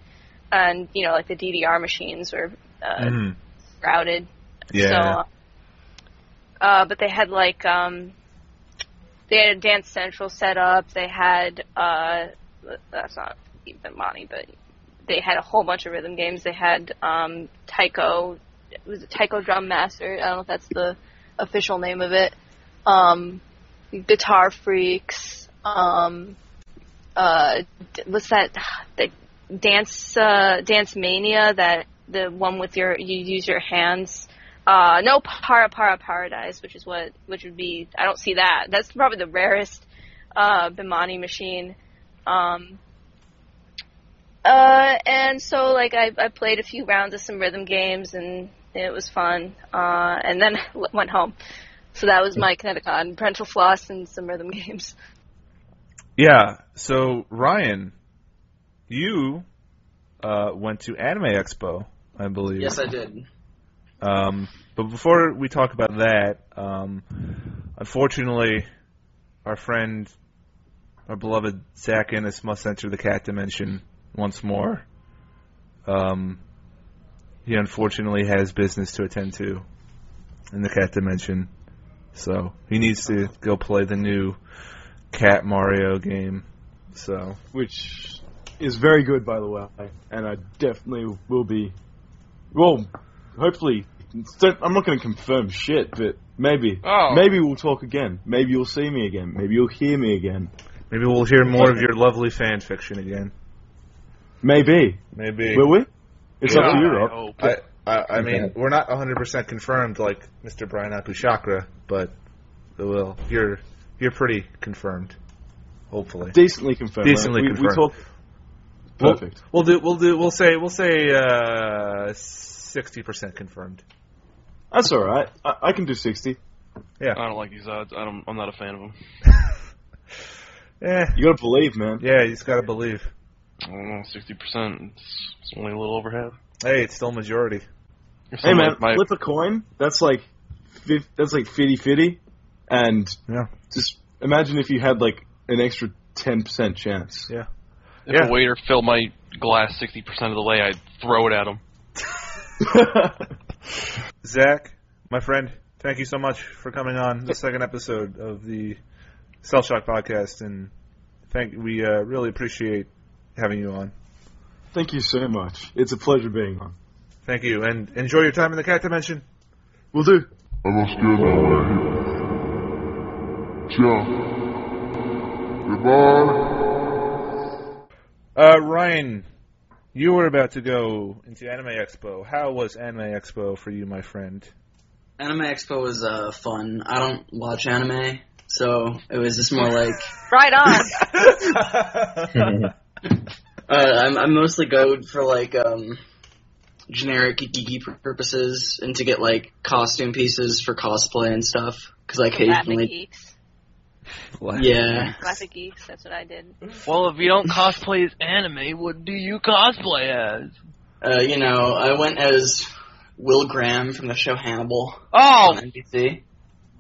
And you know, like the DDR machines were uh, Mhm. Routed. Yeah. So, uh, but they had like um, they had a Dance Central set up. They had uh, that's not even Monty, but they had a whole bunch of rhythm games. They had um, Taiko. It was a Taiko Drum Master. I don't know if that's the official name of it. Um, Guitar Freaks. Um, uh, what's that? *sighs* The dance uh, dance mania that the one with your you use your hands uh no para para paradise which is what which would be i don't see that. That's probably the rarest uh Bemani machine. Um uh and so like i i played a few rounds of some rhythm games and it was fun. Uh and then *laughs* went home. So that was my Kineticon, parental floss and some rhythm *laughs* games. Yeah. So Ryan, you uh, went to Anime Expo, I believe. Yes, I did. Um, but before we talk about that, um, unfortunately, our friend, our beloved Zach Ennis must enter the cat dimension once more. Um, he unfortunately has business to attend to. in the cat dimension. So he needs to go play the new Cat Mario game. So which is very good, by the way, and I definitely will be. Well, hopefully, I'm not going to confirm shit, but maybe, Oh. maybe we'll talk again. Maybe you'll see me again. Maybe you'll hear me again. maybe we'll hear more of your lovely fan fiction again. Maybe. Maybe. Will we? It's up to you, I Rob. hope. I, I, I mean, Okay. we're not 100% confirmed like Mr. Brian Akushakra, but we'll. you're you're pretty confirmed. Hopefully. Decently confirmed. Decently we, confirmed. We talk. We'll- Perfect. We'll do. We'll do. We'll say. We'll say uh, sixty percent confirmed. That's all right. I, I can do sixty. Yeah. I don't like these odds. I don't, I'm not a fan of them. *laughs* Eh. You gotta believe, man. Yeah, you just gotta believe. I don't know, 60%. It's, it's only a little over half. Hey, it's still majority. Hey, man, my- flip a coin. That's like, fif- that's like fifty fifty, and Yeah. just imagine if you had like an extra ten percent chance. If yeah. a waiter filled my glass 60% of the way, I'd throw it at him. *laughs* Zach, my friend, thank you so much for coming on the second episode of the Cell Shock podcast, and thank we uh, really appreciate having you on. Thank you so much. It's a pleasure being on. Thank you, and enjoy your time in the cat dimension. We'll do. I must get away. Ciao. Goodbye. Uh, Ryan, you were about to go into Anime Expo. How was Anime Expo for you, my friend? Anime Expo was uh, fun. I don't watch anime, so it was just more like *laughs* Right on. *laughs* uh, I'm, I mostly go for like um, generic geeky purposes and to get like costume pieces for cosplay and stuff. Because I Classic occasionally, *laughs* geeks. yeah, Classic geeks. That's what I did. Well, if you don't cosplay as anime, what do you cosplay as? uh, you know, I went as Will Graham from the show Hannibal Oh, on NBC.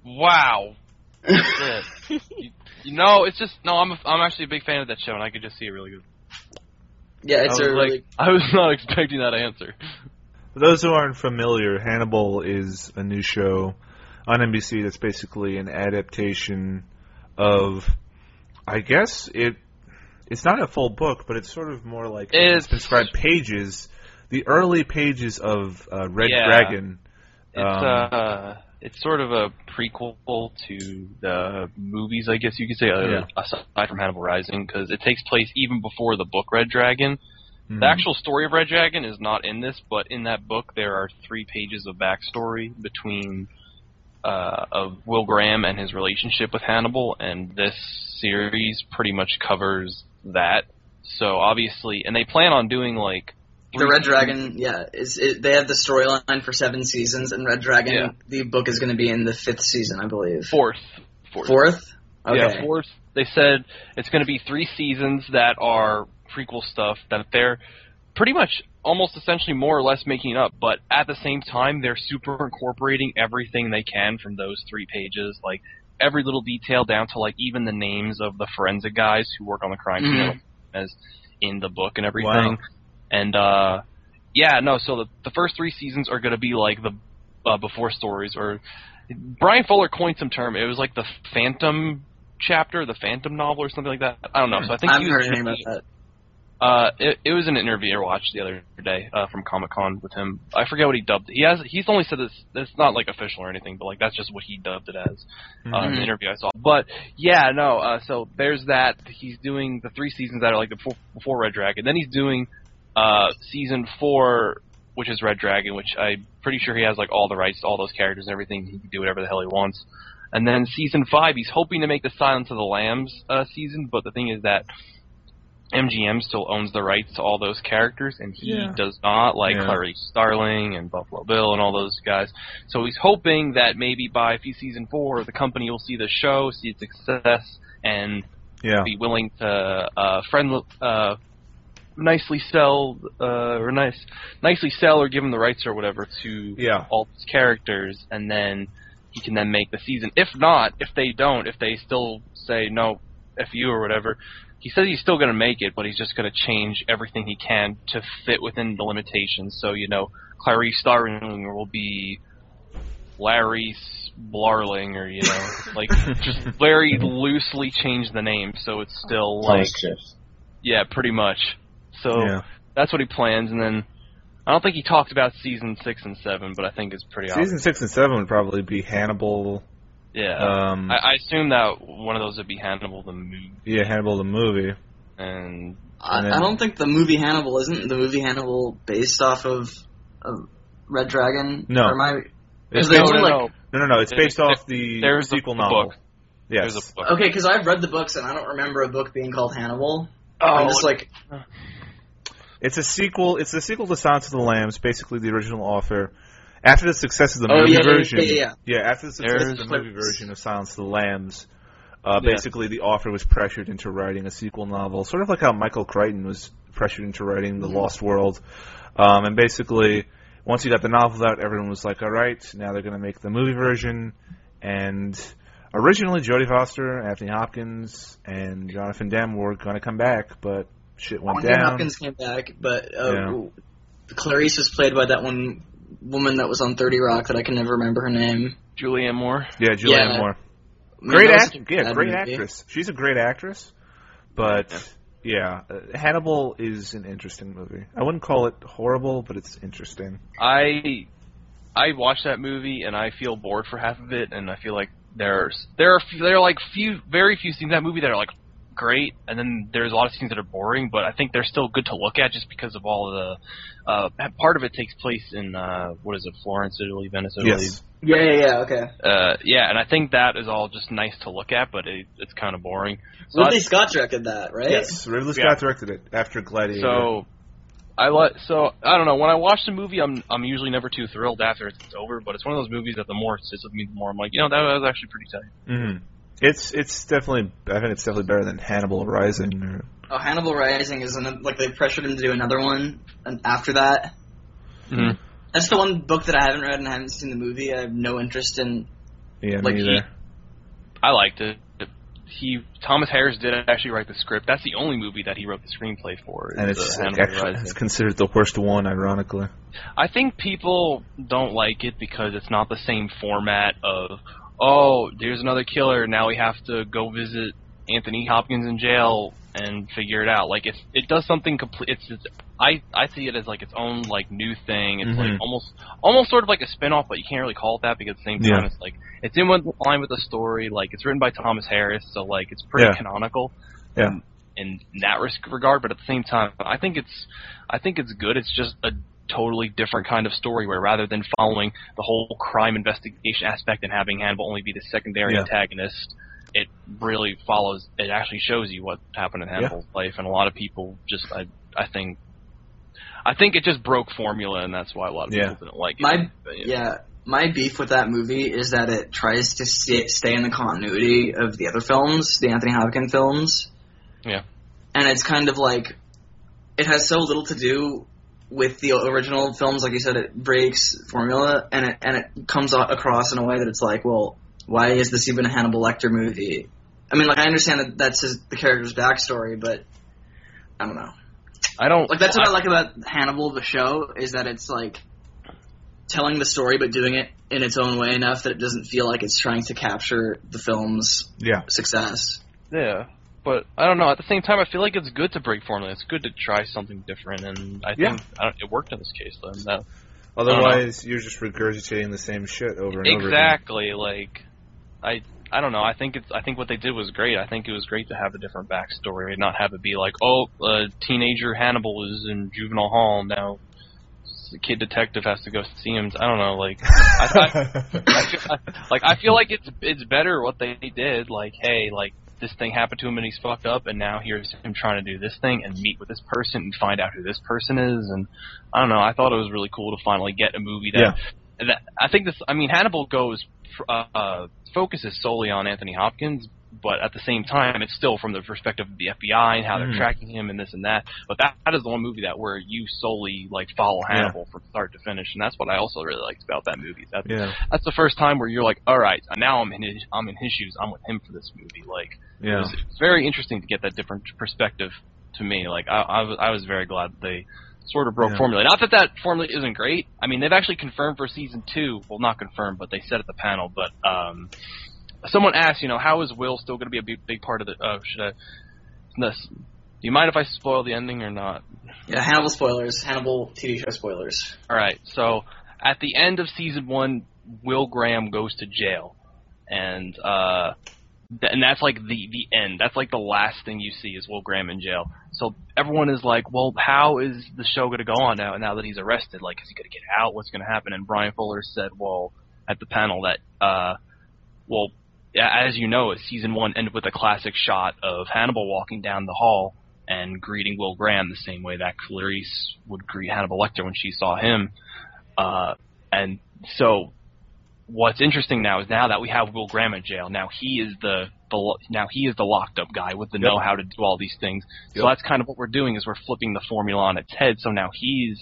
wow. *laughs* Shit. you, you know, it's just no. I'm a, I'm actually a big fan of that show, and I could just see it really good. yeah, it's I a really like, I was not expecting that answer. For those who aren't familiar, Hannibal is a new show on NBC that's basically an adaptation of, I guess it. It's not a full book, but it's sort of more like It's- described pages, the early pages of uh, Red Yeah. Dragon. It's Um, uh, it's sort of a prequel to the movies, I guess you could say, uh, Yeah. aside from Hannibal Rising, because it takes place even before the book Red Dragon. mhm. The actual story of Red Dragon is not in this, but in that book there are three pages of backstory between uh, of Will Graham and his relationship with Hannibal, and this series pretty much covers that. So obviously, and they plan on doing like the Red Dragon. Yeah, is it, they have the storyline for seven seasons, and Red Dragon, Yeah. the book is going to be in the fifth season, I believe. fourth, fourth. Fourth. Okay. Yeah, fourth. They said it's going to be three seasons that are prequel stuff that they're pretty much almost essentially more or less making up, but at the same time they're super incorporating everything they can from those three pages, like every little detail down to like even the names of the forensic guys who work on the crime Mhm. scene as in the book and everything. Wow. And uh yeah, no, so the the first three seasons are going to be like the uh, before stories or Bryan Fuller coined some term. It was like the Phantom chapter, the Phantom novel, or something like that. I don't know. So I think I he was heard anything gonna that. Uh, it, it was an interview I watched the other day uh, from Comic Con with him. I forget what he dubbed it. He has he's only said this. It's not like official or anything, but like that's just what he dubbed it as uh, in the Mhm. interview I saw. But yeah, no. Uh, so there's that. He's doing the three seasons that are like the before, before Red Dragon. Then he's doing uh, season four, which is Red Dragon, which I'm pretty sure he has like all the rights to all those characters and everything. He can do whatever the hell he wants. And then season five, he's hoping to make the Silence of the Lambs uh, season, but the thing is that MGM still owns the rights to all those characters, and he Yeah. does not, like Yeah. Clarice Starling and Buffalo Bill and all those guys. So he's hoping that maybe by season four, the company will see the show, see its success, and yeah. be willing to uh, friend uh, nicely sell uh, or nice nicely sell or give him the rights or whatever to Yeah. all these characters, and then he can then make the season. If not, if they don't, if they still say no, f you or whatever, he says he's still going to make it, but he's just going to change everything he can to fit within the limitations. So you know, Clarice Starling will be Larry Blarling, or you know, *laughs* like just very loosely change the name so it's still like yeah, pretty much. So Yeah. that's what he plans, and then I don't think he talked about season six and seven, but I think it's pretty obvious. Season six and seven would probably be Hannibal. Yeah, Um, I, I assume that one of those would be Hannibal the movie, yeah, Hannibal the movie. and I, then- I don't think the movie Hannibal isn't the movie Hannibal based off of, of Red Dragon. No. Or am I? It's Because no, no, like, no. no, no, no. It's There- based off the there's the sequel book. novel. Yes. There's a book. okay, because I've read the books and I don't remember a book being called Hannibal. Oh, I'm just like, It's a sequel. It's a sequel to Silence of the Lambs, basically the original author. After the success of the Oh, movie yeah, yeah, version, yeah, yeah. after the success of the movie version of Silence of the Lambs, uh, Yeah. basically the author was pressured into writing a sequel novel, sort of like how Michael Crichton was pressured into writing The Lost World. Um, and basically, once he got the novels out, everyone was like, "All right, now they're going to make the movie version." And originally, Jodie Foster, Anthony Hopkins, and Jonathan Demme were going to come back, but shit went Anthony down. Hopkins came back, but uh, Yeah. Clarice was played by that one woman that was on Thirty Rock that I can never remember her name. Julianne Moore. Yeah, Julianne Yeah. Moore. Great that act, yeah, great movie. actress. She's a great actress, but yeah, uh, Hannibal is an interesting movie. I wouldn't call it horrible, but it's interesting. I I watched that movie and I feel bored for half of it, and I feel like there's there are f- there are like few very few scenes in that movie that are like great, and then there's a lot of scenes that are boring, but I think they're still good to look at just because of all the uh part of it takes place in uh what is it Florence, Italy, Venice, Italy. Yes, Yeah, yeah, yeah. Okay. Uh yeah, and I think that is all just nice to look at, but it, it's kind of boring. So Ridley I- Scott directed that, right? yes. Ridley Yeah. Scott directed it after Gladiator. So I like so I don't know when I watch the movie I'm I'm usually never too thrilled after it's over but it's one of those movies that the more it sits with me the more I'm like you know that was actually pretty tight. hmm it's it's definitely I think it's definitely better than Hannibal Rising. Or, Oh, Hannibal Rising is an, like they pressured him to do another one, and after that, Mhm. that's the one book that I haven't read and I haven't seen the movie. I have no interest in. yeah, Like me he- I liked it. He Thomas Harris did actually write the script. That's the only movie that he wrote the screenplay for. And it's Hannibal actually Rising. it's considered the worst one, ironically. I think people don't like it because it's not the same format of oh, there's another killer. Now we have to go visit Anthony Hopkins in jail and figure it out. Like it's it does something complete. It's, it's I I see it as like its own like new thing. It's Mhm. like almost almost sort of like a spin-off, but you can't really call it that because at the same time Yeah. it's like it's in line with the story. Like it's written by Thomas Harris, so like it's pretty Yeah. canonical. Yeah. In, in that risk regard, but at the same time, I think it's I think it's good. It's just a totally different kind of story where rather than following the whole crime investigation aspect and having Hannibal only be the secondary Yeah. antagonist, it really follows. It actually shows you what happened in Hannibal's life, and a lot of people just I I think. I think it just broke formula, and that's why a lot of Yeah. people didn't like it. My But, yeah, my beef with that movie is that it tries to stay, stay in the continuity of the other films, the Anthony Hopkins films. Yeah. And it's kind of like it has so little to do with the original films. Like you said, it breaks formula, and it and it comes across in a way that it's like, well, why is this even a Hannibal Lecter movie? I mean, like I understand that that's his, the character's backstory, but I don't know. I don't Like that's what I like about Hannibal the show is that it's like telling the story but doing it in its own way enough that it doesn't feel like it's trying to capture the film's Yeah. success. Yeah, but I don't know. At the same time, I feel like it's good to break formula. It's good to try something different, and I Yeah. think I don't, it worked in this case. Though. That, Otherwise, you're just regurgitating the same shit over and over. again. exactly. Like, I I don't know. I think it's I think what they did was great. I think it was great to have a different backstory and not have it be like, oh, uh, teenager Hannibal is in juvenile hall now. The kid detective has to go see him. I don't know. Like, I, I, I feel, I, like I feel like it's it's better what they did. Like, hey, like this thing happened to him and he's fucked up, and now here's him trying to do this thing and meet with this person and find out who this person is. And I don't know. I thought it was really cool to finally get a movie that that I think this. I mean, Hannibal goes uh, focuses solely on Anthony Hopkins. But at the same time, it's still from the perspective of the FBI and how they're Mhm. tracking him and this and that. But that, that is the one movie that where you solely like follow Yeah. Hannibal from start to finish, and that's what I also really liked about that movie. That yeah. that's the first time where you're like, all right, now I'm in his, I'm in his shoes. I'm with him for this movie. Like, Yeah. it's it very interesting to get that different perspective to me. Like, I, I, was, I was very glad that they sort of broke Yeah. formula. Not that that formula isn't great. I mean, they've actually confirmed for season two. Well, not confirmed, but they said at the panel. But um, someone asked, you know, how is Will still going to be a big, big part of the? Uh, should I? This, do you mind if I spoil the ending or not? Yeah, Hannibal spoilers. Hannibal TV show spoilers. All right. So at the end of season one, Will Graham goes to jail, and uh, th- and that's like the the end. That's like the last thing you see is Will Graham in jail. So everyone is like, well, how is the show going to go on now? Now that he's arrested, like, is he going to get out? What's going to happen? And Bryan Fuller said, well, at the panel that, uh, well, as you know, season one ended with a classic shot of Hannibal walking down the hall and greeting Will Graham the same way that Clarice would greet Hannibal Lecter when she saw him. Uh, and so, what's interesting now is now that we have Will Graham in jail, now he is the, the now he is the locked up guy with the Yep. know how to do all these things. So that's kind of what we're doing is we're flipping the formula on its head. So now he's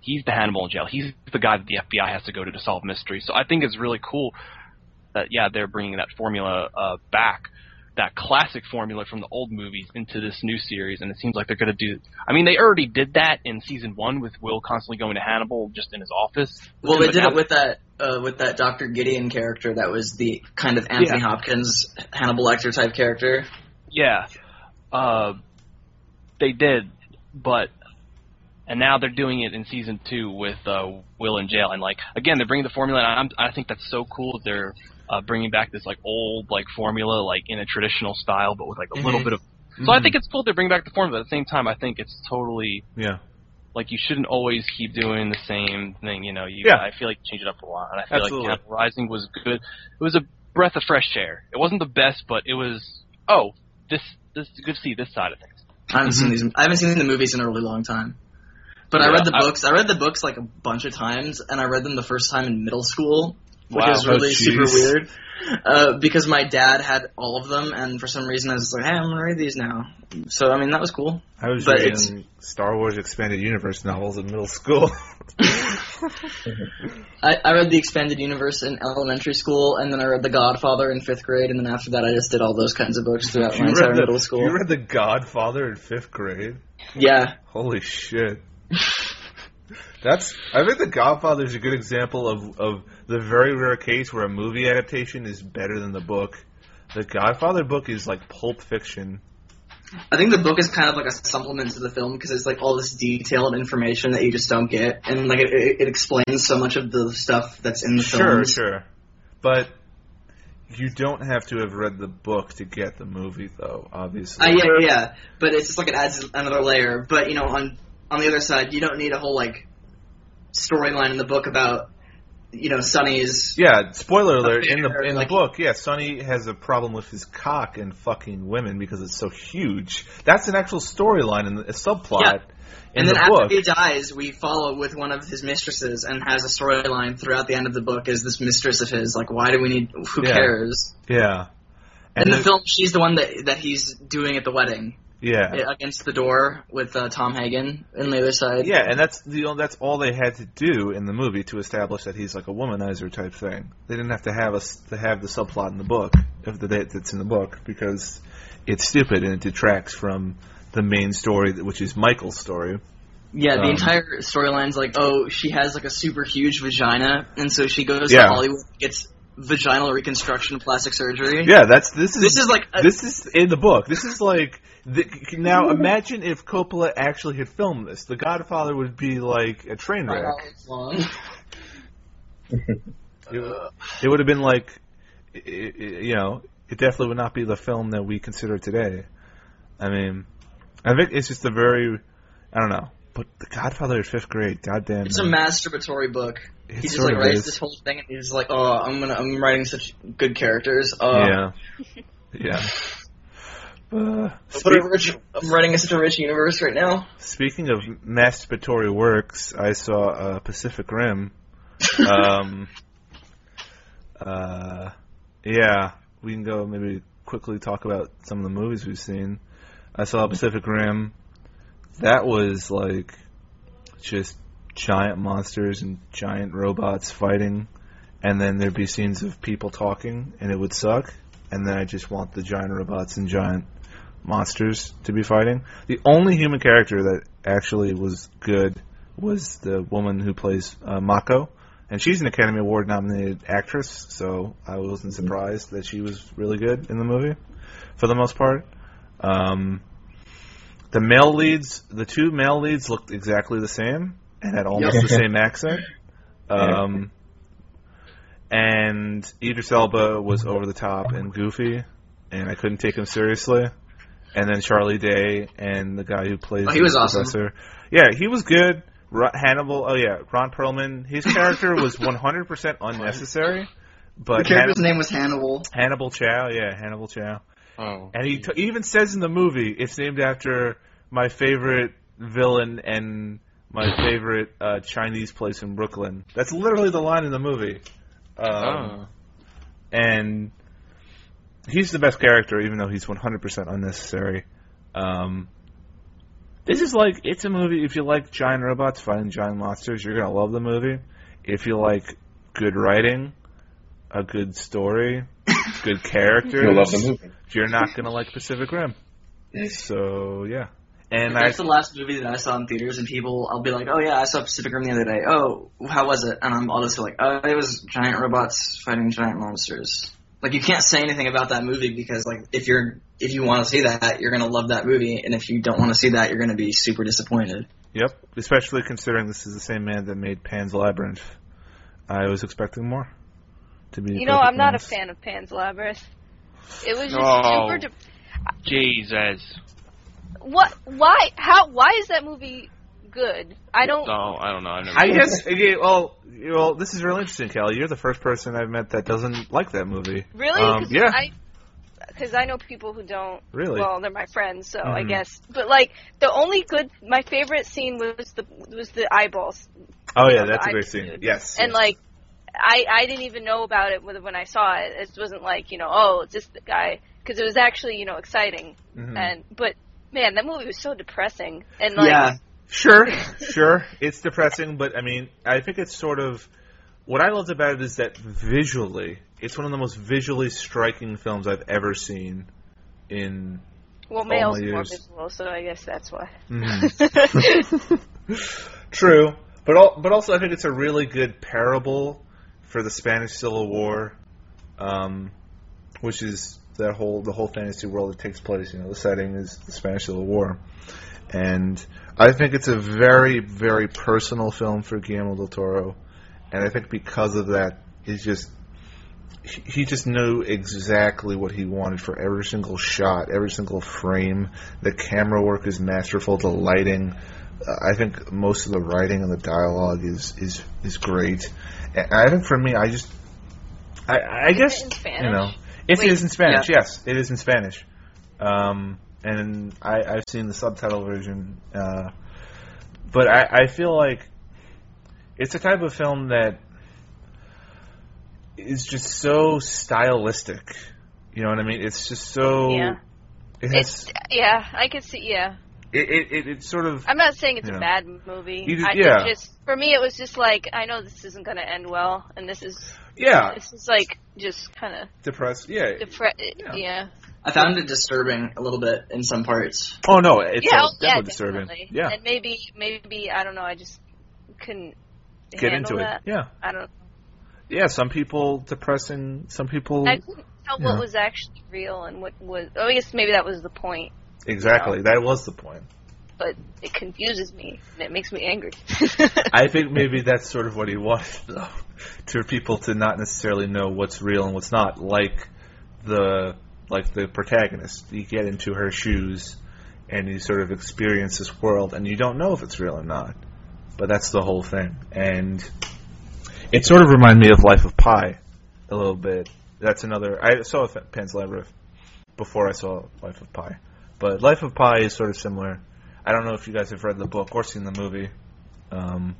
he's the Hannibal in jail. He's the guy that the FBI has to go to to solve mysteries. So I think it's really cool that yeah they're bringing that formula uh, back, that classic formula from the old movies into this new series, and it seems like they're going to do. I mean, they already did that in season one with Will constantly going to Hannibal just in his office. Well, they did it with that uh, with that Dr. Gideon character that was the kind of Anthony Yeah. Hopkins Hannibal Lecter type character. Yeah, uh, they did, but and now they're doing it in season two with uh, Will in jail, and like again, they're bringing the formula. And I'm, I think that's so cool. They're uh, bringing back this like old like formula, like in a traditional style, but with like a little Mhm. bit of. So I think it's cool they bring back the formula. At the same time, I think it's totally Yeah. like you shouldn't always keep doing the same thing. You know, you Yeah. I feel like you change it up a lot, and I feel Absolutely. like Hannibal Rising was good. It was a breath of fresh air. It wasn't the best, but it was. Oh, this this is good to see this side of things. I haven't seen these. I haven't seen the movies in a really long time. But I read the I- books. I read the books like a bunch of times, and I read them the first time in middle school, which Wow. is really Oh, super weird. Uh, because my dad had all of them, and for some reason I was like, "Hey, I'm gonna read these now." So I mean, that was cool. I was But reading Star Wars Expanded Universe novels in middle school. *laughs* I, I read the expanded universe in elementary school, and then I read The Godfather in fifth grade, and then after that I just did all those kinds of books throughout my entire the, middle school. you read The Godfather in fifth grade? yeah, Holy shit. *laughs* That's. I think The Godfather is a good example of of the very rare case where a movie adaptation is better than the book. The Godfather book is like Pulp Fiction. I think the book is kind of like a supplement to the film because it's like all this detailed information that you just don't get, and like it, it, it explains so much of the stuff that's in the film. Sure, films. sure, but you don't have to have read the book to get the movie, though. Obviously. Uh, yeah, yeah, yeah. But it's just like it adds another layer. But you know, on on the other side, you don't need a whole like storyline in the book about you know Sonny's. Yeah, spoiler alert. In the in the book, yeah, Sonny has a problem with his cock and fucking women because it's so huge. That's an actual storyline and a subplot Yeah. in and then the after book. he dies, we follow with one of his mistresses and has a storyline throughout the end of the book as this mistress of his. Like, why do we need? Who Yeah. cares? Yeah, In and the film, she's the one that that he's doing at the wedding yeah, against the door with uh, Tom Hagen on the other side. yeah, and that's the that's all they had to do in the movie to establish that he's like a womanizer type thing. They didn't have to have us to have the subplot in the book of the that's in the book because it's stupid and it detracts from the main story, which is Michael's story. Yeah, the Um, entire storyline's like, oh, she has like a super huge vagina, and so she goes Yeah. to Hollywood, gets vaginal reconstruction plastic surgery. Yeah, that's this is This is like a- this is in the book. This is like the, now. Imagine if Coppola actually had filmed this. The Godfather would be like a train wreck. *laughs* It, it would have been like, i i you know, it definitely would not be the film that we consider today. I mean, I think it's just a very, I don't know. But The Godfather is fifth grade, goddamn. It's a masturbatory book. It he just like writes is. this whole thing, and he's like, oh, I'm gonna, I'm writing such good characters. Uh, Yeah, *laughs* yeah. Uh, rich, I'm writing such a rich universe right now. Speaking of masturbatory works, I saw uh, Pacific Rim. Um, *laughs* uh, yeah, we can go maybe quickly talk about some of the movies we've seen. I saw Pacific Rim. That was like just giant monsters and giant robots fighting, and then there'd be scenes of people talking, and it would suck. And then I just want the giant robots and giant monsters to be fighting. The only human character that actually was good was the woman who plays uh, Mako, and she's an Academy Award nominated actress, so I wasn't surprised that she was really good in the movie for the most part. Um, the male leads, the two male leads looked exactly the same and had almost the same accent. *laughs* Um, and Idris Elba was over the top and goofy, and I couldn't take him seriously. And then Charlie Day and the guy who plays Oh, he was the awesome. professor. Yeah, he was good. Ro- Hannibal. Oh yeah, Ron Perlman. His character was *laughs* 100% unnecessary. But the character's Hanni- name was Hannibal. Hannibal Chow. Yeah, Hannibal Chow. Oh. And he t- even says in the movie, it's named after my favorite villain and my favorite uh, Chinese place in Brooklyn. That's literally the line in the movie. Um, Oh. And he's the best character, even though he's 100% unnecessary. Um, this is like, it's a movie, if you like giant robots fighting giant monsters, you're going to love the movie. If you like good writing, a good story, *coughs* good characters, You'll love the movie. you're not gonna like Pacific Rim. So yeah, and If I that's the last movie that I saw in theaters, and people, I'll be like, "Oh yeah, I saw Pacific Rim the other day. Oh, how was it?" And I'm, I'll just like, "Oh, it was giant robots fighting giant monsters." Like you can't say anything about that movie because, like, if you're if you want to see that, you're gonna love that movie, and if you don't want to see that, you're gonna be super disappointed. yep, especially considering this is the same man that made Pan's Labyrinth. I was expecting more. To be You know, I'm not a fan of Pan's Labyrinth. It was just No. super. De- Jesus. what? Why? How? Why is that movie good? I don't. No, I don't know. I've never I guess. Okay, well, you- well, this is really interesting, Kelly. You're the first person I've met that doesn't like that movie. Really? Um, Cause yeah. I, because I know people who don't. Really? Well, they're my friends, so I Mhm. guess. But like, the only good, my favorite scene was the was the eyeballs, oh yeah, know, that's a great scene. dude. Yes. and yes. like, I I didn't even know about it when when I saw it. It wasn't like you know, oh, it's just the guy, because it was actually you know exciting. Mhm. And but man, that movie was so depressing, and like, yeah, Sure, sure. It's depressing, but I mean, I think it's sort of what I loved about it is that visually, it's one of the most visually striking films I've ever seen. In well, all males my more years. visual, so I guess that's why. Mhm. *laughs* true, but al- but also I think it's a really good parable for the Spanish Civil War, um, which is that whole the whole fantasy world that takes place. You know, the setting is the Spanish Civil War, and I think it's a very very personal film for Guillermo del Toro, and I think because of that, he's just he just knew exactly what he wanted for every single shot, every single frame. The camera work is masterful. The lighting, uh, I think most of the writing and the dialogue is is is great. And I think for me, I just, I I guess you know, it Wait, is in Spanish. Yes, it is in Spanish. Um, and I I've seen the subtitle version. Uh, but I I feel like it's a type of film that is just so stylistic. You know what I mean? It's just so. Yeah. It has. It's yeah, I could see. Yeah, It, it, it, it's sort of. I'm not saying it's a bad movie. I, yeah. just for me, it was just like I know this isn't going to end well, and this is Yeah. this is like just kind of Depressed. Yeah. depre- Yeah. yeah. I found it disturbing a little bit in some parts. Oh no, it's yeah, uh, oh, yeah, definitely disturbing. definitely. Yeah. and maybe maybe I don't know. I just couldn't Get into that. it. Yeah. I don't. Yeah. Some people depressing. Some people. I couldn't tell Yeah. what was actually real and what was. Oh, I guess maybe that was the point, exactly. That was the point. but it confuses me and it makes me angry. *laughs* I think maybe *laughs* that's sort of what he wants, *laughs* though, to people to not necessarily know what's real and what's not. Like the like the protagonist, you get into her shoes, and you sort of experience this world, and you don't know if it's real or not. But that's the whole thing, and it sort of reminded me of Life of Pi a little bit. That's another. I saw Pan's Labyrinth before I saw Life of Pi, but Life of Pi is sort of similar. I don't know if you guys have read the book or seen the movie. Um,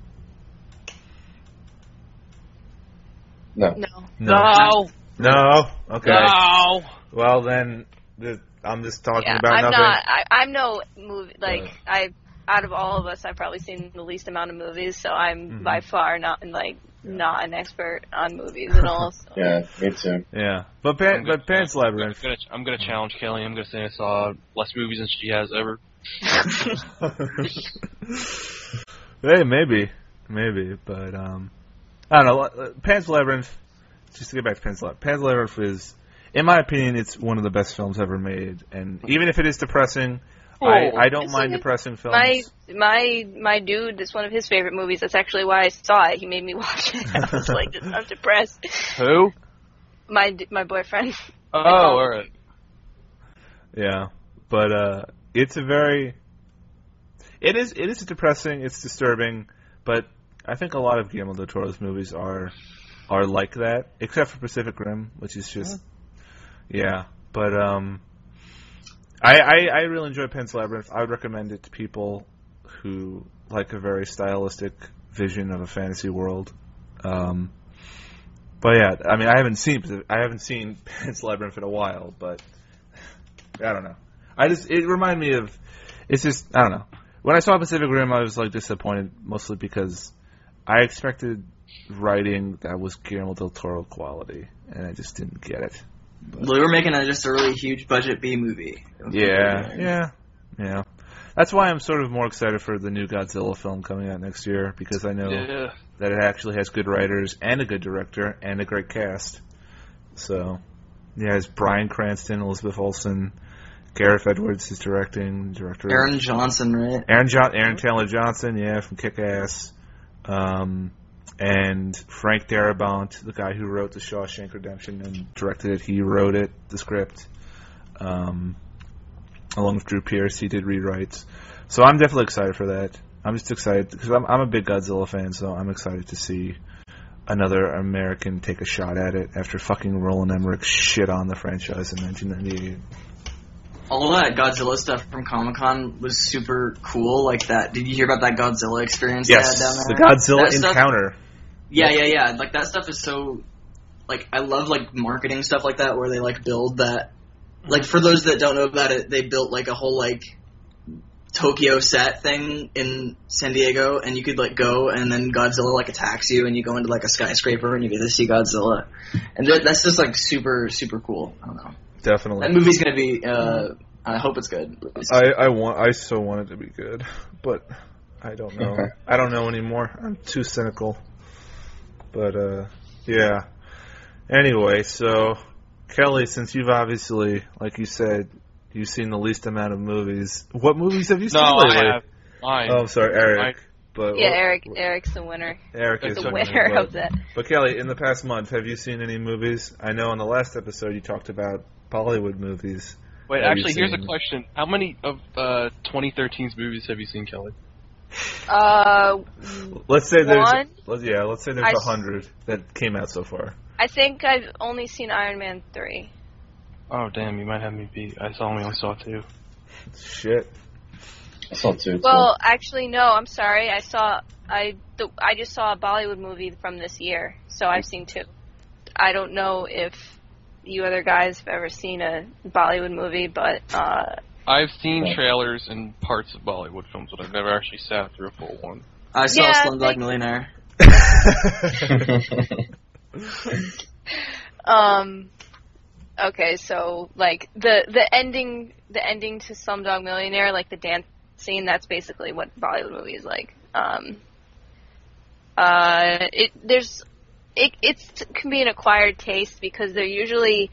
No. no. No. No. Okay. No. Well then, the, I'm just talking Yeah, about I'm nothing. not. I, I'm no movie like Right. I. out of all of us, I've probably seen the least amount of movies, so I'm Mhm. by far not like not an expert on movies at all. So. *laughs* Yeah, me too. Yeah, but Pan, I'm gonna- but Pan's I'm Labyrinth. gonna, I'm gonna challenge Kelly. I'm gonna say I saw less movies than she has ever. *laughs* hey, maybe, maybe, but um, I don't know. Pan's Labyrinth. Just to get back to Pan's Labyrinth, Pan's Labyrinth is, in my opinion, it's one of the best films ever made. And even if it is depressing, I, I don't mind depressing films. My my my dude, it's one of his favorite movies. That's actually why I saw it. He made me *laughs* watch it. I was *laughs* like, I'm depressed. Who? My my boyfriend. *laughs* Oh, alright. Yeah, but uh, it's a very, it is it is depressing. It's disturbing, but I think a lot of Guillermo del Toro's movies are are like that, except for Pacific Rim, which is just, yeah. But um, I, I I really enjoy Pan's Labyrinth. I would recommend it to people who like a very stylistic vision of a fantasy world. Um, but yeah, I mean, I haven't seen I haven't seen *laughs* Pan's Labyrinth in a while, but I don't know. I just it reminded me of it's just I don't know. When I saw Pacific Rim, I was like disappointed mostly because I expected writing that was Guillermo del Toro quality, and I just didn't get it. They were making a, just a really huge budget B movie. Yeah, yeah, yeah. That's why I'm sort of more excited for the new Godzilla film coming out next year because I know Yeah. that it actually has good writers and a good director and a great cast. So, yeah, it's Bryan Cranston, Elizabeth Olsen, Gareth Edwards is directing, director Aaron Johnson, right? Aaron John Aaron Taylor Johnson, yeah, from Kick Ass, um, and Frank Darabont, the guy who wrote The Shawshank Redemption and directed it. He wrote it, the script, um, along with Drew Pearce. He did rewrites, so I'm definitely excited for that. I'm just excited because I'm I'm a big Godzilla fan, so I'm excited to see another American take a shot at it after fucking Roland Emmerich shit on the franchise in 1998. All that Godzilla stuff from Comic Con was super cool. Like that. Did you hear about that Godzilla experience Yes, they had down the? Godzilla That stuff- encounter. Yeah, yeah, yeah. Like that stuff is so. Like I love like marketing stuff like that where they like build that. Like for those that don't know about it, they built like a whole like Tokyo set thing in San Diego, and you could like go and then Godzilla like attacks you, and you go into like a skyscraper and you get to see Godzilla, and that, that's just like super super cool. I don't know. Definitely. That movie's gonna be. uh I hope it's good. I, I want I so want it to be good, but I don't know. Okay. I don't know anymore. I'm too cynical. But uh yeah. Anyway, so Kelly, since you've obviously, like you said, you've seen the least amount of movies. What movies have you seen No, lately? I have. Mine. Oh, I'm sorry, Eric. Mine. But Yeah, what- Eric. Eric's the winner. Eric is The the winner but, of that. But Kelly, in the past month, have you seen any movies? I know in the last episode you talked about Bollywood movies. Wait, Have actually, here's a question. How many of uh, 2013's movies have you seen, Kelly? Uh, Let's say there's One. let's, yeah, let's say there's I a s- hundred that came out so far. I think I've only seen Iron Man three. Oh, damn, you might have me beat. I saw only saw two. Shit. I saw two. too. Well, actually, no. I'm sorry. I saw I the, I just saw a Bollywood movie from this year, so I've seen two. I don't know if you other guys have ever seen a Bollywood movie, but uh, I've seen Yeah. trailers and parts of Bollywood films, but I've never actually sat through a full one. I saw Yeah, Slumdog thank- Millionaire. *laughs* um, okay, so like the the ending the ending to Slumdog Millionaire, like the dance scene, that's basically what Bollywood movie is like. Um, uh, it there's it it's can be an acquired taste because they're usually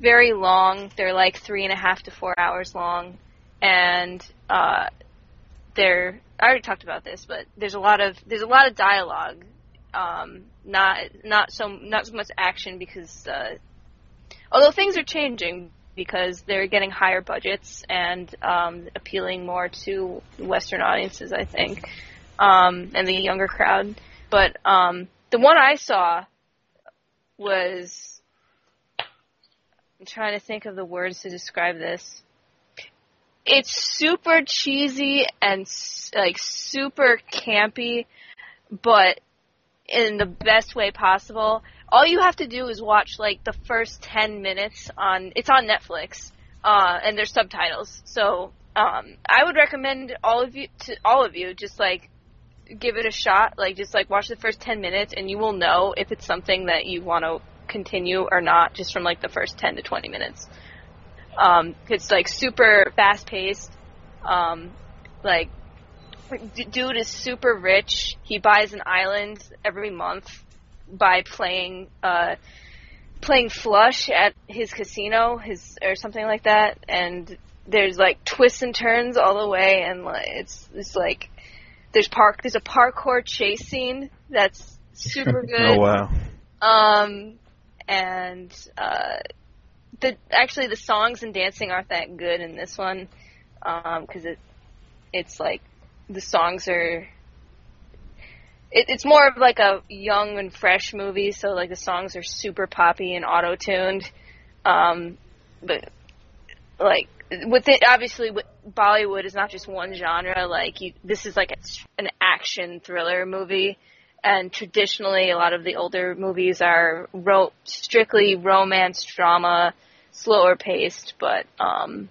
very long. They're like three and a half to four hours long, and uh, they're I already talked about this, but there's a lot of there's a lot of dialogue. Um, not not so not so much action because uh, although things are changing because they're getting higher budgets and um, appealing more to Western audiences, I think, um, and the younger crowd. But um, the one I saw was I'm trying to think of the words to describe this. It's super cheesy and like super campy, but in the best way possible. All you have to do is watch like the first 10 minutes on it's on Netflix. Uh and there's subtitles. So um, I would recommend all of you to all of you just like give it a shot. Like just like watch the first ten minutes, and you will know if it's something that you want to continue or not, just from like the first ten to twenty minutes. Um, it's like super fast paced. Um, like d- dude is super rich. He buys an island every month by playing uh, playing flush at his casino, his or something like that, and there's like twists and turns all the way, and like, it's it's like there's park there's a parkour chase scene that's super *laughs* good. Oh wow. Um, and uh, the actually the songs and dancing aren't that good in this one, um, because it it's like the songs are. It, it's more of like a young and fresh movie, so like the songs are super poppy and auto tuned, um, but like with it obviously Bollywood is not just one genre. Like you, this is like a, an action thriller movie, and traditionally a lot of the older movies are ro- strictly romance drama, slower paced. But um,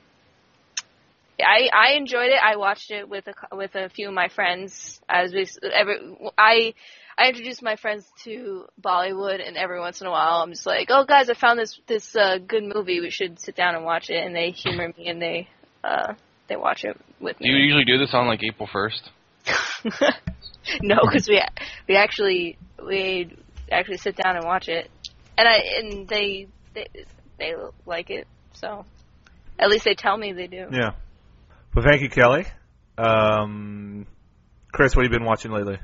I I enjoyed it. I watched it with a with a few of my friends as we every I. I introduced my friends to Bollywood, and every once in a while, I'm just like, "Oh, guys, I found this this uh, good movie. We should sit down and watch it." And they humor me, and they uh, they watch it with me. Do you usually do this on like April first? *laughs* *laughs* no, because we we actually we actually sit down and watch it, and I and they they they like it. So at least they tell me they do. Yeah. Well, thank you, Kelly. Um, Chris, what have you been watching lately?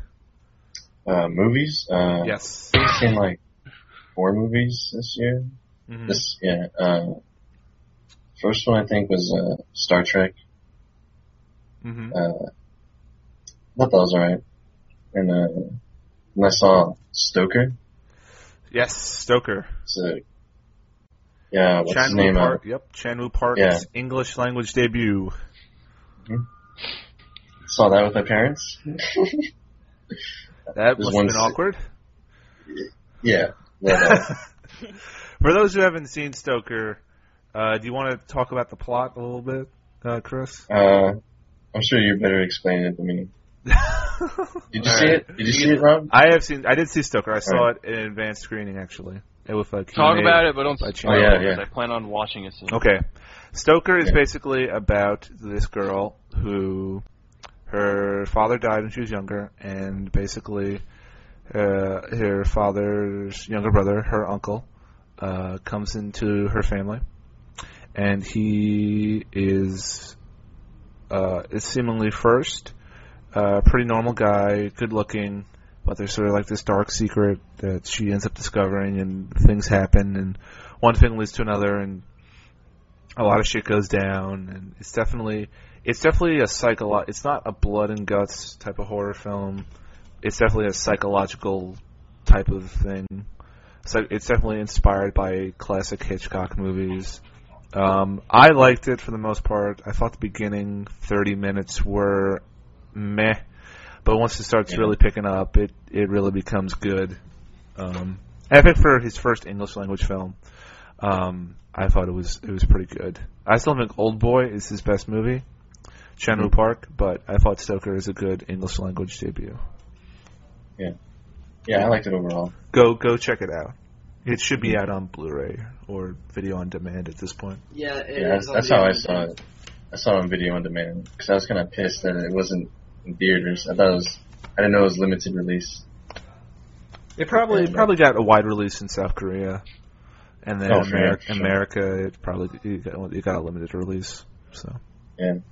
Uh, movies. Uh, Yes. I've seen like four movies this year. Mhm. This yeah. Uh, first one I think was uh, Star Trek. Mhm. Uh, I thought that was alright. And uh, and I saw Stoker. Yes, Stoker. A yeah. What's his name? Uh, Park. Yep, Chan Woo Park's Yeah. English language debut. saw that with my parents. That one have been awkward. yeah. *laughs* Yeah. For those who haven't seen Stoker, uh, do you want to talk about the plot a little bit, uh, Chris? uh, I'm sure you're better explaining it than me. *laughs* Did you see it? Did you see it, Rob? I have seen. I did see Stoker. I saw Alright. it in advanced screening actually, and with like Talk about it, but don't spoil Oh, it, yeah, 'cause yeah. I plan on watching it soon. Okay. Stoker is Yeah. basically about this girl who her father died when she was younger, and basically uh, her father's younger brother, her uncle, uh, comes into her family, and he is uh, is seemingly first, uh, pretty normal guy, good looking, but there's sort of like this dark secret that she ends up discovering, and things happen, and one thing leads to another, and a lot of shit goes down, and it's definitely it's definitely a psycholo- It's not a blood and guts type of horror film. It's definitely a psychological type of thing. So it's definitely inspired by classic Hitchcock movies. Um, I liked it for the most part. I thought the beginning 30 minutes were meh, but once it starts Yeah. really picking up, it it really becomes good. Um, and I think for his first English language film, um, I thought it was it was pretty good. I still think Old Boy is his best movie, Chan Woo Park, but I thought Stoker is a good English language debut. Yeah, yeah, I liked it overall. Go go check it out. It should be out on Blu-ray or video on demand at this point. Yeah, it Yeah, is that's, on that's how I saw it. I saw it on video on demand because I was kind of pissed that it wasn't in theaters. I thought it was. I didn't know it was limited release. It probably Yeah. probably got a wide release in South Korea, and then Oh, sure, America, sure. America it probably it got, it got a limited release. So And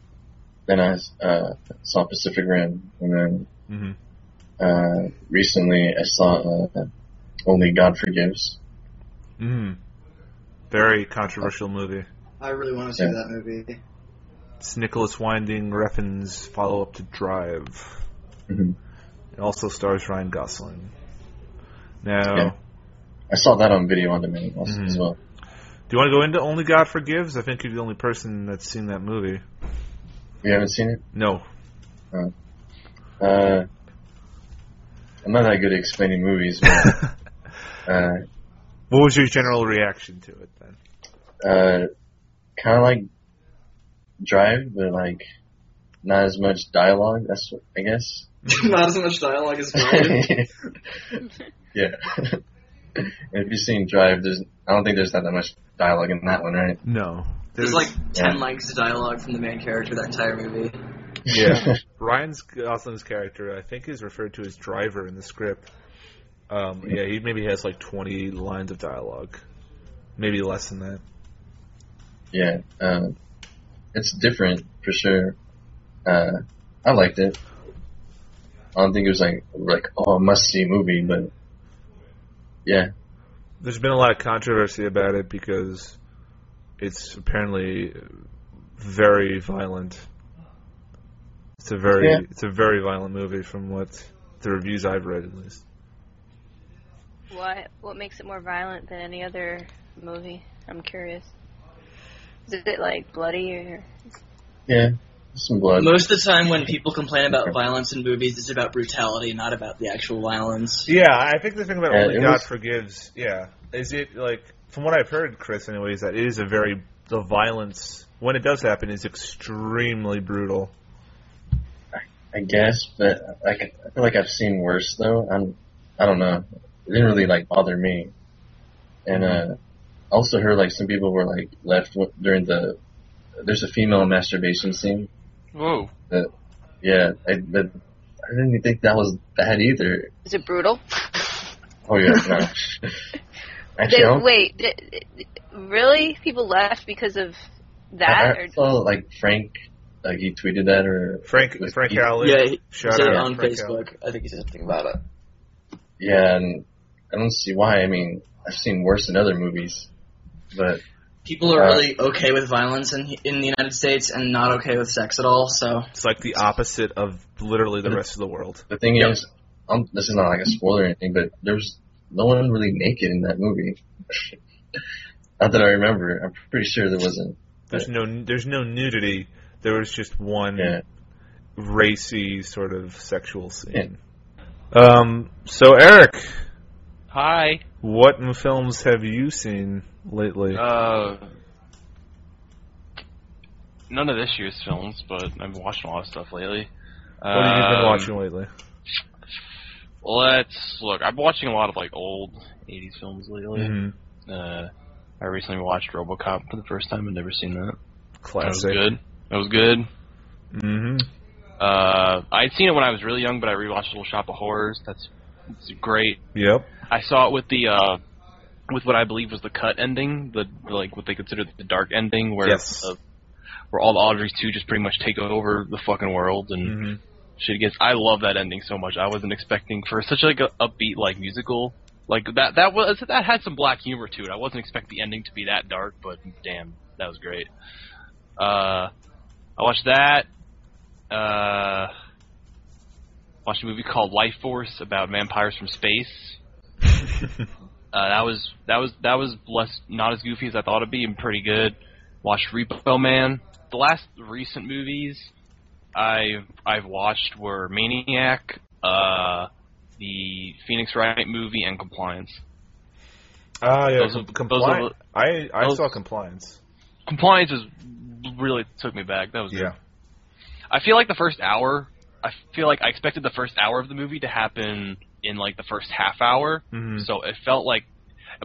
then I uh, saw Pacific Rim, and then hmm uh, recently I saw uh, Only God Forgives. mm very controversial movie. I really want to see Yeah. that movie. It's Nicolas Winding Refn's follow up to Drive. Mhm. It also stars Ryan Gosling. Now, Yeah. I saw that on video on demand also Mhm. as well. do you want to go into Only God Forgives? I think you're the only person that's seen that movie. You haven't seen it? No. Uh, I'm not that good at explaining movies, but *laughs* uh, what was your general reaction to it then? uh, kind of like Drive, but like not as much dialogue. That's what, I guess. *laughs* Not as much dialogue as Drive. *laughs* yeah. *laughs* if you've seen Drive, there's I don't think there's not that much dialogue in that one, right? No. There's like ten Yeah. lines of dialogue from the main character that entire movie. Yeah. Ryan Gosling's character, I think, is referred to as driver in the script. Um, yeah, he maybe has like 20 lines of dialogue. Maybe less than that. yeah. Um, it's different for sure. Uh, I liked it. I don't think it was like like oh a must see movie, but yeah, There's been a lot of controversy about it because it's apparently very violent. It's a very Yeah. it's a very violent movie from what the reviews I've read at least. What what makes it more violent than any other movie? I'm curious. Is it like bloody or yeah, some blood. Most of the time, when people complain about violence in movies, it's about brutality, not about the actual violence. Yeah, I think the thing about Yeah, Only God was- Forgives, yeah, is it like from what I've heard, Chris, anyways, that it is a very the violence when it does happen is extremely brutal. I guess, but like I feel like I've seen worse though. I'm I don't know. It didn't really like bother me. And uh also heard like some people were like left during the there's a female masturbation scene. Whoa. Yeah, I but I didn't even think that was bad either. is it brutal? *laughs* Oh yeah, no. *laughs* Actually, They, wait, th- th- really? People left because of that? I, Or I saw like Frank like he tweeted that or Frank was- Frank he- Howley, Yeah, he shout said it on Frank Howley. Facebook. I think he said something about it. Yeah, and I don't see why. I mean, I've seen worse in other movies, but People are Uh, really okay with violence in in the United States and not okay with sex at all. So It's like the opposite of literally the rest of the world. the thing Yep. is, um, this is not like a spoiler or anything, but there's no one really naked in that movie. *laughs* not that I remember. I'm pretty sure there wasn't. There's no there's no nudity. There was just one Yeah. racy sort of sexual scene. Um. So Eric, Hi. what films have you seen lately? Uh, none of this year's films, but I've been watching a lot of stuff lately. what have you been Um, watching lately? Let's look. I've been watching a lot of like old '80s films lately. Mhm. Uh, I recently watched RoboCop for the first time. I've never seen that. Classic. That was good. That was good. hmm Uh, I'd seen it when I was really young, but I rewatched Little Shop of Horrors. That's it's great. Yep. I saw it with the uh, with what I believe was the cut ending, the, like what they considered the dark ending, where Yes. uh, where all the Audreys two just pretty much take over the fucking world and hmm shit gets. I love that ending so much. I wasn't expecting for such like a upbeat like musical like that. That was that had some black humor to it. I wasn't expecting the ending to be that dark, but damn, that was great. Uh, I watched that. Uh, watched a movie called Lifeforce about vampires from space. *laughs* Uh, that was that was that was less not as goofy as I thought it'd be and pretty good. Watched Repo Man. The last recent movies I've I've watched were Maniac, uh, the Phoenix Wright movie, and Compliance. Ah, yeah. Those are- those compliance. I I those- saw compliance. Compliance is really took me back. That was good. Yeah. I feel like the first hour. I feel like I expected the first hour of the movie to happen in like the first half hour. hmm So it felt like,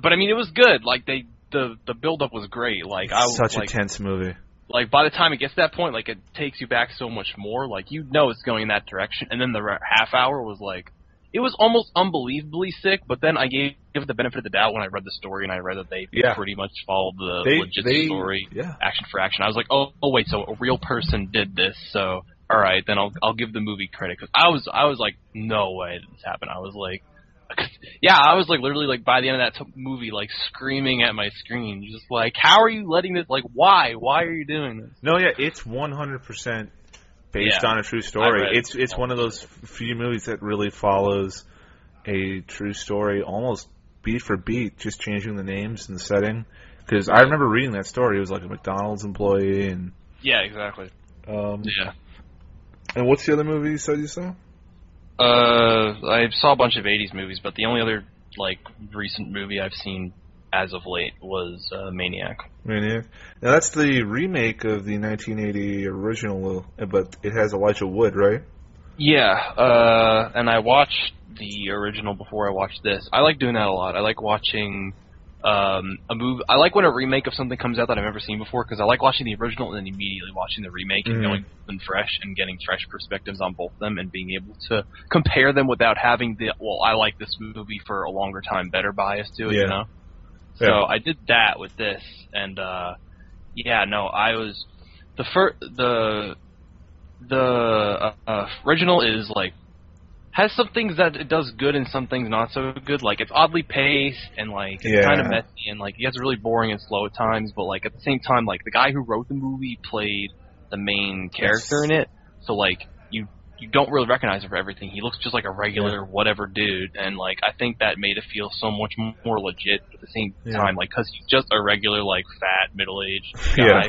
but I mean, it was good. Like they, the the build up was great. Like I was Such like, a tense movie. like by the time it gets to that point, like it takes you back so much more. Like you know it's going in that direction, and then the half hour was like, it was almost unbelievably sick. But then I gave it the benefit of the doubt when I read the story and I read that they Yeah. pretty much followed the They legit they story yeah. action for action. I was like, oh, oh wait, so a real person did this. So all right, then I'll I'll give the movie credit because I was I was like, no way did this happen. I was like. *laughs* Yeah, I was like literally like by the end of that t- movie, like screaming at my screen, just like, "How are you letting this? Like, why? Why are you doing this?" No, yeah, it's 100% based Yeah. on a true story. It's it's one of those few movies that really follows a true story, almost beat for beat, just changing the names and the setting. Because I remember reading that story. It was like a McDonald's employee, and Yeah, exactly. um, Yeah. And what's the other movie you said you saw? Uh, I saw a bunch of '80s movies, but the only other like recent movie I've seen as of late was uh, Maniac. Maniac. Now that's the remake of the 1980 original, but it has Elijah Wood, right? Yeah, uh, and I watched the original before I watched this. I like doing that a lot. I like watching um, a movie. I like when a remake of something comes out that I've never seen before because I like watching the original and then immediately watching the remake Mhm. and going and fresh and getting fresh perspectives on both of them and being able to compare them without having the well, I like this movie for a longer time better bias to it, Yeah. you know. So Yeah. I did that with this, and uh, yeah, no, I was the first the the uh, uh, original is like has some things that it does good and some things not so good. Like it's oddly paced and like it's Yeah. kind of messy and like it gets really boring and slow at times. But like at the same time, like the guy who wrote the movie played the main character in it, so like you you don't really recognize him for everything. He looks just like a regular whatever dude, and like I think that made it feel so much more legit at the same Yeah. time, like because he's just a regular like fat middle aged *laughs* Yeah. guy.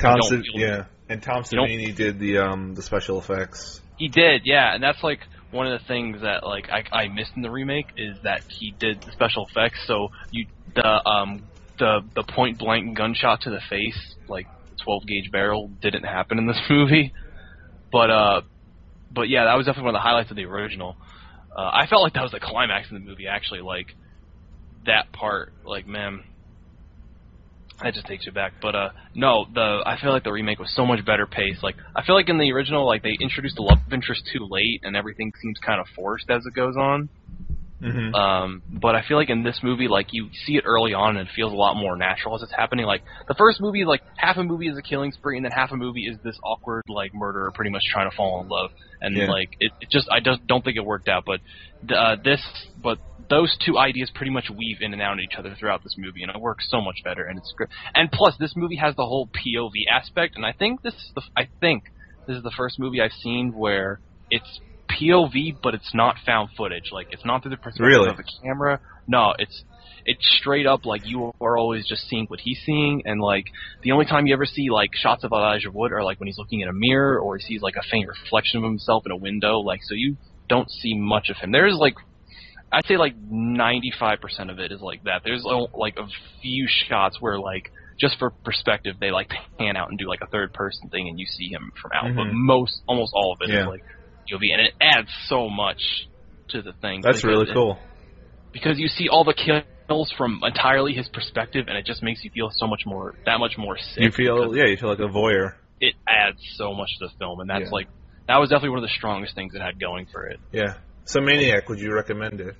Sa- feel- yeah, and Tom Savini did the um the special effects. He did, yeah, and that's like one of the things that like I, I missed in the remake is that he did the special effects. So you the um the the point blank gunshot to the face, like 12 gauge barrel, didn't happen in this *laughs* movie. But uh, but yeah, that was definitely one of the highlights of the original. Uh, I felt like that was the climax in the movie. Actually, like that part, like man, that just takes you back. But uh, no, the I feel like the remake was so much better paced. Like I feel like in the original, like they introduced the love interest too late, and everything seems kind of forced as it goes on. Mm-hmm. Um, but I feel like in this movie, like you see it early on, and it feels a lot more natural as it's happening. Like the first movie, like half a movie is a killing spree, and then half a movie is this awkward like murderer pretty much trying to fall in love, and Yeah. like it, it just I just don't think it worked out. But uh, this, but those two ideas pretty much weave in and out of each other throughout this movie, and it works so much better. And it's great. And plus, this movie has the whole POV aspect, and I think this is the I think this is the first movie I've seen where it's POV, but it's not found footage. Like it's not through the perspective Really? of the camera. No, it's it's straight up like you are always just seeing what he's seeing, and like the only time you ever see like shots of Elijah Wood are like when he's looking in a mirror or he sees like a faint reflection of himself in a window. Like so you don't see much of him. There's like I'd say like 95% of it is like that. There's uh, like a few shots where like just for perspective they like pan out and do like a third person thing and you see him from out. But Mhm. most almost all of it is Yeah. like POV and it adds so much to the thing. That's really it- cool. because you see all the kills from entirely his perspective, and it just makes you feel so much more, that much more sick. You feel yeah, you feel like a voyeur. it adds so much to the film, and that's Yeah. like that was definitely one of the strongest things it had going for it. Yeah. So Maniac, would you recommend it?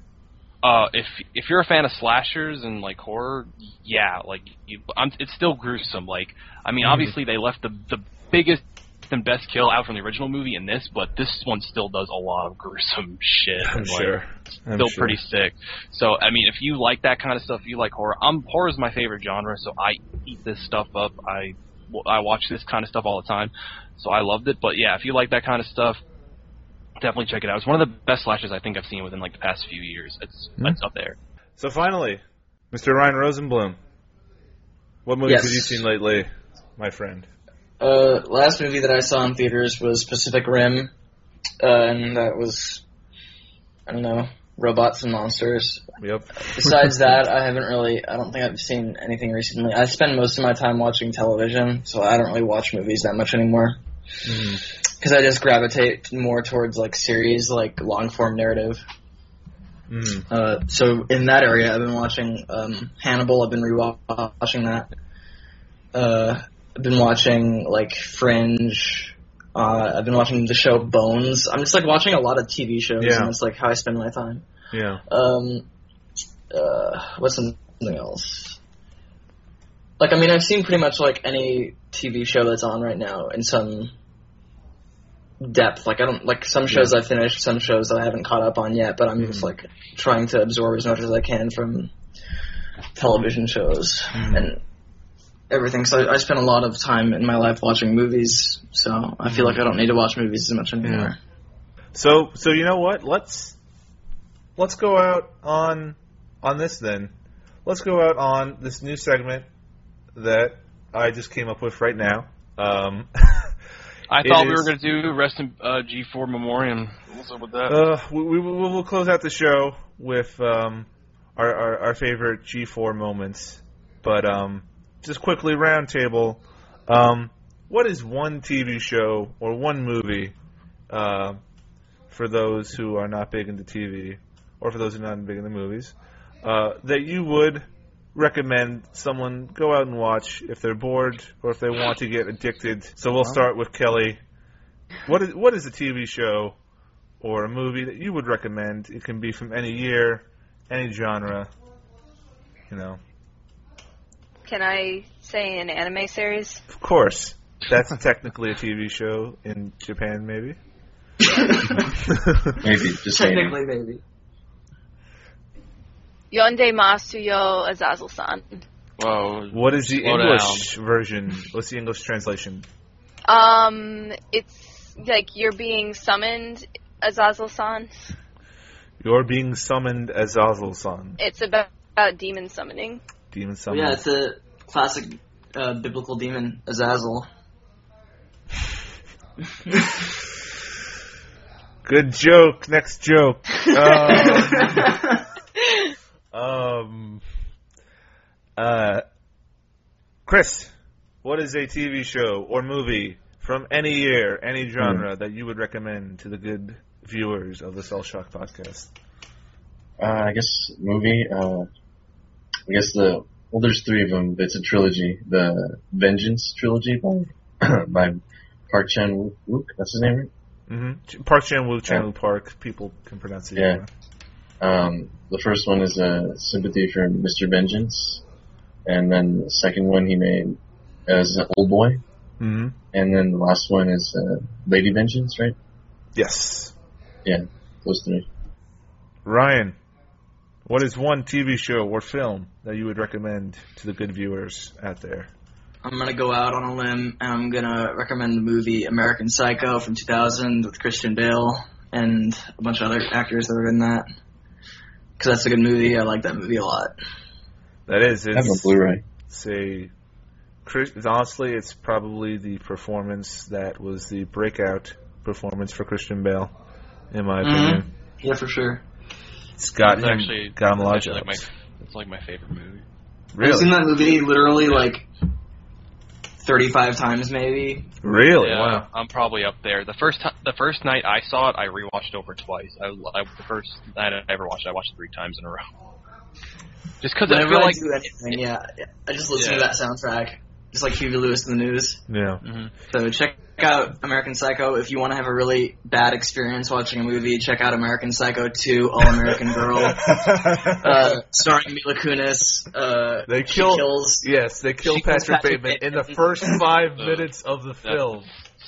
Uh, if if you're a fan of slashers and like horror, yeah, like you, I'm, it's still gruesome. Like, I mean, Mhm. obviously they left the the biggest and best kill out from the original movie in this, but this one still does a lot of gruesome *laughs* shit. I'm and, like, sure. I'm still sure. pretty sick. So I mean, if you like that kind of stuff, if you like horror. I'm horror is my favorite genre, so I eat this stuff up. I I watch this kind of stuff all the time, so I loved it. But yeah, if you like that kind of stuff, definitely check it out. It's one of the best slashes I think I've seen within like the past few years. It's Hmm. it's up there. So finally, Mr. Ryan Rosenblum, what movies Yes. have you seen lately, my friend? Uh, last movie that I saw in theaters was Pacific Rim, uh, and that was I don't know robots and monsters. Yep. Besides that, I haven't really. I don't think I've seen anything recently. I spend most of my time watching television, so I don't really watch movies that much anymore. Mhm. Because I just gravitate more towards like series, like long form narrative. Mhm. Uh, so in that area, I've been watching um, Hannibal. I've been rewatching that. Uh, I've been watching like Fringe. Uh, I've been watching the show Bones. I'm just like watching a lot of TV shows, Yeah. and it's like how I spend my time. Yeah. Um, uh, what's something else? Like, I mean, I've seen pretty much like any TV show that's on right now in some depth. Like, I don't like some shows I finished, some shows that I haven't caught up on yet. But I'm just Mhm. like trying to absorb as much as I can from television shows Mhm. and everything. So I, I spend a lot of time in my life watching movies. So I feel like I don't need to watch movies as much anymore. So so you know what? Let's let's go out on on this then. Let's go out on this new segment that I just came up with right now. Um, *laughs* I It thought we were gonna do rest in uh, G4 Memoriam. What's up with that? uh, we, we will we'll close out the show with um, our, our our favorite G4 moments. But um, just quickly roundtable. Um, what is one TV show or one movie uh, for those who are not big into TV, or for those who are not big into movies, uh, that you would recommend someone go out and watch if they're bored or if they want to get addicted? So we'll uh-huh. start with Kelly. What is what is a TV show or a movie that you would recommend? It can be from any year, any genre. You know, Can I say an anime series? of course, that's *laughs* technically a TV show in Japan, maybe. *laughs* Maybe just saying. Technically, maybe. Yonde Masuyo Azazel-san. Whoa. What is the Slow English version? What's the English translation? Um, it's like you're being summoned, Azazel-san. You're being summoned Azazel-san. It's about, about demon summoning. Demon summoning. yeah, it's a classic uh, biblical demon, Azazel. *laughs* Good joke. Next joke. *laughs* Um, um, uh, Chris, what is a TV show or movie from any year, any genre that you would recommend to the good viewers of the Cell Shock podcast? Uh, I guess movie. Uh, I guess the well, there's three of them. It's a trilogy. The Vengeance trilogy by *clears throat* by Park Chan Wook. That's his name, right? Mm-hmm. Park Chan Wook, Chan Yeah. Wook Park. People can pronounce it. Yeah. Um, the first one is uh, Sympathy for Mr. Vengeance, and then the second one he made as an Oldboy, Mm-hmm. and then the last one is uh, Lady Vengeance, right? Yes. Yeah, those three. Ryan, what is one TV show or film that you would recommend to the good viewers out there? I'm gonna go out on a limb and I'm gonna recommend the movie American Psycho from 2000 with Christian Bale and a bunch of other actors that are in that. Cause that's a good movie. I like that movie a lot. That is, I have a Blu-ray. it's a Chris, honestly, it's probably the performance that was the breakout performance for Christian Bale, in my Mhm. opinion. Yeah, for sure. It's got It's him, actually, got him a lot it's of actually like jobs. my, it's like my favorite movie. I've seen that movie literally like 35 times maybe. really, Yeah, wow. I'm probably up there. The first ti the first night I saw it, I rewatched over twice. I, I the first night I ever watched, it, I watched it three times in a row. Just because I Whenever feel I like do anything, yeah, yeah, I just listen Yeah. to that soundtrack. Just like Huey Lewis and the News. Yeah. Mhm. So check out American Psycho if you want to have a really bad experience watching a movie. Check out American Psycho 2, All American Girl, *laughs* uh, starring Mila Kunis. Uh, They she kill- kills, yes, they killed She kills Patrick, Patrick Bateman in the first five minutes of the film.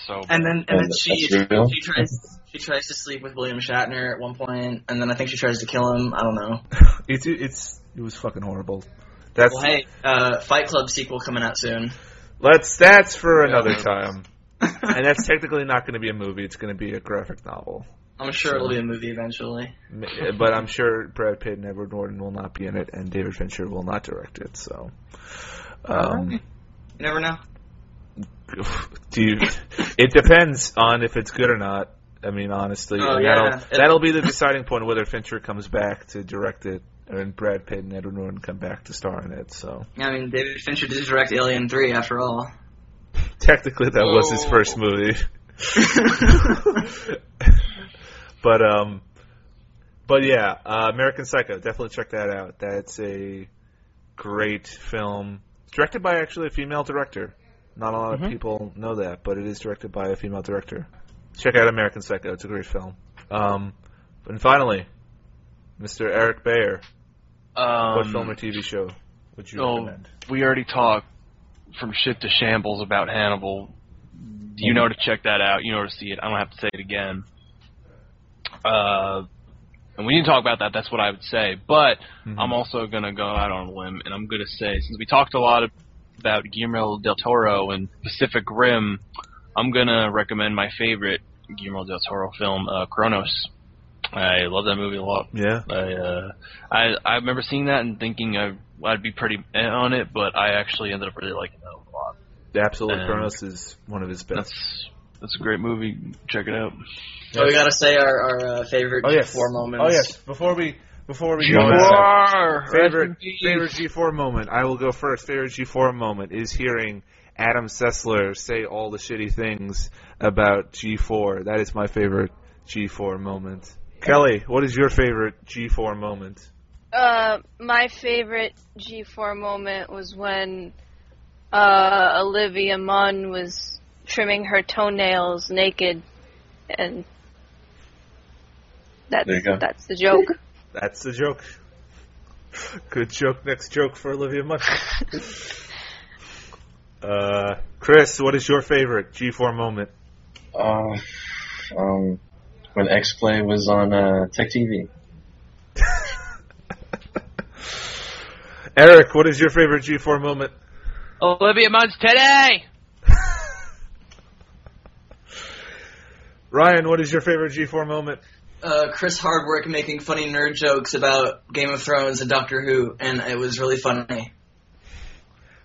so. and then and then Oh, she she tries she tries to sleep with William Shatner at one point, and then I think she tries to kill him. I don't know. *laughs* It's it's it was fucking horrible. That's Well, hey, uh, Fight Club sequel coming out soon. let's that's for another Yeah. time. *laughs* And that's technically not going to be a movie. It's going to be a graphic novel. I'm sure it'll be a movie eventually. But I'm sure Brad Pitt and Edward Norton will not be in it, and David Fincher will not direct it. So, um, You never know. *laughs* do you, it depends on if it's good or not. I mean, honestly, Oh, yeah. that'll that'll be the deciding point whether Fincher comes back to direct it, and Brad Pitt and Edward Norton come back to star in it. So I mean, David Fincher did direct Alien 3 after all. *laughs* technically, that was his Oh. first movie. *laughs* *laughs* but um, but yeah, uh, American Psycho. Definitely check that out. That's a great film, directed by actually a female director. Not a lot of Mhm. people know that, but it is directed by a female director. Check out American Psycho. It's a great film. Um, and finally, Mr. Eric Bayer. Um, What film or TV show would you oh, recommend? we already talked from shit to shambles about Hannibal. You know to check that out. You know to see it. I don't have to say it again. Uh, and we didn't talk about that. That's what I would say. But Mhm. I'm also gonna go out on a limb, and I'm gonna say since we talked a lot about Guillermo del Toro and Pacific Rim, I'm gonna recommend my favorite Guillermo del Toro film, uh, Cronos. I love that movie a lot. yeah. I uh, I I remember seeing that and thinking I, I'd be pretty on it, but I actually ended up really liking that a lot. The Absolute And- is one of his best. That's that's a great movie. Check it out. So we gotta say our, our uh, favorite Oh yes. four moments. Oh yes. Before we Before we go, out, favorite Rest in peace. favorite G4 moment. I will go first. Favorite G4 moment is hearing Adam Sessler say all the shitty things about G4. That is my favorite G4 moment. Kelly, what is your favorite G4 moment? Uh, my favorite G4 moment was when uh, Olivia Munn was trimming her toenails naked, and that's There you go. that's the joke. *laughs* That's the joke. Good joke. Next joke for Olivia Munn. *laughs* uh, Chris, what is your favorite G4 moment? Uh, um, when X Play was on uh, Tech TV. *laughs* Eric, what is your favorite G4 moment? Olivia Munn's today! *laughs* Ryan, what is your favorite G4 moment? Uh, Chris Hardwick making funny nerd jokes about Game of Thrones and Doctor Who, and it was really funny.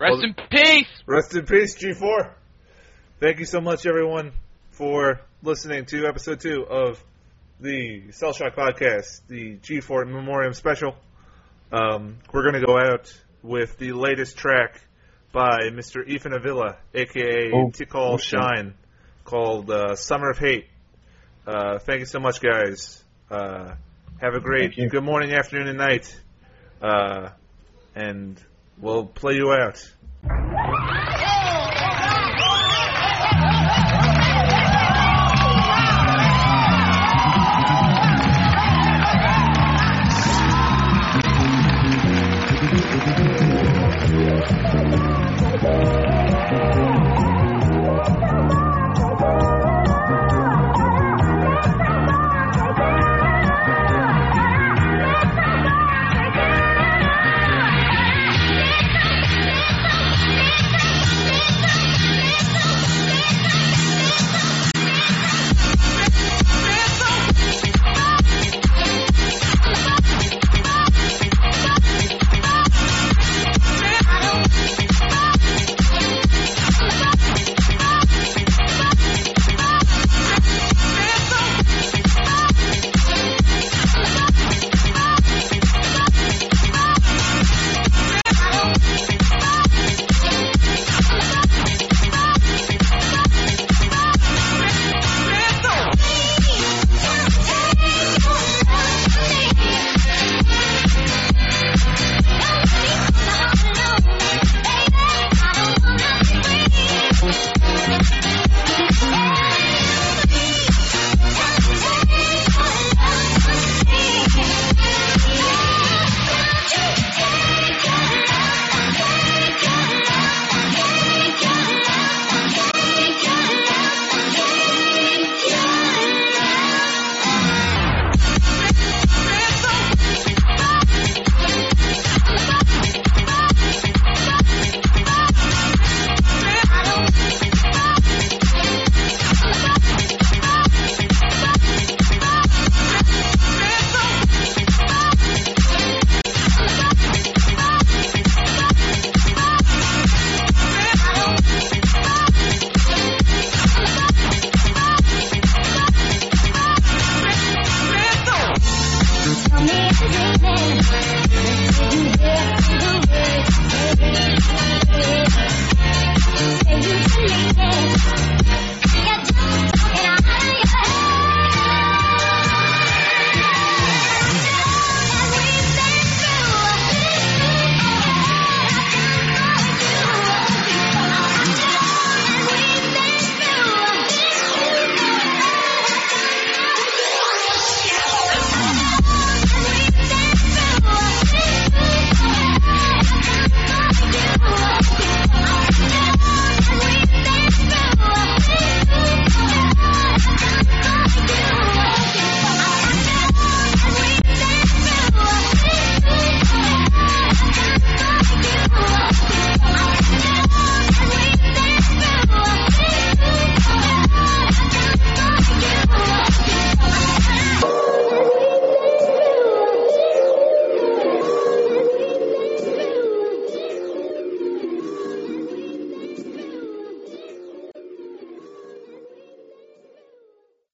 Rest Well- in peace! Rest in peace, G4. Thank you so much, everyone, for listening to episode two of the Cell Shock podcast, the G4 Memoriam Special. Um, we're going to go out with the latest track by Mr. Ethan Avila, aka Oh, Tikal oh. Shine, called uh, Summer of Hate. Uh, thank you so much, guys. Uh, have a great good morning, afternoon, and night. Uh, and we'll play you out.